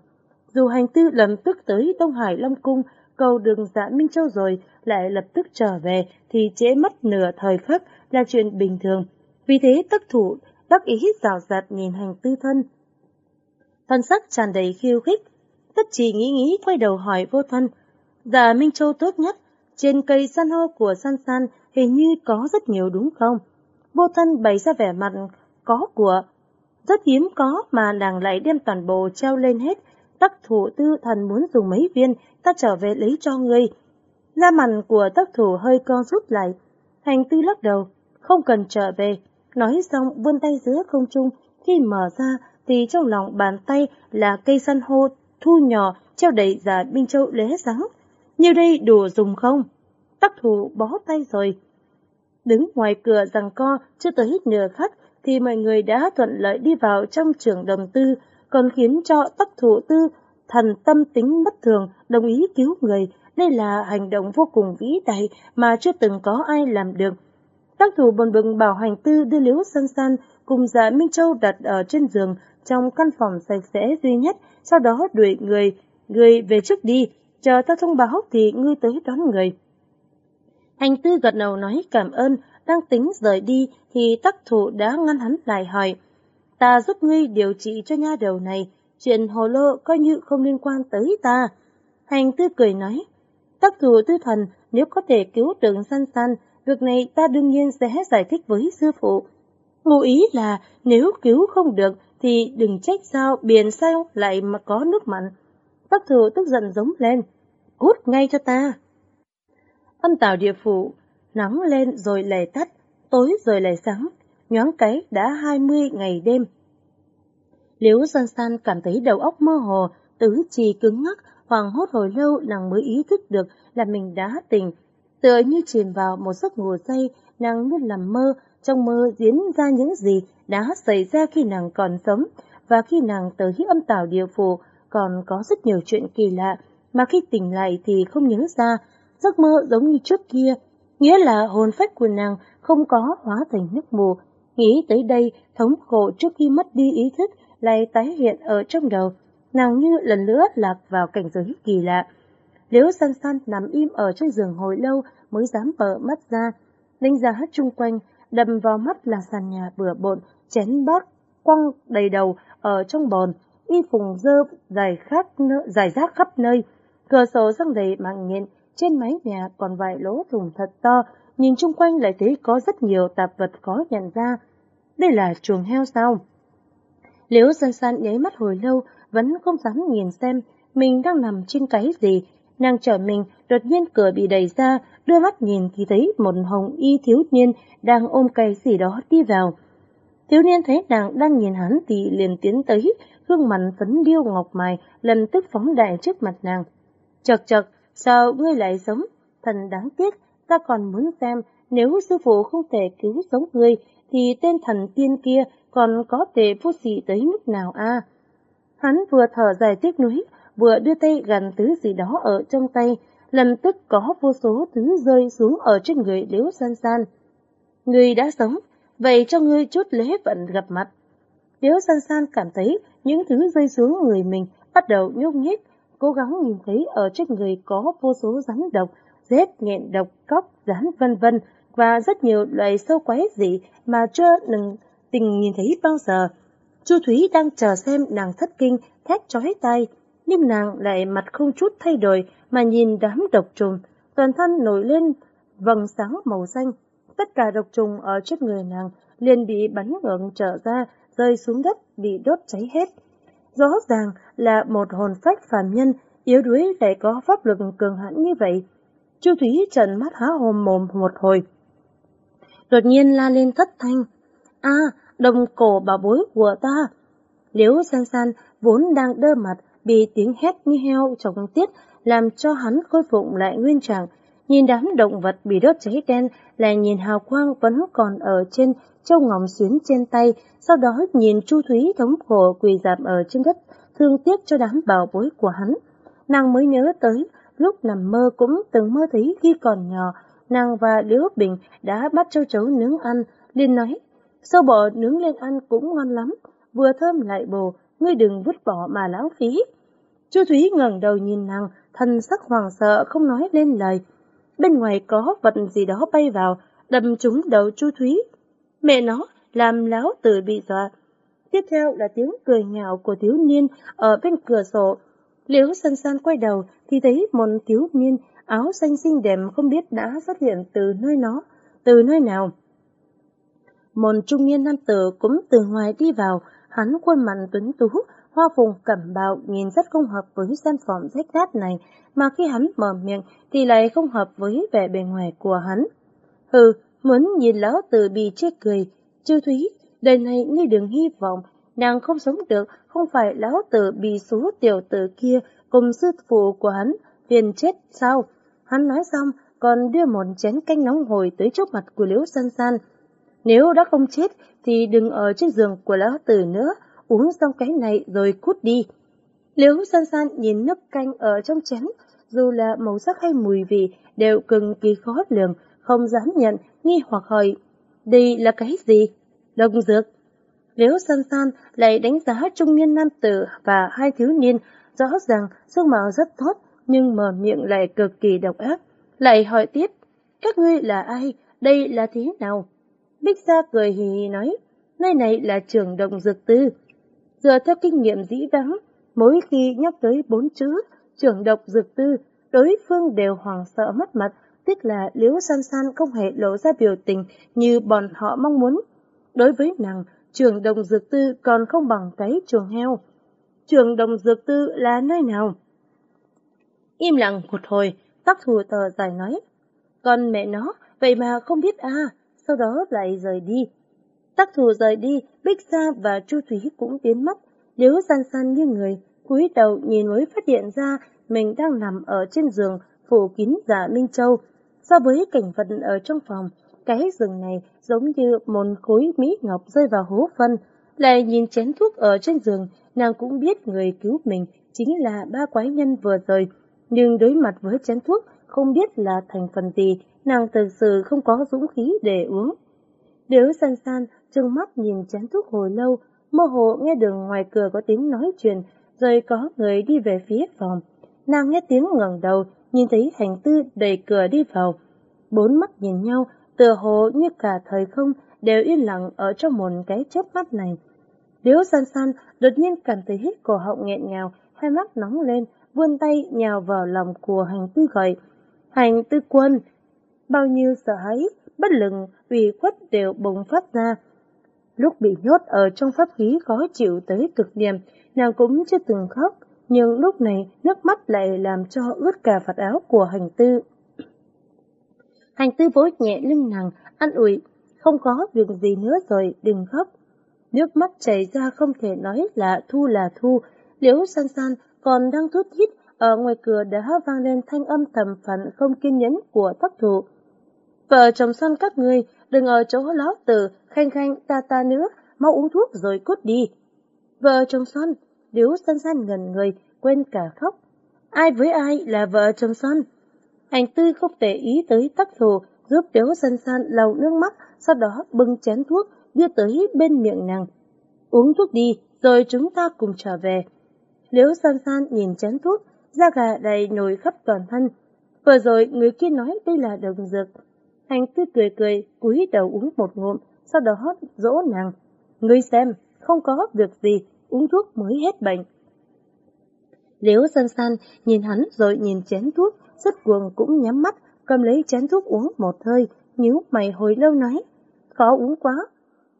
Dù hành tư lập tức tới Đông Hải Long Cung, cầu đường dạ Minh Châu rồi, lại lập tức trở về, thì trễ mất nửa thời khắc là chuyện bình thường. Vì thế tất thủ, đắc ý rào rạt nhìn hành tư thân. Thân sắc tràn đầy khiêu khích, tất chỉ nghĩ nghĩ quay đầu hỏi vô thân. Dạ Minh Châu tốt nhất, trên cây san hô của san san hình như có rất nhiều đúng không? Vô thân bày ra vẻ mặt có của rất hiếm có mà nàng lại đem toàn bộ treo lên hết. Tắc thủ tư thần muốn dùng mấy viên, ta trở về lấy cho ngươi. Da mặt của tắc thủ hơi co rút lại. Hành tư lắc đầu, không cần trở về. Nói xong vươn tay giữa không trung, khi mở ra thì trong lòng bàn tay là cây san hô thu nhỏ treo đầy giả Minh Châu lé sáng. Như đây đủ dùng không? Tắc thủ bó tay rồi. Đứng ngoài cửa rằng co, chưa tới nửa khắc, thì mọi người đã thuận lợi đi vào trong trường đồng tư, còn khiến cho tắc thủ tư thần tâm tính bất thường đồng ý cứu người. Đây là hành động vô cùng vĩ đại mà chưa từng có ai làm được. Tác thủ bồn bừng bảo hành tư đưa liếu san san cùng dạ Minh Châu đặt ở trên giường trong căn phòng sạch sẽ duy nhất, sau đó đuổi người, người về trước đi, chờ ta thông báo thì ngươi tới đón người. Hành tư gật đầu nói cảm ơn, đang tính rời đi thì tắc thủ đã ngăn hắn lại hỏi. Ta giúp ngươi điều trị cho nha đầu này, chuyện hồ lô coi như không liên quan tới ta. Hành tư cười nói, tắc thủ tư thần nếu có thể cứu được san san, việc này ta đương nhiên sẽ giải thích với sư phụ. Ngụ ý là nếu cứu không được thì đừng trách sao biển sao lại mà có nước mặn. Tắc thủ tức giận giống lên, cút ngay cho ta. Âm tào địa phủ, nắng lên rồi lè tắt, tối rồi lại sáng, nhoáng cái đã hai mươi ngày đêm. Liễu san san cảm thấy đầu óc mơ hồ, tứ chi cứng ngắc, hoàng hốt hồi lâu nàng mới ý thức được là mình đã tỉnh. Tựa như chìm vào một giấc ngủ say, nàng như làm mơ, trong mơ diễn ra những gì đã xảy ra khi nàng còn sống, và khi nàng tới âm tảo địa phủ còn có rất nhiều chuyện kỳ lạ, mà khi tỉnh lại thì không nhớ ra, giấc mơ giống như trước kia, nghĩa là hồn phách của nàng không có hóa thành nước mù. Nghĩ tới đây, thống khổ trước khi mất đi ý thức lại tái hiện ở trong đầu, nàng như lần nữa lạc vào cảnh giới kỳ lạ. Liễu san san nằm im ở trên giường hồi lâu mới dám mở mắt ra, đánh giá chung quanh, đầm vào mắt là sàn nhà bừa bộn, chén bát, quăng đầy đầu ở trong bồn, y phùng dơ dài, khắp, dài rác khắp nơi, cửa sổ răng đầy mạng nghiện trên mái nhà còn vài lỗ thủng thật to, nhìn chung quanh lại thấy có rất nhiều tạp vật khó nhận ra. Đây là chuồng heo sao? Liễu san san nháy mắt hồi lâu, vẫn không dám nhìn xem mình đang nằm trên cái gì. Nàng trở mình, đột nhiên cửa bị đẩy ra, đưa mắt nhìn thì thấy một hồng y thiếu niên đang ôm cây gì đó đi vào. Thiếu niên thấy nàng đang nhìn hắn thì liền tiến tới, gương mặt phấn điêu ngọc mài, lần tức phóng đại trước mặt nàng. Chật chật, sao ngươi lại sống? Thần đáng tiếc, ta còn muốn xem nếu sư phụ không thể cứu sống ngươi, thì tên thần tiên kia còn có thể vô sĩ tới mức nào a? Hắn vừa thở dài tiếc nuối, vừa đưa tay gần thứ gì đó ở trong tay, lập tức có vô số thứ rơi xuống ở trên người liễu san san. Ngươi đã sống, vậy cho ngươi chút lễ vận gặp mặt. Liễu san san cảm thấy những thứ rơi xuống người mình bắt đầu nhúc nhích, cố gắng nhìn thấy ở trên người có vô số rắn độc, rết, nghẹn độc, cóc, rắn vân vân và rất nhiều loài sâu quái dị mà chưa từng tình nhìn thấy bao giờ. Chu Thúy đang chờ xem nàng thất kinh, thét chói tay, nhưng nàng lại mặt không chút thay đổi mà nhìn đám độc trùng, toàn thân nổi lên vầng sáng màu xanh. Tất cả độc trùng ở trên người nàng liền bị bắn ngưỡng trở ra, rơi xuống đất bị đốt cháy hết. Rõ ràng là một hồn phách phàm nhân, yếu đuối lại có pháp lực cường hãn như vậy. Chu Thúy trần mắt há hồm mồm một hồi. Đột nhiên la lên thất thanh. a đồng cổ bảo bối của ta. Liễu san san vốn đang đơ mặt, bị tiếng hét như heo trong tiết, làm cho hắn khôi phục lại nguyên trạng. Nhìn đám động vật bị đốt cháy đen, lại nhìn hào quang vẫn còn ở trên châu ngọc xuyến trên tay, sau đó nhìn Chu Thúy thống khổ quỳ dạp ở trên đất, thương tiếc cho đám bảo bối của hắn. Nàng mới nhớ tới, lúc nằm mơ cũng từng mơ thấy khi còn nhỏ, nàng và Liễu Bình đã bắt châu chấu nướng ăn, liền nói, sâu bò nướng lên ăn cũng ngon lắm, vừa thơm lại bồ, ngươi đừng vứt bỏ mà lãng phí. Chu Thúy ngẩng đầu nhìn nàng, thân sắc hoàng sợ không nói lên lời. Bên ngoài có vật gì đó bay vào, đâm trúng đầu Chu Thúy. Mẹ nó, làm láo tử bị dọa. Tiếp theo là tiếng cười nhạo của thiếu niên ở bên cửa sổ. Liễu san san quay đầu thì thấy một thiếu niên áo xanh xinh đẹp không biết đã xuất hiện từ nơi nó, từ nơi nào. Một trung niên nam tử cũng từ ngoài đi vào, hắn khuôn mặt tuấn tú, hoa phùng cẩm bào nhìn rất không hợp với gian phòng rách nát này, mà khi hắn mở miệng thì lại không hợp với vẻ bề ngoài của hắn. Hừ, muốn nhìn lão tử bị chết cười, chư thúy, đời này ngươi đừng hy vọng, nàng không sống được, không phải lão tử bị số tiểu tử kia cùng sư phụ của hắn, phiền chết sao? Hắn nói xong, còn đưa một chén canh nóng hổi tới trước mặt của Liễu San San. Nếu đã không chết thì đừng ở trên giường của lão tử nữa, uống xong cái này rồi cút đi. Liễu San San nhìn nắp canh ở trong chén, dù là màu sắc hay mùi vị đều cực kỳ khó lường, không dám nhận, nghi hoặc hỏi, đây là cái gì? Đồng dược. Liễu San San lại đánh giá trung niên nam tử và hai thiếu niên, rõ ràng sức mạo rất tốt, nhưng mở miệng lại cực kỳ độc ác. Lại hỏi tiếp, các ngươi là ai? Đây là thế nào? Bích Sa cười hì hì nói, nơi này là trường động dược tư. Dựa theo kinh nghiệm dĩ vãng, mỗi khi nhắc tới bốn chữ trưởng độc dược tư, đối phương đều hoàng sợ mất mặt, tiếc là Liễu San San không hề lộ ra biểu tình như bọn họ mong muốn. Đối với nàng, trường đồng dược tư còn không bằng cái chuồng heo. Trường đồng dược tư là nơi nào? Im lặng một hồi, tắc thù tờ dài nói. Con mẹ nó, vậy mà không biết à, sau đó lại rời đi. Tắc thù rời đi, Bích Sa và Chu Thúy cũng biến mất, Liễu san san như người, cúi đầu nhìn mới phát hiện ra mình đang nằm ở trên giường phủ kín giả Minh Châu. So với cảnh vật ở trong phòng, cái giường này giống như một khối mỹ ngọc rơi vào hố phân. Lại nhìn chén thuốc ở trên giường, nàng cũng biết người cứu mình chính là ba quái nhân vừa rồi. Nhưng đối mặt với chén thuốc, không biết là thành phần gì, nàng thực sự không có dũng khí để uống. Điếu san san, trừng mắt nhìn chén thuốc hồi lâu, mơ hồ nghe đường ngoài cửa có tiếng nói chuyện, rồi có người đi về phía phòng. Nàng nghe tiếng ngẩng đầu, nhìn thấy hành tư đẩy cửa đi vào. Bốn mắt nhìn nhau, tựa hồ như cả thời không đều yên lặng ở trong một cái chớp mắt này. Điếu san san đột nhiên cảm thấy hít cổ họng nghẹn ngào, hai mắt nóng lên, vươn tay nhào vào lòng của hành tư gọi. Hành tư quân! Bao nhiêu sợ hãi, bất lực, ủy khuất đều bùng phát ra. Lúc bị nhốt ở trong pháp khí khó chịu tới cực điểm, nàng cũng chưa từng khóc, nhưng lúc này nước mắt lại làm cho ướt cả vạt áo của hành tư. Hành tư vỗ nhẹ lưng nàng, ăn ủi, không có việc gì nữa rồi, đừng khóc. Nước mắt chảy ra không thể nói là thu là thu, liễu san san còn đang thút thít, ở ngoài cửa đã vang lên thanh âm thầm phận không kiên nhẫn của tác thủ. Vợ chồng son các ngươi, đừng ở chỗ ló tử, khanh khanh ta ta nữa, mau uống thuốc rồi cút đi. Vợ chồng son, điếu san san ngần người, quên cả khóc. Ai với ai là vợ chồng son? Hành tư không để ý tới tắc thù, giúp điếu san san lau nước mắt, sau đó bưng chén thuốc, đưa tới bên miệng nàng. Uống thuốc đi, rồi chúng ta cùng trở về. Liễu san san nhìn chén thuốc, da gà đầy nổi khắp toàn thân. Vừa rồi người kia nói đây là đồng dược. Hành tư cười cười, cúi đầu uống một ngụm, sau đó dỗ nàng. Ngươi xem, không có việc gì, uống thuốc mới hết bệnh. Liễu san san nhìn hắn rồi nhìn chén thuốc, rất cuồng cũng nhắm mắt, cầm lấy chén thuốc uống một hơi, nhíu mày hồi lâu nói, khó uống quá.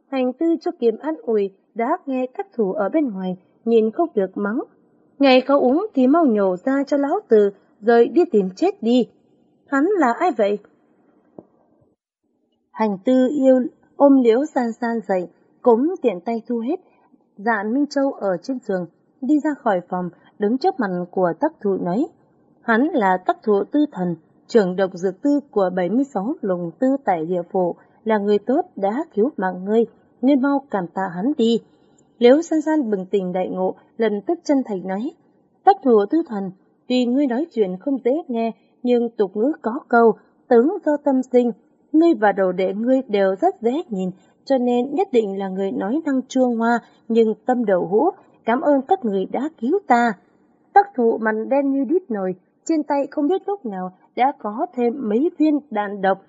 Hành tư cho kiềm ăn ủi, đã nghe các thủ ở bên ngoài, nhìn không được mắng. Ngày khó uống thì mau nhổ ra cho lão từ, rồi đi tìm chết đi. Hắn là ai vậy? Hành tư yêu ôm liễu san san dậy, cúng tiện tay thu hết Dạ Minh Châu ở trên giường, đi ra khỏi phòng, đứng trước mặt của tắc thụ nói. Hắn là tắc thụ tư thần, trưởng độc dược tư của 76 lùng tư tại địa phủ, là người tốt đã cứu mạng ngươi, ngươi mau cảm tạ hắn đi. Liễu san san bừng tỉnh đại ngộ, lần tức chân thành nói. Tắc thụ tư thần, tuy ngươi nói chuyện không dễ nghe, nhưng tục ngữ có câu, tướng do tâm sinh, ngươi và đầu đệ ngươi đều rất dễ nhìn, cho nên nhất định là người nói năng chua hoa nhưng tâm đầu hũ, cảm ơn các người đã cứu ta. Tắc thụ mặt đen như đít nồi, trên tay không biết lúc nào đã có thêm mấy viên đạn độc.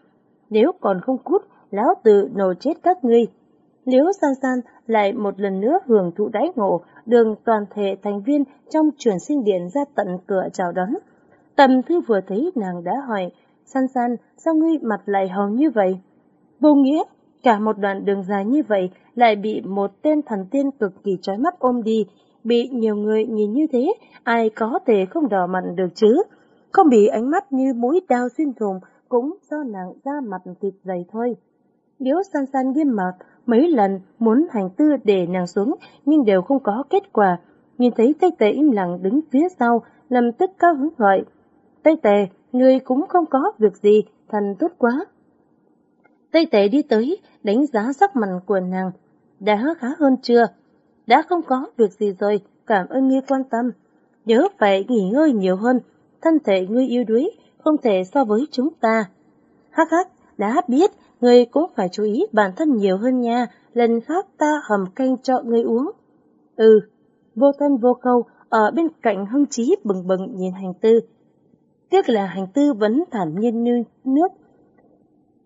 Nếu còn không cút, lão tử nổ chết các ngươi. Liễu san san lại một lần nữa hưởng thụ đáy ngộ, đường toàn thể thành viên trong truyền sinh điện ra tận cửa chào đón. Tầm thư vừa thấy nàng đã hỏi, san san, sao ngươi mặt lại hồng như vậy? Vô nghĩa, Cả một đoạn đường dài như vậy lại bị một tên thần tiên cực kỳ trói mắt ôm đi, bị nhiều người nhìn như thế, ai có thể không đỏ mặt được chứ? Không bị ánh mắt như mũi đao xuyên thùng, cũng do nàng da mặt thịt dày thôi. Điếu san san nghiêm mặt, mấy lần muốn hành tư để nàng xuống, nhưng đều không có kết quả. Nhìn thấy Tây Tề im lặng đứng phía sau, lập tức cao hứng gọi. Tây Tề, người cũng không có việc gì, thần tốt quá. Tây tệ đi tới, đánh giá sắc mặt của nàng. Đã khá hơn chưa? Đã không có việc gì rồi, cảm ơn ngươi quan tâm. Nhớ phải nghỉ ngơi nhiều hơn, thân thể ngươi yêu đuối, không thể so với chúng ta. Hắc hắc, đã biết, ngươi cũng phải chú ý bản thân nhiều hơn nha, lần khác ta hầm canh cho ngươi uống. Ừ, vô thân vô khâu, ở bên cạnh hưng trí bừng bừng nhìn hành tư. Tiếc là hành tư vẫn thản nhiên như nước.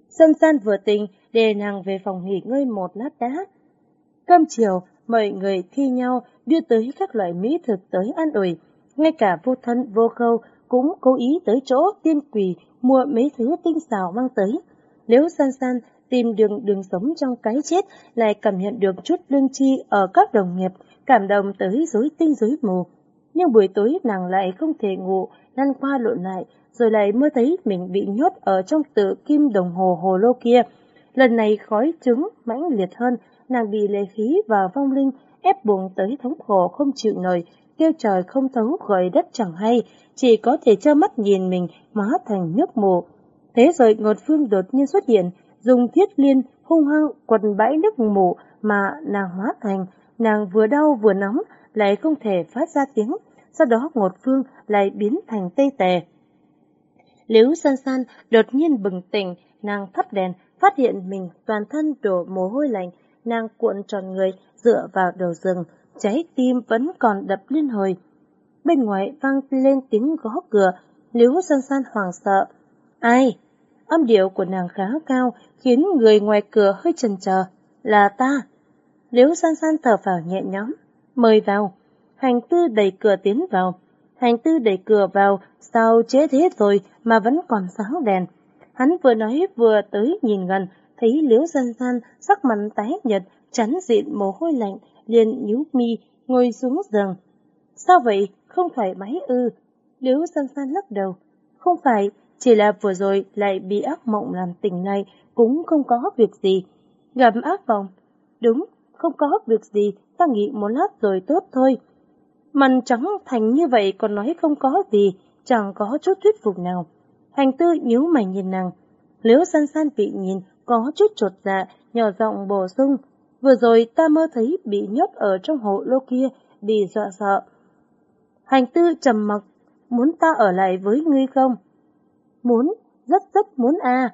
Sân san vừa tình, đề nàng về phòng nghỉ ngơi một lát đã. Cơm chiều, mọi người thi nhau đưa tới các loại mỹ thực tới ăn ủi. Ngay cả vô thân vô khâu cũng cố ý tới chỗ tiên quỳ mua mấy thứ tinh xào mang tới. Nếu san san tìm đường đường sống trong cái chết lại cảm nhận được chút lương chi ở các đồng nghiệp, cảm động tới rối tinh rối mù. Nhưng buổi tối nàng lại không thể ngủ, lăn qua lộn lại, rồi lại mơ thấy mình bị nhốt ở trong tự kim đồng hồ hồ lô kia. Lần này khói trứng mãnh liệt hơn, nàng bị lệ khí và vong linh ép buộc tới thống khổ không chịu nổi, kêu trời không thấu gọi đất chẳng hay, chỉ có thể trơ mắt nhìn mình hóa thành nước mù. Thế rồi Ngột Phương đột nhiên xuất hiện, dùng thiết liên hung hăng quật bãi nước mù mà nàng hóa thành, nàng vừa đau vừa nóng, lại không thể phát ra tiếng, sau đó Ngột Phương lại biến thành tê tề. Liễu san san đột nhiên bừng tỉnh, nàng thắp đèn, phát hiện mình toàn thân đổ mồ hôi lạnh, nàng cuộn tròn người, dựa vào đầu giường, trái tim vẫn còn đập liên hồi. Bên ngoài vang lên tiếng gõ cửa, Liễu san san hoảng sợ. Ai? Âm điệu của nàng khá cao, khiến người ngoài cửa hơi chần chờ. Là ta. Liễu san san thở vào nhẹ nhõm. Mời vào. Hành tư đẩy cửa tiến vào. Hành tư đẩy cửa vào, sao chế thế rồi mà vẫn còn sáng đèn. Hắn vừa nói vừa tới nhìn gần, thấy liễu san san sắc mặt tái nhật, chắn diện mồ hôi lạnh, liền nhíu mi, ngồi xuống giường. Sao vậy, không thoải mái ư? Liễu san san lắc đầu. Không phải, chỉ là vừa rồi lại bị ác mộng làm tỉnh này, cũng không có việc gì. Gặp ác vọng. Đúng, không có việc gì, ta nghĩ một lát rồi tốt thôi. Mặt trắng thành như vậy còn nói không có gì, chẳng có chút thuyết phục nào. Hành tư nhíu mày nhìn nàng. Liễu san san bị nhìn, có chút trột dạ, nhỏ giọng bổ sung. Vừa rồi ta mơ thấy bị nhốt ở trong hộ lô kia, bị dọa sợ. Hành tư trầm mặc, muốn ta ở lại với ngươi không? Muốn, rất rất muốn à.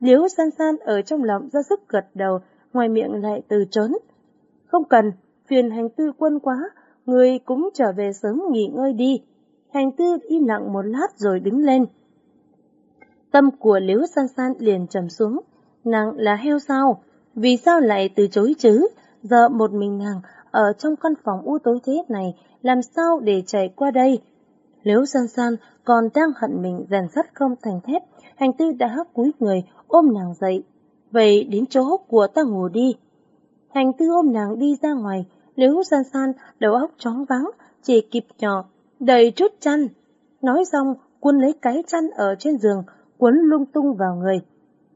Liễu san san ở trong lòng ra sức gật đầu, ngoài miệng lại từ trốn. Không cần, phiền hành tư quân quá, người cũng trở về sớm nghỉ ngơi đi. Hành tư im lặng một lát rồi đứng lên. Tâm của Liễu san san liền trầm xuống, nàng là heo sao? Vì sao lại từ chối chứ? Giờ một mình nàng ở trong căn phòng u tối thế này, làm sao để chạy qua đây? Liễu san san còn đang hận mình rèn sắt không thành thép, hành tư đã cúi người ôm nàng dậy. Vậy đến chỗ của ta ngủ đi. Hành tư ôm nàng đi ra ngoài, liễu san san đầu óc chóng vắng, chỉ kịp nhỏ, đầy chút chăn. Nói xong, quân lấy cái chăn ở trên giường, quấn lung tung vào người.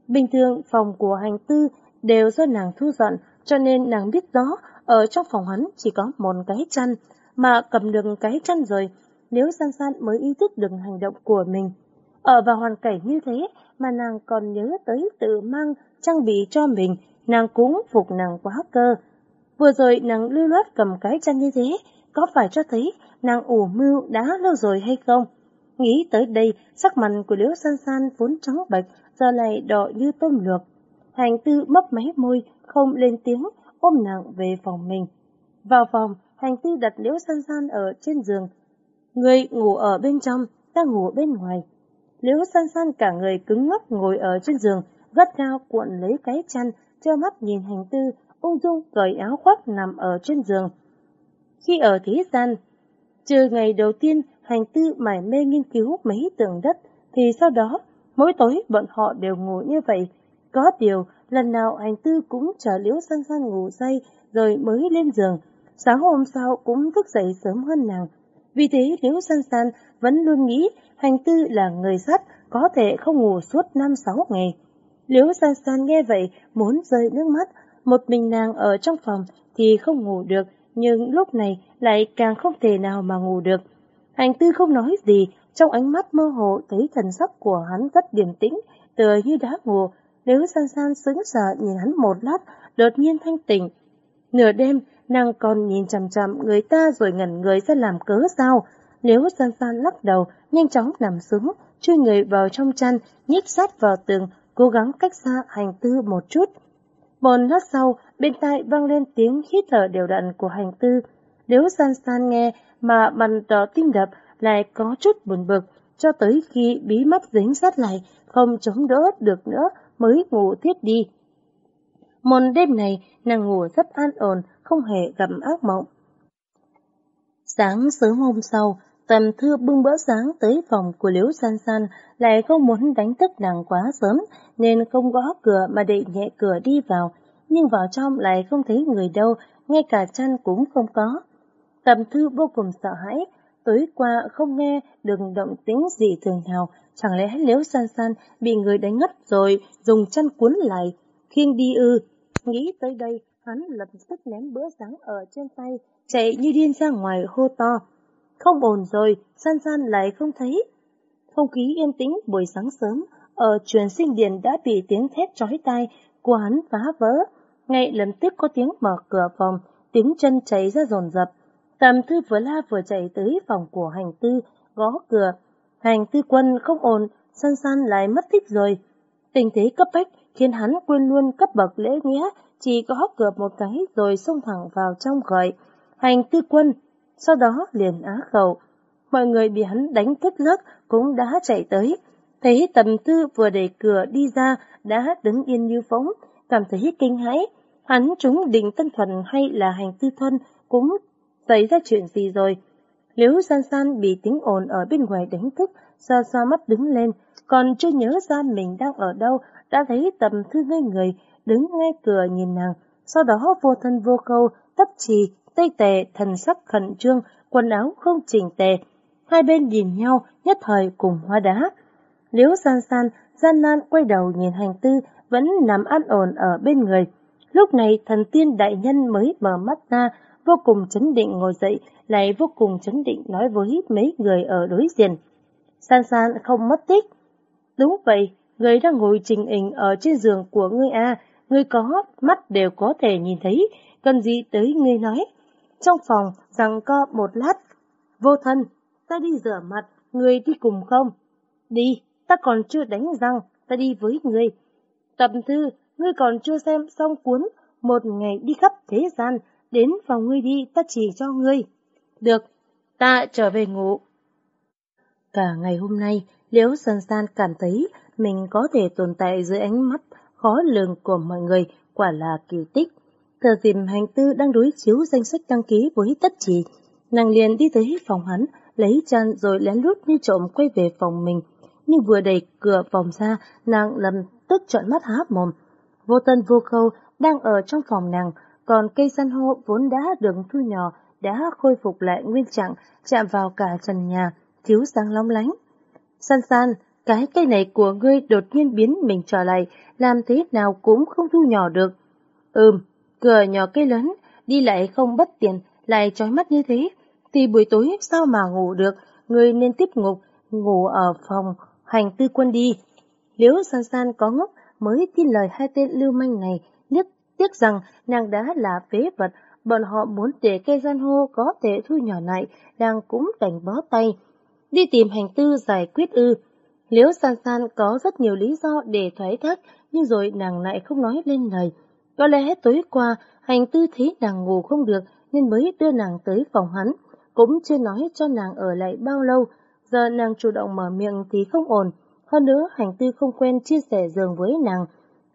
Bình thường phòng của hành tư đều do nàng thu dọn, cho nên nàng biết rõ ở trong phòng hắn chỉ có một cái chăn, mà cầm được cái chăn rồi, nếu san san mới ý thức được hành động của mình. Ở vào hoàn cảnh như thế mà nàng còn nhớ tới tự mang trang bị cho mình, nàng cũng phục nàng quá cơ. Vừa rồi nàng lưu loát cầm cái chăn như thế, có phải cho thấy nàng ủ mưu đã lâu rồi hay không? Nghĩ tới đây, sắc mặt của Liễu San San vốn trắng bệch, giờ lại đỏ như tôm luộc. Hành tư mấp máy môi, không lên tiếng, ôm nàng về phòng mình. Vào phòng, hành tư đặt Liễu San San ở trên giường. Người ngủ ở bên trong, ta ngủ bên ngoài. Liễu San San cả người cứng ngắc ngồi ở trên giường, gắt gao cuộn lấy cái chăn, trơ mắt nhìn hành tư, ung dung cởi áo khoác nằm ở trên giường. Khi ở thế gian, trừ ngày đầu tiên hành tư mải mê nghiên cứu mấy tường đất, thì sau đó, mỗi tối bọn họ đều ngủ như vậy. Có điều, lần nào hành tư cũng chờ liễu san san ngủ say rồi mới lên giường, sáng hôm sau cũng thức dậy sớm hơn nàng. Vì thế liễu san san vẫn luôn nghĩ hành tư là người sắt, có thể không ngủ suốt năm sáu ngày. Liễu san san nghe vậy, muốn rơi nước mắt, một mình nàng ở trong phòng thì không ngủ được, nhưng lúc này lại càng không thể nào mà ngủ được. Hành tư không nói gì, trong ánh mắt mơ hồ thấy thần sắc của hắn rất điềm tĩnh, tựa như đã ngủ. Nếu san san sững sờ nhìn hắn một lát, đột nhiên thanh tỉnh. Nửa đêm, nàng còn nhìn chằm chằm người ta rồi ngẩn người ra làm cớ sao. Nếu san san lắc đầu, nhanh chóng nằm xuống, chui người vào trong chăn, nhích sát vào tường, cố gắng cách xa hành tư một chút. Một lát sau, bên tai vang lên tiếng hít thở đều đặn của hành tư. Nếu san san nghe mà bàn đỏ tim đập lại có chút buồn bực, cho tới khi bí mắt dính sát lại, không chống đỡ được nữa mới ngủ thiết đi. Một đêm này, nàng ngủ rất an ổn, không hề gặp ác mộng. Sáng sớm hôm sau, Tầm Thư bưng bữa sáng tới phòng của Liễu San San, lại không muốn đánh thức nàng quá sớm, nên không gõ cửa mà đẩy nhẹ cửa đi vào, nhưng vào trong lại không thấy người đâu, ngay cả chăn cũng không có. Tầm Thư vô cùng sợ hãi, tối qua không nghe được động tĩnh gì thường nào, chẳng lẽ Liễu San San bị người đánh ngất rồi, dùng chăn cuốn lại, khiêng đi ư. Nghĩ tới đây, hắn lập tức ném bữa sáng ở trên tay, chạy như điên ra ngoài hô to. Không ổn rồi, san san lại không thấy. Không khí yên tĩnh buổi sáng sớm, ở truyền sinh điện đã bị tiếng thét chói tai của hắn phá vỡ. Ngay lần tiếp có tiếng mở cửa phòng, tiếng chân cháy ra dồn dập. Tầm thư vừa la vừa chạy tới phòng của hành tư, gõ cửa. Hành tư quân không ổn, san san lại mất tích rồi. Tình thế cấp bách khiến hắn quên luôn cấp bậc lễ nghĩa, chỉ gõ cửa một cái rồi xông thẳng vào trong gọi. Hành tư quân, sau đó liền á khẩu. Mọi người bị hắn đánh thức giấc cũng đã chạy tới. Thấy tầm tư vừa đẩy cửa đi ra đã đứng yên như phóng, cảm thấy kinh hãi. Hắn chúng định tân thuần hay là hành tư thuần cũng xảy ra chuyện gì rồi. Liễu san san bị tiếng ồn ở bên ngoài đánh thức, xa xa mắt đứng lên, còn chưa nhớ ra mình đang ở đâu, đã thấy tầm thư ngây người, đứng ngay cửa nhìn nàng, sau đó vô thân vô câu, tấp trì, tây tề, thần sắc khẩn trương, quần áo không chỉnh tề. Hai bên nhìn nhau, nhất thời cùng hoa đá. Liễu san san, gian nan quay đầu nhìn hành tư, vẫn nằm an ổn ở bên người. Lúc này thần tiên đại nhân mới mở mắt ra, vô cùng chấn định ngồi dậy, lại vô cùng chấn định nói với mấy người ở đối diện. San san không mất tích. Đúng vậy, người đang ngồi trình hình ở trên giường của ngươi A, ngươi có mắt đều có thể nhìn thấy, cần gì tới ngươi nói. Trong phòng, rằng co một lát. Vô thân, ta đi rửa mặt, người đi cùng không? Đi, ta còn chưa đánh răng, ta đi với người. Tập thư, ngươi còn chưa xem xong cuốn, một ngày đi khắp thế gian, đến phòng ngươi đi, ta chỉ cho ngươi. Được, ta trở về ngủ. Cả ngày hôm nay, Liễu San San cảm thấy mình có thể tồn tại dưới ánh mắt khó lường của mọi người, quả là kỳ tích. Thời dìm hành tư đang đối chiếu danh sách đăng ký với tất chỉ, nàng liền đi tới phòng hắn, lấy chăn rồi lén lút như trộm quay về phòng mình. Nhưng vừa đẩy cửa phòng ra, nàng lập tức trợn mắt há mồm. Vô tân vô khâu đang ở trong phòng nàng, còn cây san hô vốn đã được thu nhỏ, đã khôi phục lại nguyên trạng, chạm vào cả trần nhà, thiếu sáng long lánh. San san, cái cây này của ngươi đột nhiên biến mình trở lại, làm thế nào cũng không thu nhỏ được. Ừm, cửa nhỏ cây lớn, đi lại không bất tiện, lại trói mắt như thế, thì buổi tối sao mà ngủ được, người nên tiếp ngục, ngủ ở phòng, hành tư quân đi. Liễu san san có ngốc mới tin lời hai tên lưu manh này, nhất tiếc rằng nàng đã là phế vật, bọn họ muốn để cây gian hô có thể thu nhỏ lại, đang cũng đành bó tay. Đi tìm hành tư giải quyết ư. Liễu san san có rất nhiều lý do để thoái thác, nhưng rồi nàng lại không nói lên lời. Có lẽ tối qua, hành tư thấy nàng ngủ không được nên mới đưa nàng tới phòng hắn, cũng chưa nói cho nàng ở lại bao lâu, giờ nàng chủ động mở miệng thì không ổn. Hơn nữa, hành tư không quen chia sẻ giường với nàng,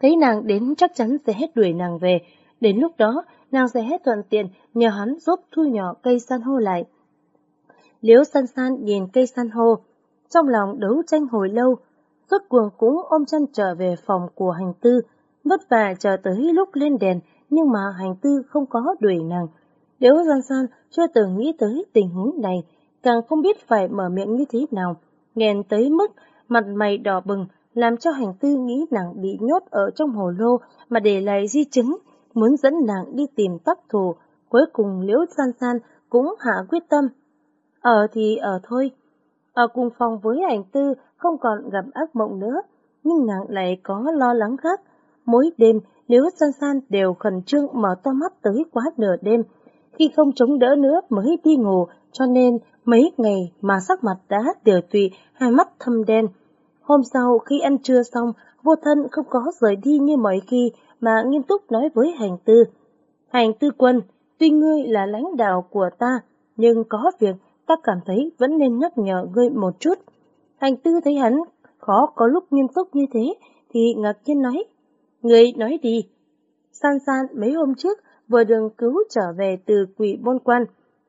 thấy nàng đến chắc chắn sẽ hết đuổi nàng về, đến lúc đó nàng sẽ hết thuận tiện nhờ hắn giúp thu nhỏ cây san hô lại. Liễu san san nhìn cây san hô, trong lòng đấu tranh hồi lâu, rốt cuồng cũng ôm chân trở về phòng của hành tư, vất vả chờ tới lúc lên đèn, nhưng mà hành tư không có đuổi nàng. nếu Gian San chưa từng nghĩ tới tình huống này, càng không biết phải mở miệng như thế nào, nghẹn tới mức mặt mày đỏ bừng, làm cho hành tư nghĩ nàng bị nhốt ở trong hồ lô mà để lại di chứng, muốn dẫn nàng đi tìm tác thù. Cuối cùng Liễu San San cũng hạ quyết tâm. Ở thì ở thôi. Ở cùng phòng với hành tư không còn gặp ác mộng nữa, nhưng nàng lại có lo lắng khác. Mỗi đêm, nếu san san đều khẩn trương mở to mắt tới quá nửa đêm, khi không chống đỡ nữa mới đi ngủ, cho nên mấy ngày mà sắc mặt đã tiểu tụy, hai mắt thâm đen. Hôm sau khi ăn trưa xong, vô thân không có rời đi như mọi khi mà nghiêm túc nói với hành tư. Hành tư quân, tuy ngươi là lãnh đạo của ta, nhưng có việc ta cảm thấy vẫn nên nhắc nhở ngươi một chút. Hành tư thấy hắn khó có lúc nghiêm túc như thế, thì ngạc nhiên nói, ngươi nói đi. San san mấy hôm trước vừa đường cứu trở về từ quỷ bôn quan,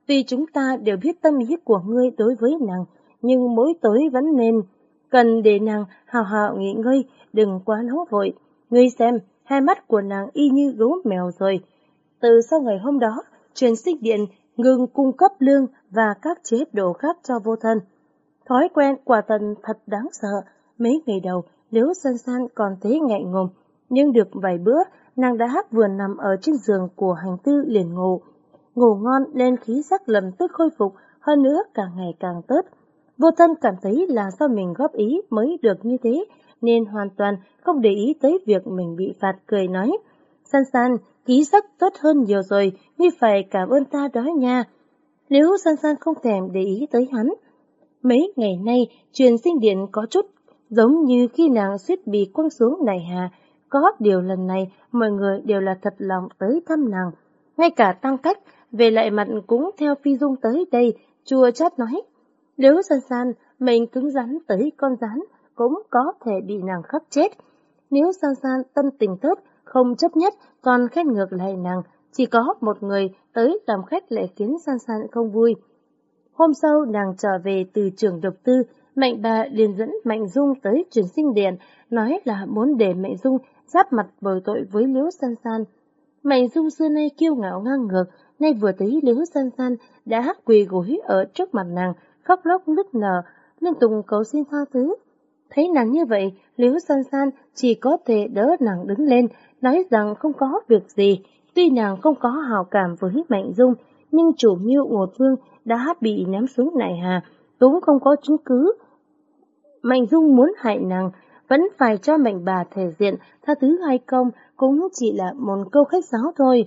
tuy chúng ta đều biết tâm ý của ngươi đối với nàng, nhưng mỗi tối vẫn nên cần để nàng hào hào nghỉ ngơi, đừng quá nóng vội. Ngươi xem, hai mắt của nàng y như gấu mèo rồi. Từ sau ngày hôm đó, truyền sinh điện ngừng cung cấp lương và các chế độ khác cho vô thân. Thói quen quả tần thật đáng sợ. Mấy ngày đầu, nếu san san còn thấy ngại ngùng, nhưng được vài bữa, nàng đã hát vừa nằm ở trên giường của hành tư liền ngủ. Ngủ ngon nên khí sắc lầm tức khôi phục, hơn nữa càng ngày càng tốt. Vô thân cảm thấy là do mình góp ý mới được như thế, nên hoàn toàn không để ý tới việc mình bị phạt cười nói. San san, khí sắc tốt hơn nhiều rồi, ngươi phải cảm ơn ta đó nha. Nếu san san không thèm để ý tới hắn. Mấy ngày nay, truyền sinh điện có chút giống như khi nàng suýt bị quăng xuống này hà. Có điều lần này, mọi người đều là thật lòng tới thăm nàng. Ngay cả tăng cách, về lại mặt cũng theo phi dung tới đây, chùa chát nói. Nếu san san, mình cứng rắn tới con rắn, cũng có thể bị nàng khắc chết. Nếu san san tâm tình tốt, không chấp nhất, còn khét ngược lại nàng, chỉ có một người tới làm khách lại khiến san san không vui. Hôm sau nàng trở về từ trường độc tư, Mạnh bà liền dẫn Mạnh Dung tới truyền sinh điện, nói là muốn để Mạnh Dung giáp mặt bồi tội với Liễu San San. Mạnh Dung xưa nay kiêu ngạo ngang ngược, nay vừa thấy Liễu San San đã quỳ gối ở trước mặt nàng, khóc lóc nức nở, liên tục cầu xin tha thứ. Thấy nàng như vậy, Liễu San San chỉ có thể đỡ nàng đứng lên, nói rằng không có việc gì. Tuy nàng không có hào cảm với Mạnh Dung, nhưng chủ mưu ngột vương đã bị ném xuống nại hà, cũng không có chứng cứ. Mạnh Dung muốn hại nàng, vẫn phải cho mạnh bà thể diện, tha thứ hay không cũng chỉ là một câu khách giáo thôi.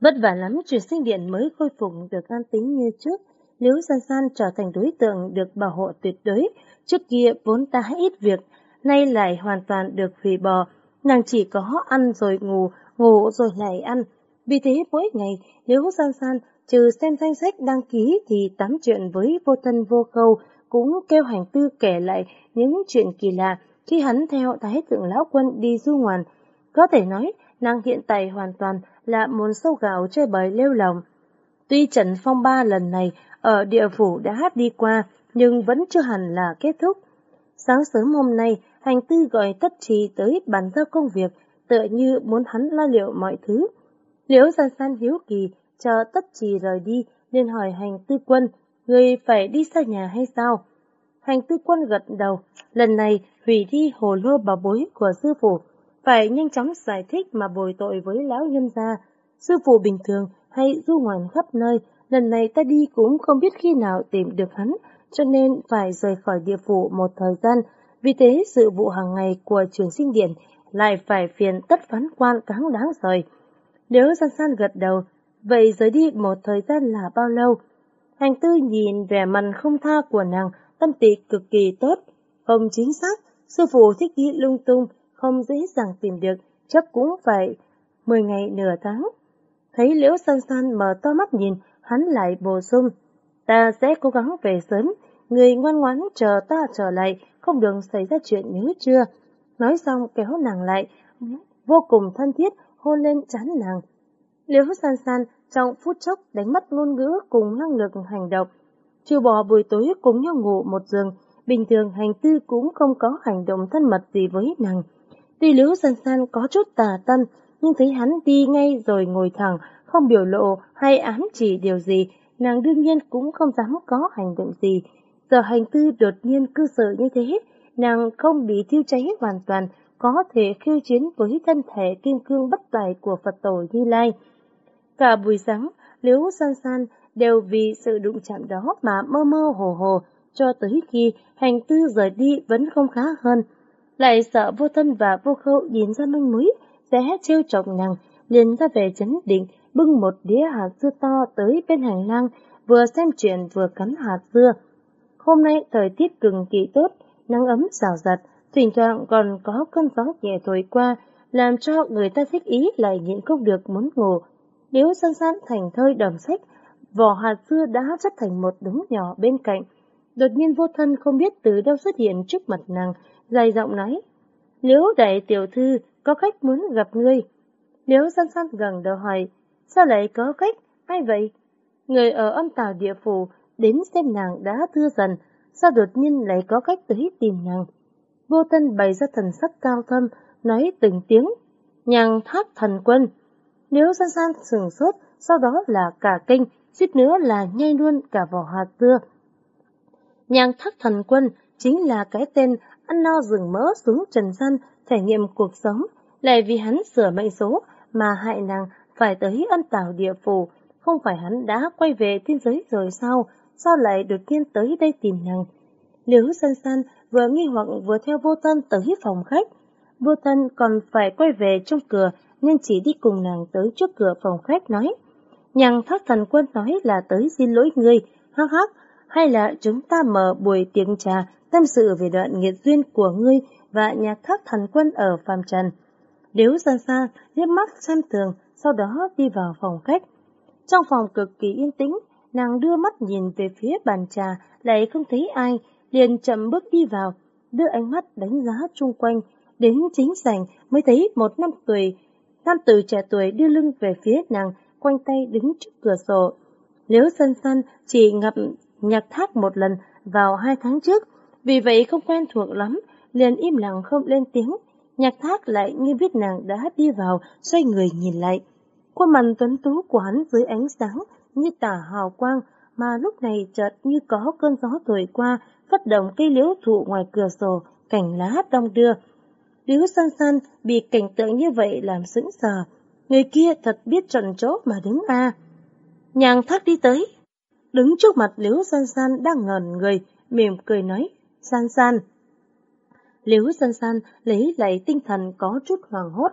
Vất vả lắm truyền sinh điện mới khôi phục được an tính như trước, nếu San San trở thành đối tượng được bảo hộ tuyệt đối, trước kia vốn ta ít việc, nay lại hoàn toàn được hủy bỏ, nàng chỉ có ăn rồi ngủ, ngủ rồi lại ăn. Vì thế mỗi ngày, nếu San San trừ xem danh sách đăng ký thì tám chuyện với vô thân vô câu, cũng kêu hành tư kể lại những chuyện kỳ lạ khi hắn theo Thái thượng lão quân đi du ngoạn. Có thể nói, nàng hiện tại hoàn toàn là một sâu gạo chơi bời lêu lòng. Tuy trận phong ba lần này ở địa phủ đã đi qua, nhưng vẫn chưa hẳn là kết thúc. Sáng sớm hôm nay, hành tư gọi tất trì tới bàn giao công việc, tựa như muốn hắn lo liệu mọi thứ. Liễu san san hiếu kỳ, chờ tất trì rời đi, nên hỏi hành tư quân, người phải đi xa nhà hay sao? Hành tư quân gật đầu, lần này hủy đi hồ lô bảo bối của sư phụ, phải nhanh chóng giải thích mà bồi tội với lão nhân gia. Sư phụ bình thường hay du ngoạn khắp nơi, lần này ta đi cũng không biết khi nào tìm được hắn, cho nên phải rời khỏi địa phủ một thời gian. Vì thế sự vụ hàng ngày của trường sinh điện lại phải phiền tất phán quan cáng đáng rồi. Nếu san san gật đầu, vậy rời đi một thời gian là bao lâu? Hàng tư nhìn vẻ mặt không tha của nàng, tâm tị cực kỳ tốt, không chính xác, sư phụ thích ghi lung tung, không dễ dàng tìm được, chắc cũng vậy. mười ngày nửa tháng. Thấy liễu san san mở to mắt nhìn, hắn lại bổ sung, ta sẽ cố gắng về sớm, người ngoan ngoãn chờ ta trở lại, không được xảy ra chuyện nhớ chưa. Nói xong kéo nàng lại, vô cùng thân thiết, hôn lên chán nàng. Liễu san san trong phút chốc đánh mất ngôn ngữ cùng năng lực hành động, Chưa bò buổi tối cùng nhau ngủ một giường, bình thường hành tư cũng không có hành động thân mật gì với nàng. Tuy Liễu San San có chút tà tâm, nhưng thấy hắn đi ngay rồi ngồi thẳng, không biểu lộ hay ám chỉ điều gì, nàng đương nhiên cũng không dám có hành động gì. Giờ hành tư đột nhiên cư xử như thế, nàng không bị thiêu cháy hoàn toàn, có thể khiêu chiến với thân thể kim cương bất tài của Phật tổ Như Lai. Cả buổi sáng, Liễu San San đều vì sự đụng chạm đó mà mơ mơ hồ hồ, cho tới khi hành tư rời đi vẫn không khá hơn. Lại sợ vô thân và vô khâu nhìn ra manh mối, sẽ trêu chọc nàng, liền ra về chấn định, bưng một đĩa hạt dưa to tới bên hành lang, vừa xem chuyện vừa cắn hạt dưa. Hôm nay thời tiết cực kỳ tốt, nắng ấm rào rạt, thỉnh thoảng còn có cơn gió nhẹ thổi qua, làm cho người ta thích ý lại nhịn không được muốn ngủ. Nếu san san thành thơi đầm sách, vỏ hạt dưa đã chất thành một đống nhỏ bên cạnh. Đột nhiên vô thân không biết từ đâu xuất hiện trước mặt nàng, dài giọng nói. Liễu đại tiểu thư, có khách muốn gặp ngươi. Liễu san san gần đầu hỏi, sao lại có khách, ai vậy? Người ở âm tàu địa phủ đến xem nàng đã thưa dần, sao đột nhiên lại có khách tới tìm nàng? Vô thân bày ra thần sắc cao thâm, nói từng tiếng, nhàng thác thần quân. Nếu san san sừng sốt, sau đó là cả kinh, suýt nữa là nhai luôn cả vỏ hạt dưa. Nhàng thác thần quân chính là cái tên ăn no rừng mỡ xuống trần gian trải nghiệm cuộc sống, lại vì hắn sửa mệnh số mà hại nàng phải tới ân tảo địa phủ, không phải hắn đã quay về thiên giới rồi sao, sao lại đột nhiên tới đây tìm nàng. Liễu san san vừa nghi hoặc vừa theo vô thân tới phòng khách, vô thân còn phải quay về trong cửa nên chỉ đi cùng nàng tới trước cửa phòng khách nói. Nhằng thác thần quân nói là tới xin lỗi ngươi, hắc hắc, hay là chúng ta mở buổi tiệc trà tâm sự về đoạn nghiệt duyên của ngươi và nhạc thác thần quân ở phàm trần. Điếu ra xa liếc mắt xem tường, sau đó đi vào phòng khách. Trong phòng cực kỳ yên tĩnh, nàng đưa mắt nhìn về phía bàn trà, lại không thấy ai, liền chậm bước đi vào, đưa ánh mắt đánh giá chung quanh, đến chính sảnh mới thấy một năm tuổi, nam tử trẻ tuổi đưa lưng về phía nàng, quanh tay đứng trước cửa sổ. Liễu sân sân chỉ ngập nhạc thác một lần vào hai tháng trước, vì vậy không quen thuộc lắm, liền im lặng không lên tiếng. Nhạc thác lại như biết nàng đã đi vào, xoay người nhìn lại. Khuôn mặt tuấn tú của hắn dưới ánh sáng như tả hào quang, mà lúc này chợt như có cơn gió thổi qua, phất động cây liễu thụ ngoài cửa sổ, cảnh lá đông đưa. Liễu san san bị cảnh tượng như vậy làm sững sờ. Người kia thật biết trần chỗ mà đứng a. Nhàng thác đi tới. Đứng trước mặt Liễu san san đang ngẩn người, mỉm cười nói, san san. Liễu san san lấy lại tinh thần có chút hoàng hốt.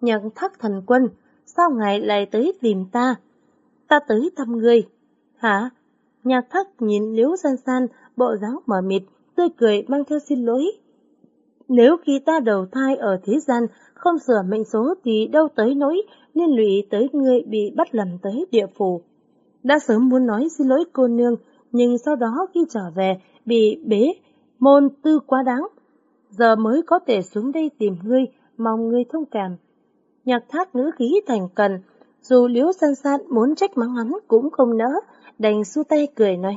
Nhàng thác thần quân, sao ngài lại tới tìm ta? Ta tới thăm ngươi. Hả? Nhạc thác nhìn Liễu san san, bộ dáng mờ mịt, tươi cười mang theo xin lỗi. Nếu khi ta đầu thai ở thế gian không sửa mệnh số thì đâu tới nỗi liên lụy tới người bị bắt lầm tới địa phủ. Đã sớm muốn nói xin lỗi cô nương, nhưng sau đó khi trở về bị bế, môn tư quá đáng. Giờ mới có thể xuống đây tìm ngươi, mong ngươi thông cảm. Nhạc thác ngữ khí thành cần, dù liễu san san muốn trách mắng hắn cũng không nỡ, đành xu tay cười nói.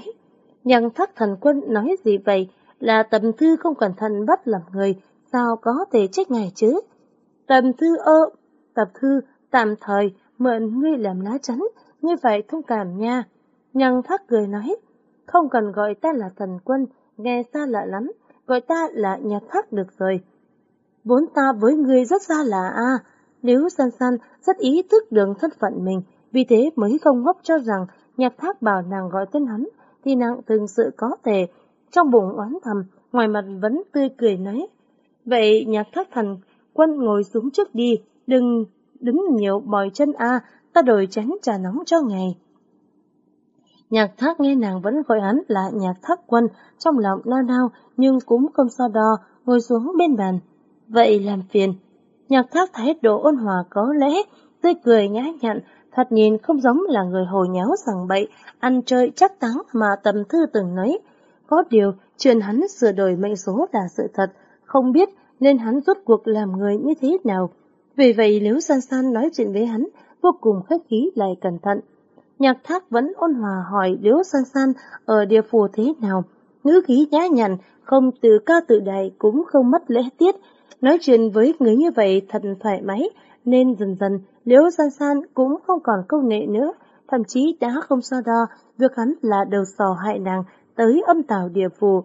Nhạc thác thần quân nói gì vậy, là tầm thư không cẩn thận bắt làm người, sao có thể trách ngài chứ? Tầm thư ơ, tập thư, tạm thời, mượn ngươi làm lá chắn, ngươi phải thông cảm nha. Nhân thác cười nói, không cần gọi ta là thần quân, nghe xa lạ lắm, gọi ta là nhạc thác được rồi. Vốn ta với ngươi rất xa lạ à, nếu san san rất ý thức được thân phận mình, vì thế mới không ngốc cho rằng nhạc thác bảo nàng gọi tên hắn, thì nàng thường sự có thể, trong bụng oán thầm, ngoài mặt vẫn tươi cười nói. Vậy nhạc thác thần quân ngồi xuống trước đi, đừng đứng nhiều bòi chân a ta đổi chén trà nóng cho ngày Nhạc thác nghe nàng vẫn gọi hắn là nhạc thác quân, trong lòng lo nao nhưng cũng không so đo, ngồi xuống bên bàn. Vậy làm phiền. Nhạc thác thái độ ôn hòa có lẽ, tươi cười nhã nhặn, thật nhìn không giống là người hồi nháo sằng bậy, ăn chơi chắc táng mà tầm thư từng nói. Có điều, chuyện hắn sửa đổi mệnh số là sự thật, không biết nên hắn rốt cuộc làm người như thế nào. Vì vậy nếu San San nói chuyện với hắn, vô cùng khách khí lại cẩn thận. Nhạc thác vẫn ôn hòa hỏi Liễu San San ở địa phủ thế nào. Ngữ khí nhã nhặn, không từ ca tự đại cũng không mất lễ tiết. Nói chuyện với người như vậy thật thoải mái, nên dần dần Liễu San San cũng không còn câu nệ nữa, thậm chí đã không so đo việc hắn là đầu sò hại nàng tới âm tào địa phủ.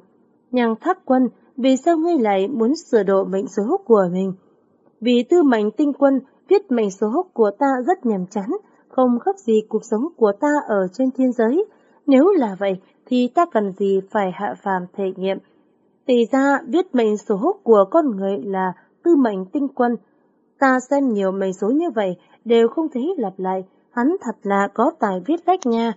Nhàng thác quân, vì sao ngươi lại muốn sửa độ mệnh số của mình? Vì tư mệnh tinh quân viết mệnh số của ta rất nhàm chán, không khác gì cuộc sống của ta ở trên thiên giới. Nếu là vậy, thì ta cần gì phải hạ phàm thể nghiệm. Tỷ ra viết mệnh số của con người là tư mệnh tinh quân. Ta xem nhiều mệnh số như vậy đều không thấy lặp lại, hắn thật là có tài viết lách nha.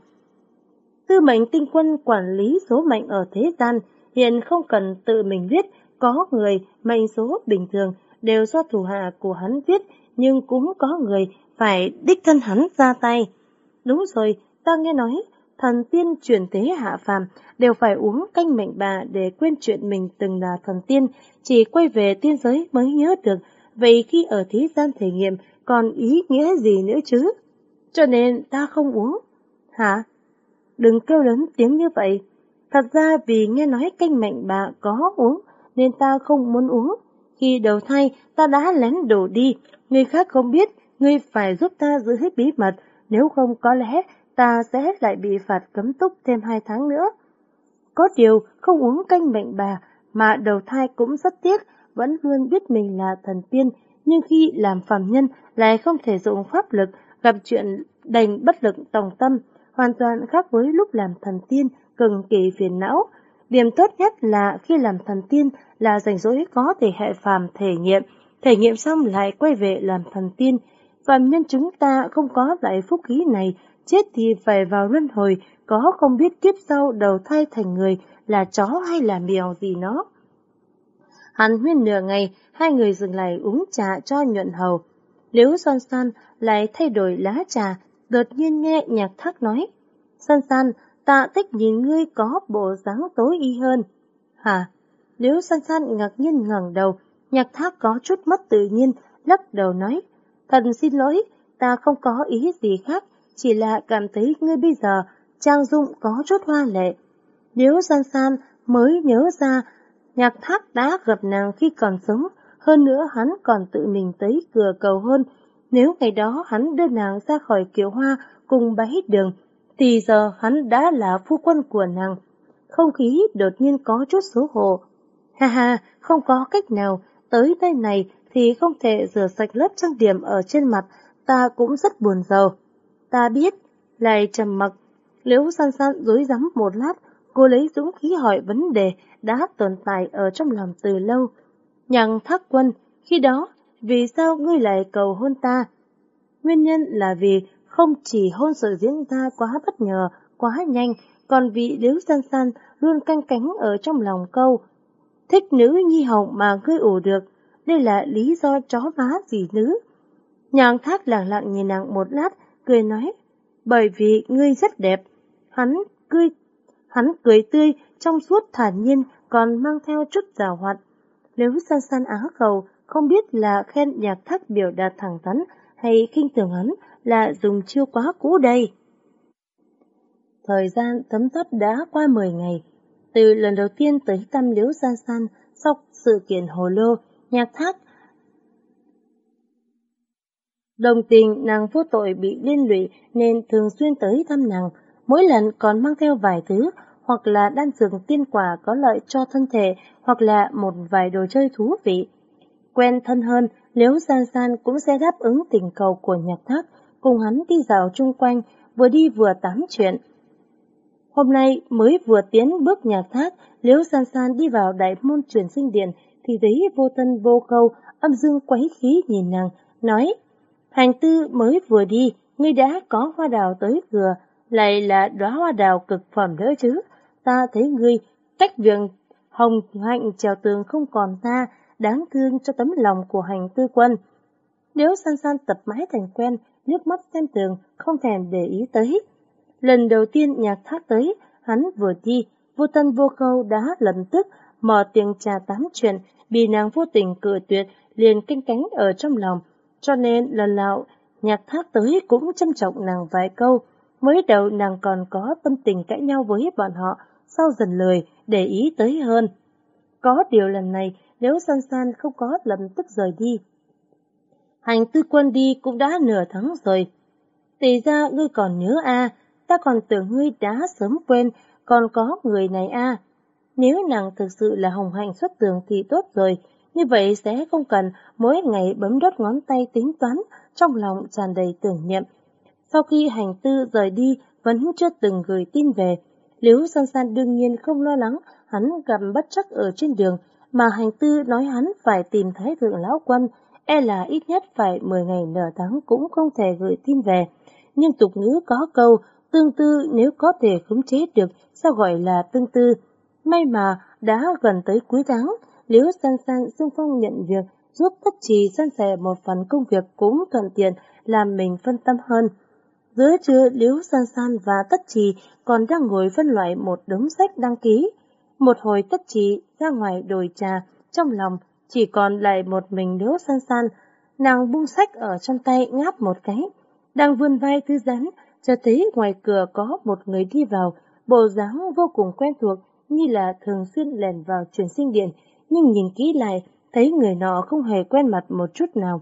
Tư mệnh tinh quân quản lý số mệnh ở thế gian, hiện không cần tự mình viết, có người mệnh số bình thường đều do thủ hạ của hắn viết, nhưng cũng có người phải đích thân hắn ra tay. Đúng rồi, ta nghe nói, thần tiên chuyển thế hạ phàm đều phải uống canh mệnh bà để quên chuyện mình từng là thần tiên, chỉ quay về tiên giới mới nhớ được, vậy khi ở thế gian thể nghiệm còn ý nghĩa gì nữa chứ? Cho nên ta không uống. Hả? Đừng kêu lớn tiếng như vậy. Thật ra vì nghe nói canh mệnh bà có uống, nên ta không muốn uống. Khi đầu thai, ta đã lén đổ đi, người khác không biết, ngươi phải giúp ta giữ hết bí mật, nếu không có lẽ ta sẽ lại bị phạt cấm túc thêm hai tháng nữa. Có điều, không uống canh mệnh bà, mà đầu thai cũng rất tiếc, vẫn luôn biết mình là thần tiên, nhưng khi làm phàm nhân lại không thể dụng pháp lực, gặp chuyện đành bất lực tòng tâm, hoàn toàn khác với lúc làm thần tiên, cực kỳ phiền não. Điểm tốt nhất là khi làm thần tiên là rảnh rỗi có thể hệ phàm thể nghiệm, thể nghiệm xong lại quay về làm thần tiên. Phàm nhân chúng ta không có loại phúc khí này, chết thì phải vào luân hồi, có không biết kiếp sau đầu thai thành người là chó hay là mèo gì nó. Hắn huyên nửa ngày, hai người dừng lại uống trà cho nhuận hầu. Liễu son son lại thay đổi lá trà, đột nhiên nghe nhạc thác nói. San san, ta thích nhìn ngươi có bộ dáng tối y hơn. Hả? Liễu san san ngạc nhiên ngẩng đầu, nhạc thác có chút mất tự nhiên, lắc đầu nói. Thần xin lỗi, ta không có ý gì khác, chỉ là cảm thấy ngươi bây giờ trang dung có chút hoa lệ. Liễu san san mới nhớ ra, nhạc thác đã gặp nàng khi còn sống, hơn nữa hắn còn tự mình tới cửa cầu hôn. Nếu ngày đó hắn đưa nàng ra khỏi kiệu hoa cùng bái đường, thì giờ hắn đã là phu quân của nàng. Không khí đột nhiên có chút xấu hổ. Ha ha, không có cách nào, tới đây này thì không thể rửa sạch lớp trang điểm ở trên mặt, ta cũng rất buồn giàu. Ta biết, lại trầm mặc, liễu san san dối rắm một lát, cô lấy dũng khí hỏi vấn đề đã tồn tại ở trong lòng từ lâu. Nhằng thác quân, khi đó, vì sao ngươi lại cầu hôn ta? Nguyên nhân là vì không chỉ hôn sự diễn ra quá bất ngờ, quá nhanh, còn vì Liễu San San luôn canh cánh ở trong lòng câu. Thích nữ nhi hồng mà ngươi ủ được, đây là lý do chó má gì nữ. Nhàng thác lặng lặng nhìn nàng một lát, cười nói, bởi vì ngươi rất đẹp. Hắn cười, hắn cười tươi, trong suốt thản nhiên, còn mang theo chút rào hoạt. Nếu san san á khẩu, không biết là khen nhạc thác biểu đạt thẳng thắn hay khinh thường hắn là dùng chiêu quá cũ đây. Thời gian thấm thấp đã qua 10 ngày. Từ lần đầu tiên tới thăm liễu gia san sau sự kiện hồ lô, nhạc thác Đồng tình nàng vô tội bị liên lụy nên thường xuyên tới thăm nàng, mỗi lần còn mang theo vài thứ, hoặc là đan dược tiên quả có lợi cho thân thể, hoặc là một vài đồ chơi thú vị. Quen thân hơn, nếu San San cũng sẽ đáp ứng tình cầu của nhạc thác, cùng hắn đi dạo chung quanh, vừa đi vừa tám chuyện. Hôm nay mới vừa tiến bước nhạc thác, nếu San San đi vào đại môn truyền sinh điện, thì thấy vô thân vô câu, âm dương quấy khí nhìn nàng, nói, hành tư mới vừa đi, ngươi đã có hoa đào tới cửa, lại là đóa hoa đào cực phẩm đỡ chứ, ta thấy ngươi, cách việc hồng hạnh trèo tường không còn ta, đáng thương cho tấm lòng của hành tư quân. Nếu san san tập mãi thành quen, nước mắt xem tường, không thèm để ý tới. Lần đầu tiên nhạc thác tới, hắn vừa đi, vô tân vô câu đã lập tức mở tiếng trà tám chuyện, bị nàng vô tình cự tuyệt, liền kinh cánh ở trong lòng. Cho nên lần nào nhạc thác tới cũng chăm trọng nàng vài câu. Mới đầu nàng còn có tâm tình cãi nhau với bọn họ, sau dần lời, để ý tới hơn. Có điều lần này, nếu san san không có lập tức rời đi. Hành tư quân đi cũng đã nửa tháng rồi. Tỷ ra ngươi còn nhớ a ta còn tưởng ngươi đã sớm quên, còn có người này a Nếu nàng thực sự là hồng hạnh xuất tường thì tốt rồi, như vậy sẽ không cần mỗi ngày bấm đốt ngón tay tính toán, trong lòng tràn đầy tưởng niệm. Sau khi hành tư rời đi, vẫn chưa từng gửi tin về. Liễu san san đương nhiên không lo lắng hắn gặp bất chắc ở trên đường, mà hành tư nói hắn phải tìm thái thượng lão quân, e là ít nhất phải 10 ngày nửa tháng cũng không thể gửi tin về. Nhưng tục ngữ có câu, tương tư nếu có thể khống chế được, sao gọi là tương tư. May mà, đã gần tới cuối tháng, Liễu San San xung phong nhận việc, giúp tất trì san sẻ một phần công việc cũng thuận tiện, làm mình phân tâm hơn. Giữa trưa, Liễu San San và Tất Trì còn đang ngồi phân loại một đống sách đăng ký. Một hồi Tất trí ra ngoài đồi trà, trong lòng chỉ còn lại một mình Liễu San San. Nàng buông sách ở trong tay ngáp một cái, đang vươn vai thư giãn, cho thấy ngoài cửa có một người đi vào, bộ dáng vô cùng quen thuộc, như là thường xuyên lèn vào truyền sinh điện, nhưng nhìn kỹ lại, thấy người nọ không hề quen mặt một chút nào.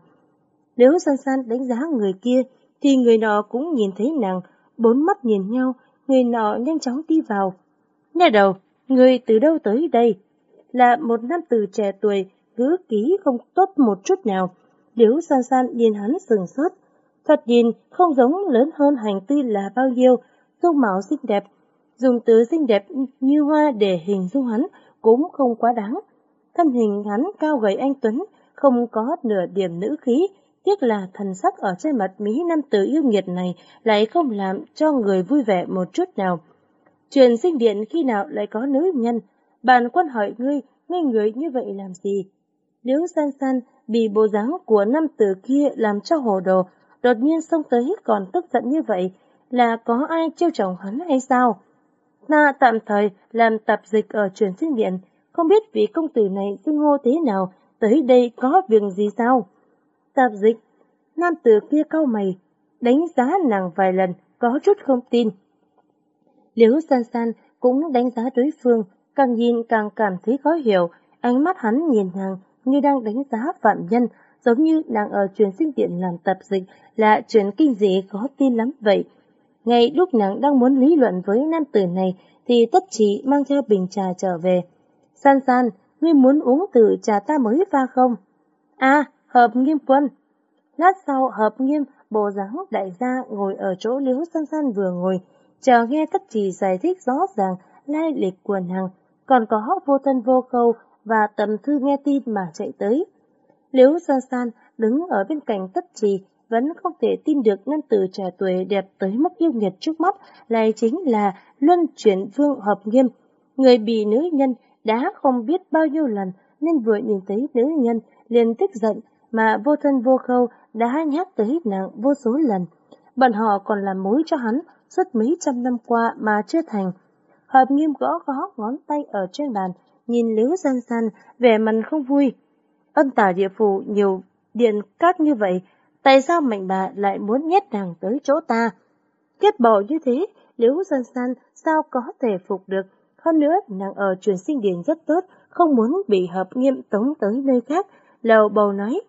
Nếu san san đánh giá người kia, thì người nọ cũng nhìn thấy nàng, bốn mắt nhìn nhau, người nọ nhanh chóng đi vào. Nhà đầu, người từ đâu tới đây? Là một nam tử trẻ tuổi, ngữ ký không tốt một chút nào. Liễu san san nhìn hắn sừng sốt. Thật nhìn không giống lớn hơn hành tư là bao nhiêu, dung mạo xinh đẹp. Dùng từ xinh đẹp như hoa để hình dung hắn cũng không quá đáng. Thân hình hắn cao gầy anh Tuấn, không có nửa điểm nữ khí, tiếc là thần sắc ở trên mặt Mỹ Nam tử yêu nghiệt này lại không làm cho người vui vẻ một chút nào. Truyền sinh điện khi nào lại có nữ nhân? Bàn quân hỏi ngươi, ngươi người như vậy làm gì? Nếu san san bị bộ dáng của nam tử kia làm cho hồ đồ, đột nhiên xông tới còn tức giận như vậy, là có ai trêu chồng hắn hay sao? Ta tạm thời làm tập dịch ở truyền sinh điện, không biết vị công tử này xưng hô thế nào, tới đây có việc gì sao? Tạp dịch, nam tử kia cau mày, đánh giá nàng vài lần, có chút không tin. Liễu san san cũng đánh giá đối phương, càng nhìn càng cảm thấy khó hiểu, ánh mắt hắn nhìn nàng như đang đánh giá phạm nhân, giống như nàng ở truyền sinh điện làm tập dịch là chuyện kinh dị khó tin lắm vậy. Ngay lúc nàng đang muốn lý luận với nam tử này, thì tất chỉ mang theo bình trà trở về. San san, ngươi muốn uống từ trà ta mới pha không? À, hợp nghiêm quân. Lát sau hợp nghiêm, bộ dáng đại gia ngồi ở chỗ liễu san san vừa ngồi, chờ nghe tất trì giải thích rõ ràng lai lịch của nàng, còn có vô thân vô khâu và tầm thư nghe tin mà chạy tới. Liễu gia san đứng ở bên cạnh tất trì, vẫn không thể tin được ngân tử trẻ tuổi đẹp tới mức yêu nghiệt trước mắt lại chính là luân chuyển vương hợp nghiêm, người bị nữ nhân đã không biết bao nhiêu lần nên vừa nhìn thấy nữ nhân liền tức giận mà vô thân vô khâu đã nhắc tới nàng vô số lần. Bọn họ còn làm mối cho hắn suốt mấy trăm năm qua mà chưa thành. Hợp nghiêm gõ gõ ngón tay ở trên bàn, nhìn liếu san san, vẻ mặt không vui. Âm tả địa phủ nhiều điện cát như vậy, tại sao mạnh bà lại muốn nhét nàng tới chỗ ta? Kết bỏ như thế, liếu san san sao có thể phục được? Hơn nữa, nàng ở truyền sinh điển rất tốt, không muốn bị hợp nghiêm tống tới nơi khác. Lầu bầu nói,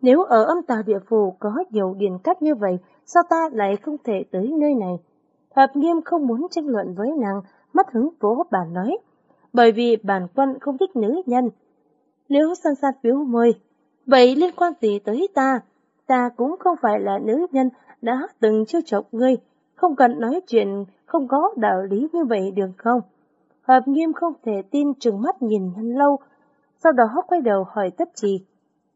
nếu ở âm tà địa phủ có nhiều điển cắt như vậy, sao ta lại không thể tới nơi này? Hợp nghiêm không muốn tranh luận với nàng, mất hứng vỗ bà nói, bởi vì bản quân không thích nữ nhân. Liễu san san biếu môi, vậy liên quan gì tới ta? Ta cũng không phải là nữ nhân đã từng chiêu chọc ngươi, không cần nói chuyện không có đạo lý như vậy được không? Hợp nghiêm không thể tin trừng mắt nhìn hắn lâu, sau đó quay đầu hỏi tất trì.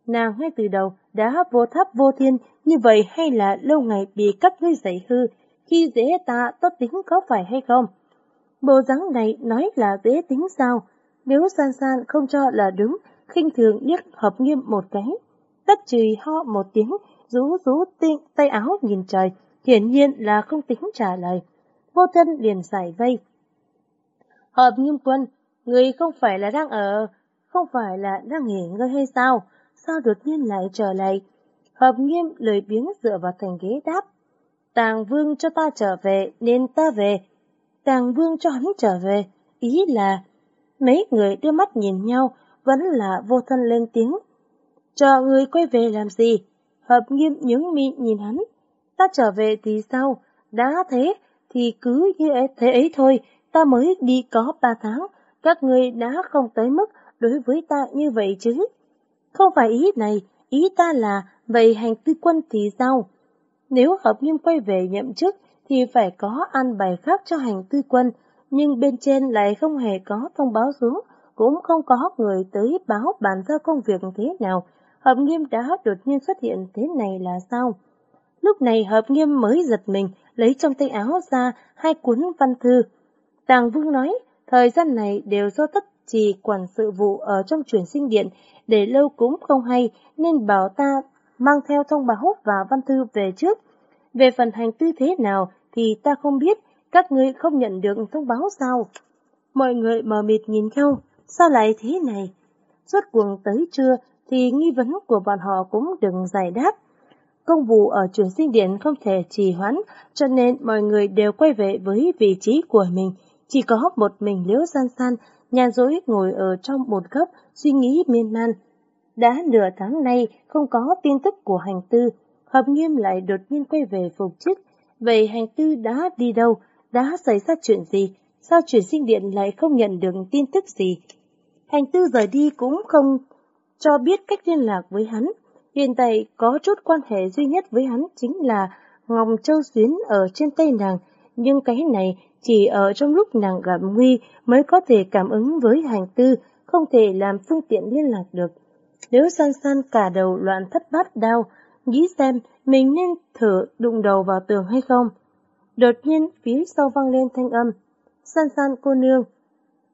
Nàng ngay từ đầu đã vô tháp vô thiên như vậy hay là lâu ngày bị các ngươi dạy hư, khi dễ ta tốt tính có phải hay không? Bộ dáng này nói là dễ tính sao? Nếu san san không cho là đúng, khinh thường liếc hợp nghiêm một cái. Tất trì ho một tiếng, rú rú tinh, tay áo nhìn trời, hiển nhiên là không tính trả lời. Vô thân liền giải vây. Hợp nghiêm quân, người không phải là đang ở, không phải là đang nghỉ ngơi hay sao? Sao đột nhiên lại trở lại? Hợp nghiêm lời biếng dựa vào thành ghế đáp. Tàng vương cho ta trở về nên ta về. Tàng vương cho hắn trở về, ý là... Mấy người đưa mắt nhìn nhau, vẫn là vô thân lên tiếng. Cho người quay về làm gì? Hợp nghiêm những mi nhìn hắn. Ta trở về thì sao? Đã thế, thì cứ như thế ấy thôi, ta mới đi có ba tháng, các ngươi đã không tới mức đối với ta như vậy chứ. Không phải ý này, ý ta là vậy hành tư quân thì sao? Nếu hợp nghiêm quay về nhậm chức thì phải có ăn bài khác cho hành tư quân, nhưng bên trên lại không hề có thông báo xuống, cũng không có người tới báo bàn giao công việc thế nào. Hợp nghiêm đã đột nhiên xuất hiện thế này là sao? Lúc này hợp nghiêm mới giật mình, lấy trong tay áo ra hai cuốn văn thư. Tàng Vương nói, thời gian này đều do tất trì quản sự vụ ở trong truyền sinh điện, để lâu cũng không hay nên bảo ta mang theo thông báo và văn thư về trước. Về phần hành tư thế nào thì ta không biết, các ngươi không nhận được thông báo sao? Mọi người mờ mịt nhìn nhau, sao lại thế này? Suốt cuồng tới trưa thì nghi vấn của bọn họ cũng đừng giải đáp. Công vụ ở trường sinh điện không thể trì hoãn, cho nên mọi người đều quay về với vị trí của mình. Chỉ có một mình liễu san san, nhàn rỗi ngồi ở trong một góc, suy nghĩ miên man. Đã nửa tháng nay không có tin tức của hành tư, hợp nghiêm lại đột nhiên quay về phục chức. Vậy hành tư đã đi đâu? Đã xảy ra chuyện gì? Sao truyền sinh điện lại không nhận được tin tức gì? Hành tư rời đi cũng không cho biết cách liên lạc với hắn. Hiện tại có chút quan hệ duy nhất với hắn chính là Ngọc Châu Xuyến ở trên tay nàng, nhưng cái này chỉ ở trong lúc nàng gặp nguy mới có thể cảm ứng với hành tư, không thể làm phương tiện liên lạc được. Nếu san san cả đầu loạn thất bát đau, nghĩ xem mình nên thử đụng đầu vào tường hay không. Đột nhiên phía sau vang lên thanh âm. San san cô nương.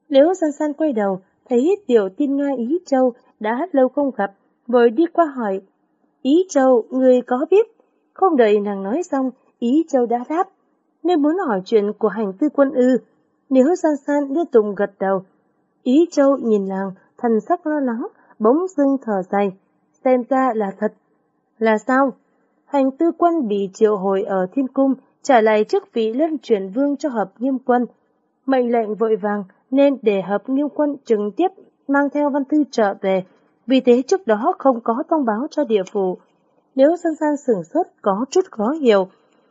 Nếu san san quay đầu, thấy tiểu tiên Nga Ý Châu đã lâu không gặp, vội đi qua hỏi. Ý Châu, người có biết? Không đợi nàng nói xong, Ý Châu đã đáp. Nên muốn hỏi chuyện của hành tư quân ư. Nếu san san liên tục gật đầu. Ý Châu nhìn nàng, thần sắc lo lắng, bỗng dưng thở dài. Xem ra là thật. Là sao? Hành tư quân bị triệu hồi ở thiên cung, trả lại chức vị lên chuyển vương cho hợp nghiêm quân. Mệnh lệnh vội vàng nên để hợp nghiêm quân trực tiếp mang theo văn thư trở về, vì thế trước đó không có thông báo cho địa phủ. Nếu san san sửng sốt có chút khó hiểu,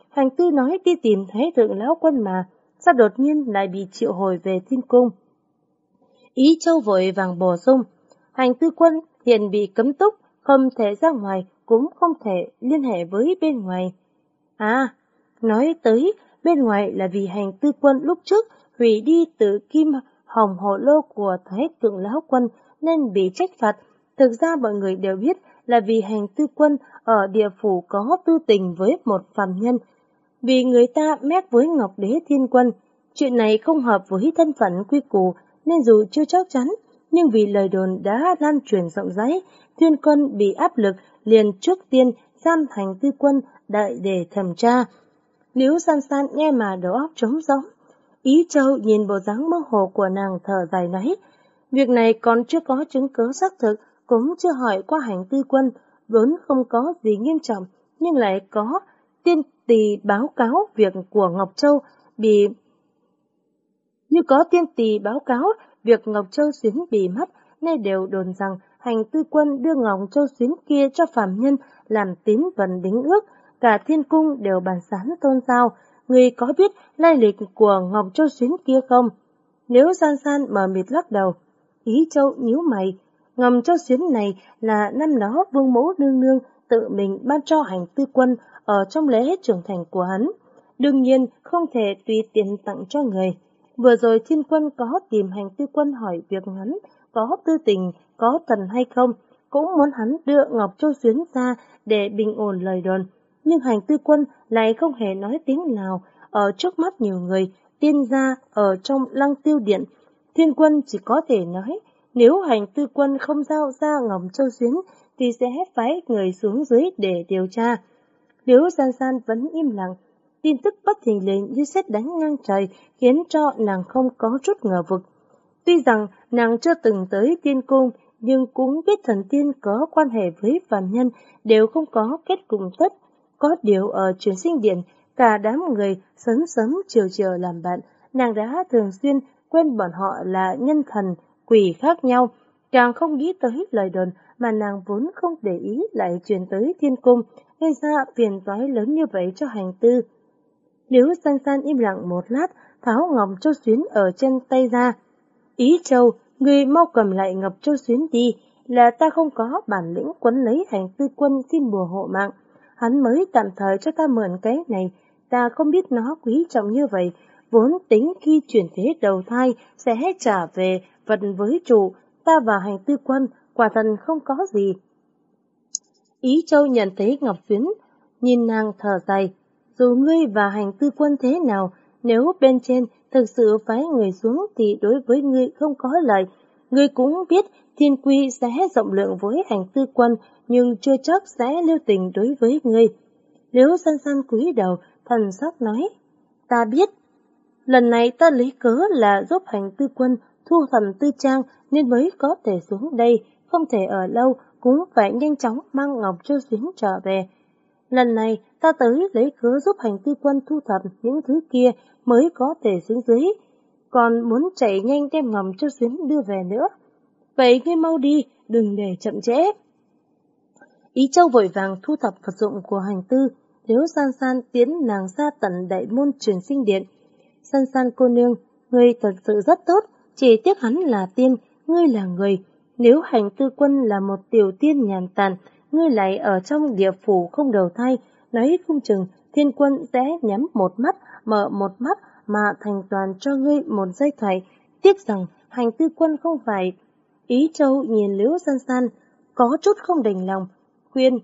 hành tư nói đi tìm thấy thượng lão quân mà, sao đột nhiên lại bị triệu hồi về thiên cung. Ý châu vội vàng bổ sung, hành tư quân hiện bị cấm túc, không thể ra ngoài, cũng không thể liên hệ với bên ngoài. À, nói tới bên ngoài là vì hành tư quân lúc trước hủy đi từ kim hồng hộ lô của Thái tượng Lão Quân nên bị trách phạt. Thực ra mọi người đều biết là vì hành tư quân ở địa phủ có tư tình với một phàm nhân. Vì người ta mét với Ngọc Đế Thiên Quân, chuyện này không hợp với thân phận quy củ nên dù chưa chắc chắn, nhưng vì lời đồn đã lan truyền rộng rãi, Thiên Quân bị áp lực liền trước tiên giam hành tư quân đại để thẩm tra. liễu san san nghe mà đầu óc trống rỗng, Ý Châu nhìn bộ dáng mơ hồ của nàng thở dài nói, việc này còn chưa có chứng cứ xác thực, cũng chưa hỏi qua hành tư quân, vốn không có gì nghiêm trọng, nhưng lại có tiên tỳ báo cáo việc của Ngọc Châu bị... Như có tiên tỳ báo cáo việc Ngọc Châu xuyến bị mất, nay đều đồn rằng hành tư quân đưa Ngọc Châu xuyến kia cho phạm nhân làm tín vần đính ước, cả thiên cung đều bàn sán tôn giao, người có biết lai lịch của Ngọc Châu Xuyến kia không? Nếu san san mờ mịt lắc đầu, ý châu nhíu mày, Ngọc Châu Xuyến này là năm đó vương mẫu nương nương tự mình ban cho hành tư quân ở trong lễ trưởng thành của hắn. Đương nhiên không thể tùy tiền tặng cho người. Vừa rồi thiên quân có tìm hành tư quân hỏi việc hắn có tư tình, có thần hay không, cũng muốn hắn đưa Ngọc Châu Xuyến ra để bình ổn lời đồn nhưng hành tư quân lại không hề nói tiếng nào ở trước mắt nhiều người, tiên gia ở trong lăng tiêu điện. Thiên quân chỉ có thể nói, nếu hành tư quân không giao ra Ngọc Châu Xuyến, thì sẽ phái người xuống dưới để điều tra. Nếu gian gian vẫn im lặng, tin tức bất thình lình như xét đánh ngang trời khiến cho nàng không có chút ngờ vực. Tuy rằng nàng chưa từng tới tiên cung, nhưng cũng biết thần tiên có quan hệ với phàm nhân đều không có kết cùng tất, có điều ở truyền sinh điện, cả đám người sớm sớm chiều chiều làm bạn, nàng đã thường xuyên quên bọn họ là nhân thần, quỷ khác nhau, càng không nghĩ tới lời đồn mà nàng vốn không để ý lại truyền tới thiên cung, gây ra phiền toái lớn như vậy cho hành tư. Liễu san san im lặng một lát, tháo ngọc châu xuyến ở trên tay ra. Ý châu, người mau cầm lại ngọc châu xuyến đi, là ta không có bản lĩnh quấn lấy hành tư quân xin bùa hộ mạng hắn mới tạm thời cho ta mượn cái này, ta không biết nó quý trọng như vậy, vốn tính khi chuyển thế đầu thai sẽ trả về vật với chủ, ta và hành tư quân quả thần không có gì. Ý Châu nhận thấy Ngọc Xuyến, nhìn nàng thở dài, dù ngươi và hành tư quân thế nào, nếu bên trên thực sự phái người xuống thì đối với ngươi không có lợi. Ngươi cũng biết thiên quy sẽ rộng lượng với hành tư quân, nhưng chưa chắc sẽ lưu tình đối với ngươi. Nếu san san cúi đầu, thần sắc nói, ta biết. Lần này ta lấy cớ là giúp hành tư quân thu thầm tư trang nên mới có thể xuống đây, không thể ở lâu, cũng phải nhanh chóng mang Ngọc Châu Xuyến trở về. Lần này ta tới lấy cớ giúp hành tư quân thu thập những thứ kia mới có thể xuống dưới, còn muốn chạy nhanh đem ngầm cho Xuyến đưa về nữa. Vậy ngươi mau đi, đừng để chậm trễ. Ý Châu vội vàng thu thập vật dụng của hành tư, nếu san san tiến nàng ra tận đại môn truyền sinh điện. San san cô nương, ngươi thật sự rất tốt, chỉ tiếc hắn là tiên, ngươi là người. Nếu hành tư quân là một tiểu tiên nhàn tàn, ngươi lại ở trong địa phủ không đầu thai, nói không chừng thiên quân sẽ nhắm một mắt, mở một mắt mà thành toàn cho ngươi một dây thoại. Tiếc rằng hành tư quân không phải. Ý châu nhìn liễu san san, có chút không đành lòng, khuyên.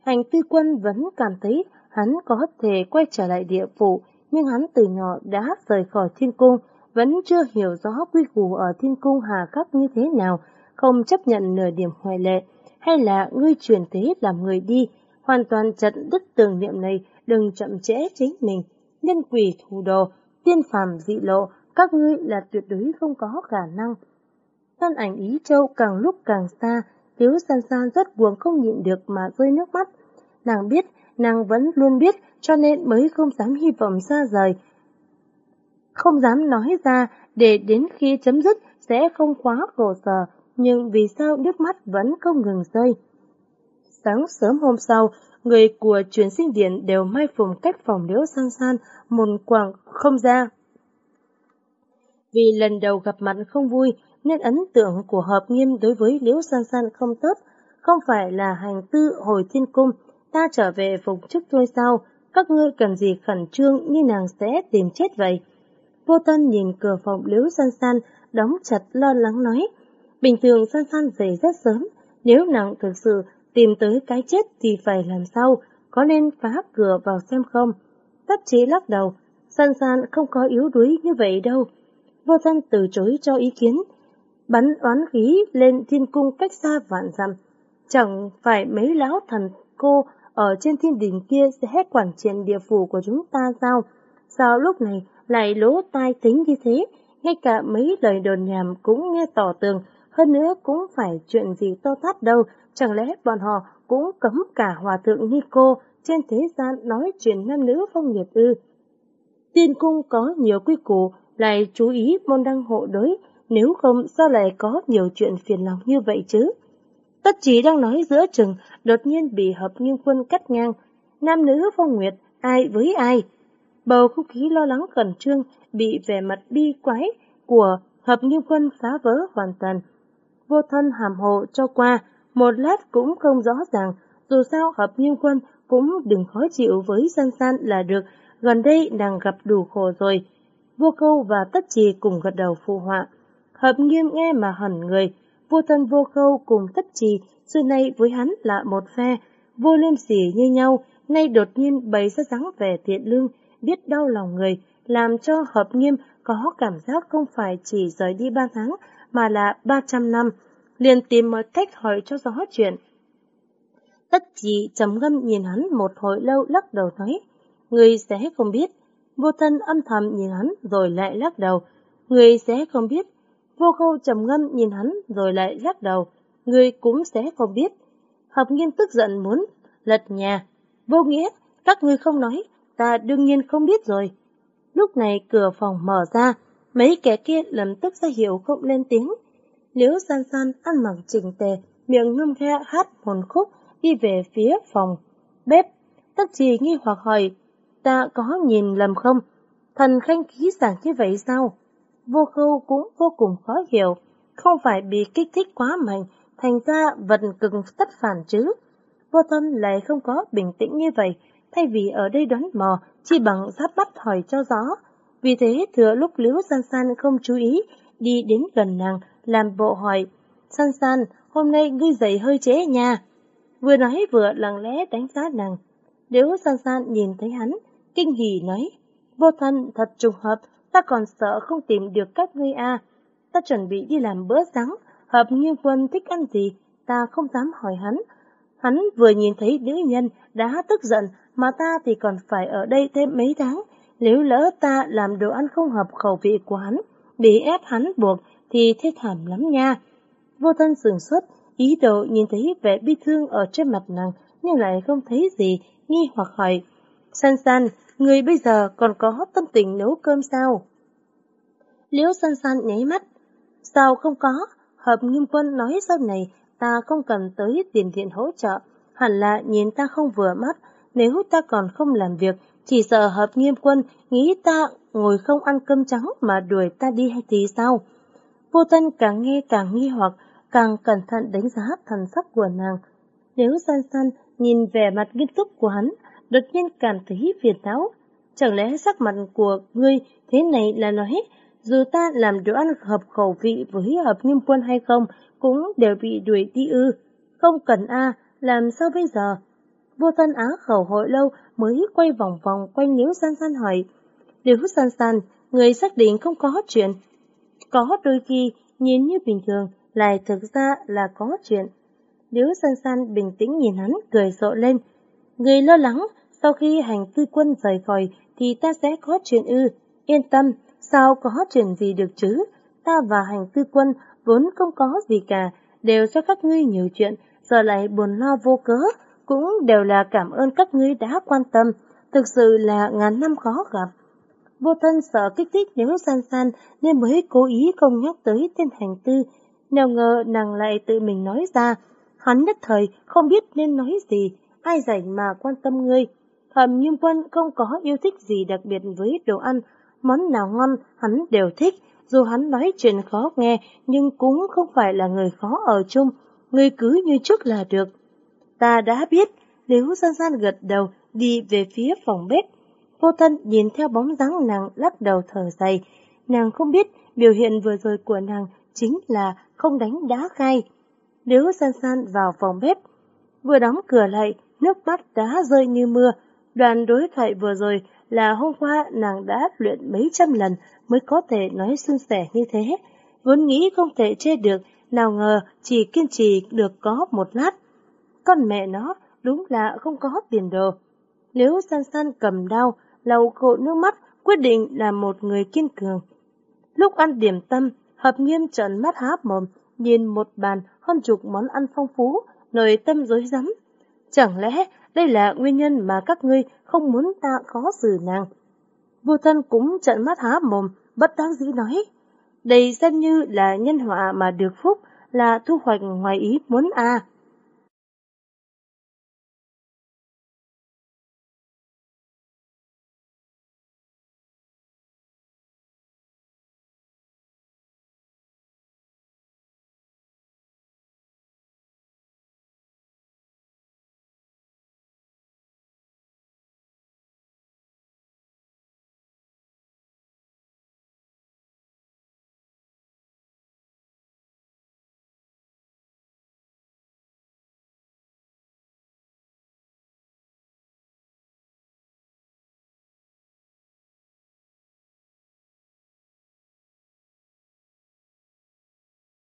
Hành tư quân vẫn cảm thấy hắn có thể quay trở lại địa phủ, nhưng hắn từ nhỏ đã rời khỏi thiên cung, vẫn chưa hiểu rõ quy củ ở thiên cung hà khắc như thế nào, không chấp nhận nửa điểm hoài lệ, hay là ngươi chuyển thế làm người đi, hoàn toàn chặt đứt tưởng niệm này, đừng chậm trễ chính mình. Nhân quỷ thù đồ, tiên phàm dị lộ, các ngươi là tuyệt đối không có khả năng. Thân ảnh Ý Châu càng lúc càng xa, Tiếu san san rất buồn không nhịn được mà rơi nước mắt. Nàng biết, nàng vẫn luôn biết, cho nên mới không dám hy vọng xa rời, không dám nói ra để đến khi chấm dứt sẽ không quá khổ sở, nhưng vì sao nước mắt vẫn không ngừng rơi. Sáng sớm hôm sau, người của truyền sinh điện đều mai phùng cách phòng liễu san san, một quảng không ra. Vì lần đầu gặp mặt không vui, nên ấn tượng của hợp nghiêm đối với liễu san san không tốt, không phải là hành tư hồi thiên cung, ta trở về phục chức thôi sao, các ngươi cần gì khẩn trương như nàng sẽ tìm chết vậy. Vô Tân nhìn cửa phòng liễu san san, đóng chặt lo lắng nói. Bình thường san san về rất sớm, nếu nàng thực sự tìm tới cái chết thì phải làm sao, có nên phá cửa vào xem không? Tất trí lắc đầu, san san không có yếu đuối như vậy đâu. Vô thân từ chối cho ý kiến, bắn oán khí lên thiên cung cách xa vạn dặm. Chẳng phải mấy lão thần cô ở trên thiên đình kia sẽ hết quản triện địa phủ của chúng ta sao? Sao lúc này lại lỗ tai tính như thế, ngay cả mấy lời đồn nhảm cũng nghe tỏ tường, hơn nữa cũng phải chuyện gì to tát đâu, chẳng lẽ bọn họ cũng cấm cả hòa thượng Nico trên thế gian nói chuyện nam nữ phong nhiệt ư. Tiên cung có nhiều quy củ, lại chú ý môn đăng hộ đối, nếu không sao lại có nhiều chuyện phiền lòng như vậy chứ. Tất chỉ đang nói giữa chừng, đột nhiên bị hợp nghiêm quân cắt ngang. Nam nữ phong nguyệt, ai với ai? Bầu không khí lo lắng khẩn trương bị vẻ mặt bi quái của hợp như quân phá vỡ hoàn toàn. Vô thân hàm hộ cho qua, một lát cũng không rõ ràng, dù sao hợp nghiêm quân cũng đừng khó chịu với san san là được, gần đây nàng gặp đủ khổ rồi. Vô câu và tất trì cùng gật đầu phụ họa. Hợp nghiêm nghe mà hẳn người, vô thân vô câu cùng tất trì, xưa nay với hắn là một phe, vô liêm sỉ như nhau, nay đột nhiên bày ra dáng vẻ thiện lương, biết đau lòng người, làm cho hợp nghiêm có cảm giác không phải chỉ rời đi ba tháng, mà là ba trăm năm, liền tìm mọi cách hỏi cho rõ chuyện. Tất chỉ trầm ngâm nhìn hắn một hồi lâu lắc đầu nói, người sẽ không biết. Vô thân âm thầm nhìn hắn rồi lại lắc đầu, người sẽ không biết. Vô khâu trầm ngâm nhìn hắn rồi lại lắc đầu, người cũng sẽ không biết. Hợp nghiêm tức giận muốn lật nhà. Vô nghĩa, các ngươi không nói, ta đương nhiên không biết rồi. Lúc này cửa phòng mở ra, mấy kẻ kia lập tức ra hiệu không lên tiếng. Liễu san san ăn mặc chỉnh tề, miệng ngâm khe hát hồn khúc, đi về phía phòng. Bếp, tất trì nghi hoặc hỏi, ta có nhìn lầm không? Thần khanh khí giảng như vậy sao? Vô khâu cũng vô cùng khó hiểu, không phải bị kích thích quá mạnh, thành ra vật cực tất phản chứ. Vô tâm lại không có bình tĩnh như vậy, thay vì ở đây đoán mò, chỉ bằng giáp bắt hỏi cho rõ. Vì thế thừa lúc Liễu San San không chú ý, đi đến gần nàng, làm bộ hỏi, San San, hôm nay ngươi dậy hơi trễ nha. Vừa nói vừa lặng lẽ đánh giá nàng. Liễu San San nhìn thấy hắn, kinh hỉ nói, vô thân thật trùng hợp, ta còn sợ không tìm được các ngươi a. Ta chuẩn bị đi làm bữa sáng, hợp nghiên quân thích ăn gì, ta không dám hỏi hắn. Hắn vừa nhìn thấy nữ nhân đã tức giận, mà ta thì còn phải ở đây thêm mấy tháng. Nếu lỡ ta làm đồ ăn không hợp khẩu vị của hắn, bị ép hắn buộc thì thế thảm lắm nha. Vô thân sừng xuất, ý đồ nhìn thấy vẻ bi thương ở trên mặt nàng, nhưng lại không thấy gì, nghi hoặc hỏi. San san, người bây giờ còn có tâm tình nấu cơm sao? Liễu san san nháy mắt. Sao không có? Hợp nghiêm quân nói sau này ta không cần tới tiền thiện hỗ trợ, hẳn là nhìn ta không vừa mắt, nếu ta còn không làm việc, chỉ sợ hợp nghiêm quân nghĩ ta ngồi không ăn cơm trắng mà đuổi ta đi hay thì sao? Vô thân càng nghe càng nghi hoặc, càng cẩn thận đánh giá thần sắc của nàng. Nếu san san nhìn vẻ mặt nghiêm túc của hắn, đột nhiên cảm thấy phiền não. Chẳng lẽ sắc mặt của ngươi thế này là nói, dù ta làm đồ ăn hợp khẩu vị với hợp nghiêm quân hay không, cũng đều bị đuổi đi ư. Không cần a làm sao bây giờ? Vô thân á khẩu hội lâu mới quay vòng vòng quanh Liễu San San hỏi. Liễu San San, người xác định không có chuyện. Có đôi khi, nhìn như bình thường, lại thực ra là có chuyện. Liễu San San bình tĩnh nhìn hắn, cười rộ lên. Người lo lắng, sau khi hành tư quân rời khỏi thì ta sẽ có chuyện ư. Yên tâm, sao có chuyện gì được chứ? Ta và hành tư quân vốn không có gì cả, đều cho các ngươi nhiều chuyện, giờ lại buồn lo vô cớ, cũng đều là cảm ơn các ngươi đã quan tâm, thực sự là ngàn năm khó gặp. Vô thân sợ kích thích nếu san san nên mới cố ý không nhắc tới tên hành tư, nào ngờ nàng lại tự mình nói ra, hắn nhất thời không biết nên nói gì, ai rảnh mà quan tâm ngươi. Hầm Nhung Quân không có yêu thích gì đặc biệt với đồ ăn, món nào ngon hắn đều thích, dù hắn nói chuyện khó nghe nhưng cũng không phải là người khó ở chung, người cứ như trước là được. Ta đã biết, nếu san san gật đầu đi về phía phòng bếp, vô thân nhìn theo bóng dáng nàng lắc đầu thở dài, nàng không biết biểu hiện vừa rồi của nàng chính là không đánh đá khai. Nếu san san vào phòng bếp, vừa đóng cửa lại, nước mắt đã rơi như mưa, đoàn đối thoại vừa rồi là hôm qua nàng đã luyện mấy trăm lần mới có thể nói suôn sẻ như thế. Vốn nghĩ không thể chê được, nào ngờ chỉ kiên trì được có một lát. Con mẹ nó đúng là không có tiền đồ. Nếu san san cầm đau, lau khổ nước mắt, quyết định là một người kiên cường. Lúc ăn điểm tâm, hợp nghiêm trợn mắt há mồm, nhìn một bàn hơn chục món ăn phong phú, nội tâm rối rắm. Chẳng lẽ đây là nguyên nhân mà các ngươi không muốn ta khó xử nàng? Vô thân cũng trợn mắt há mồm, bất đắc dĩ nói. Đây xem như là nhân họa mà được phúc, là thu hoạch ngoài ý muốn a. À.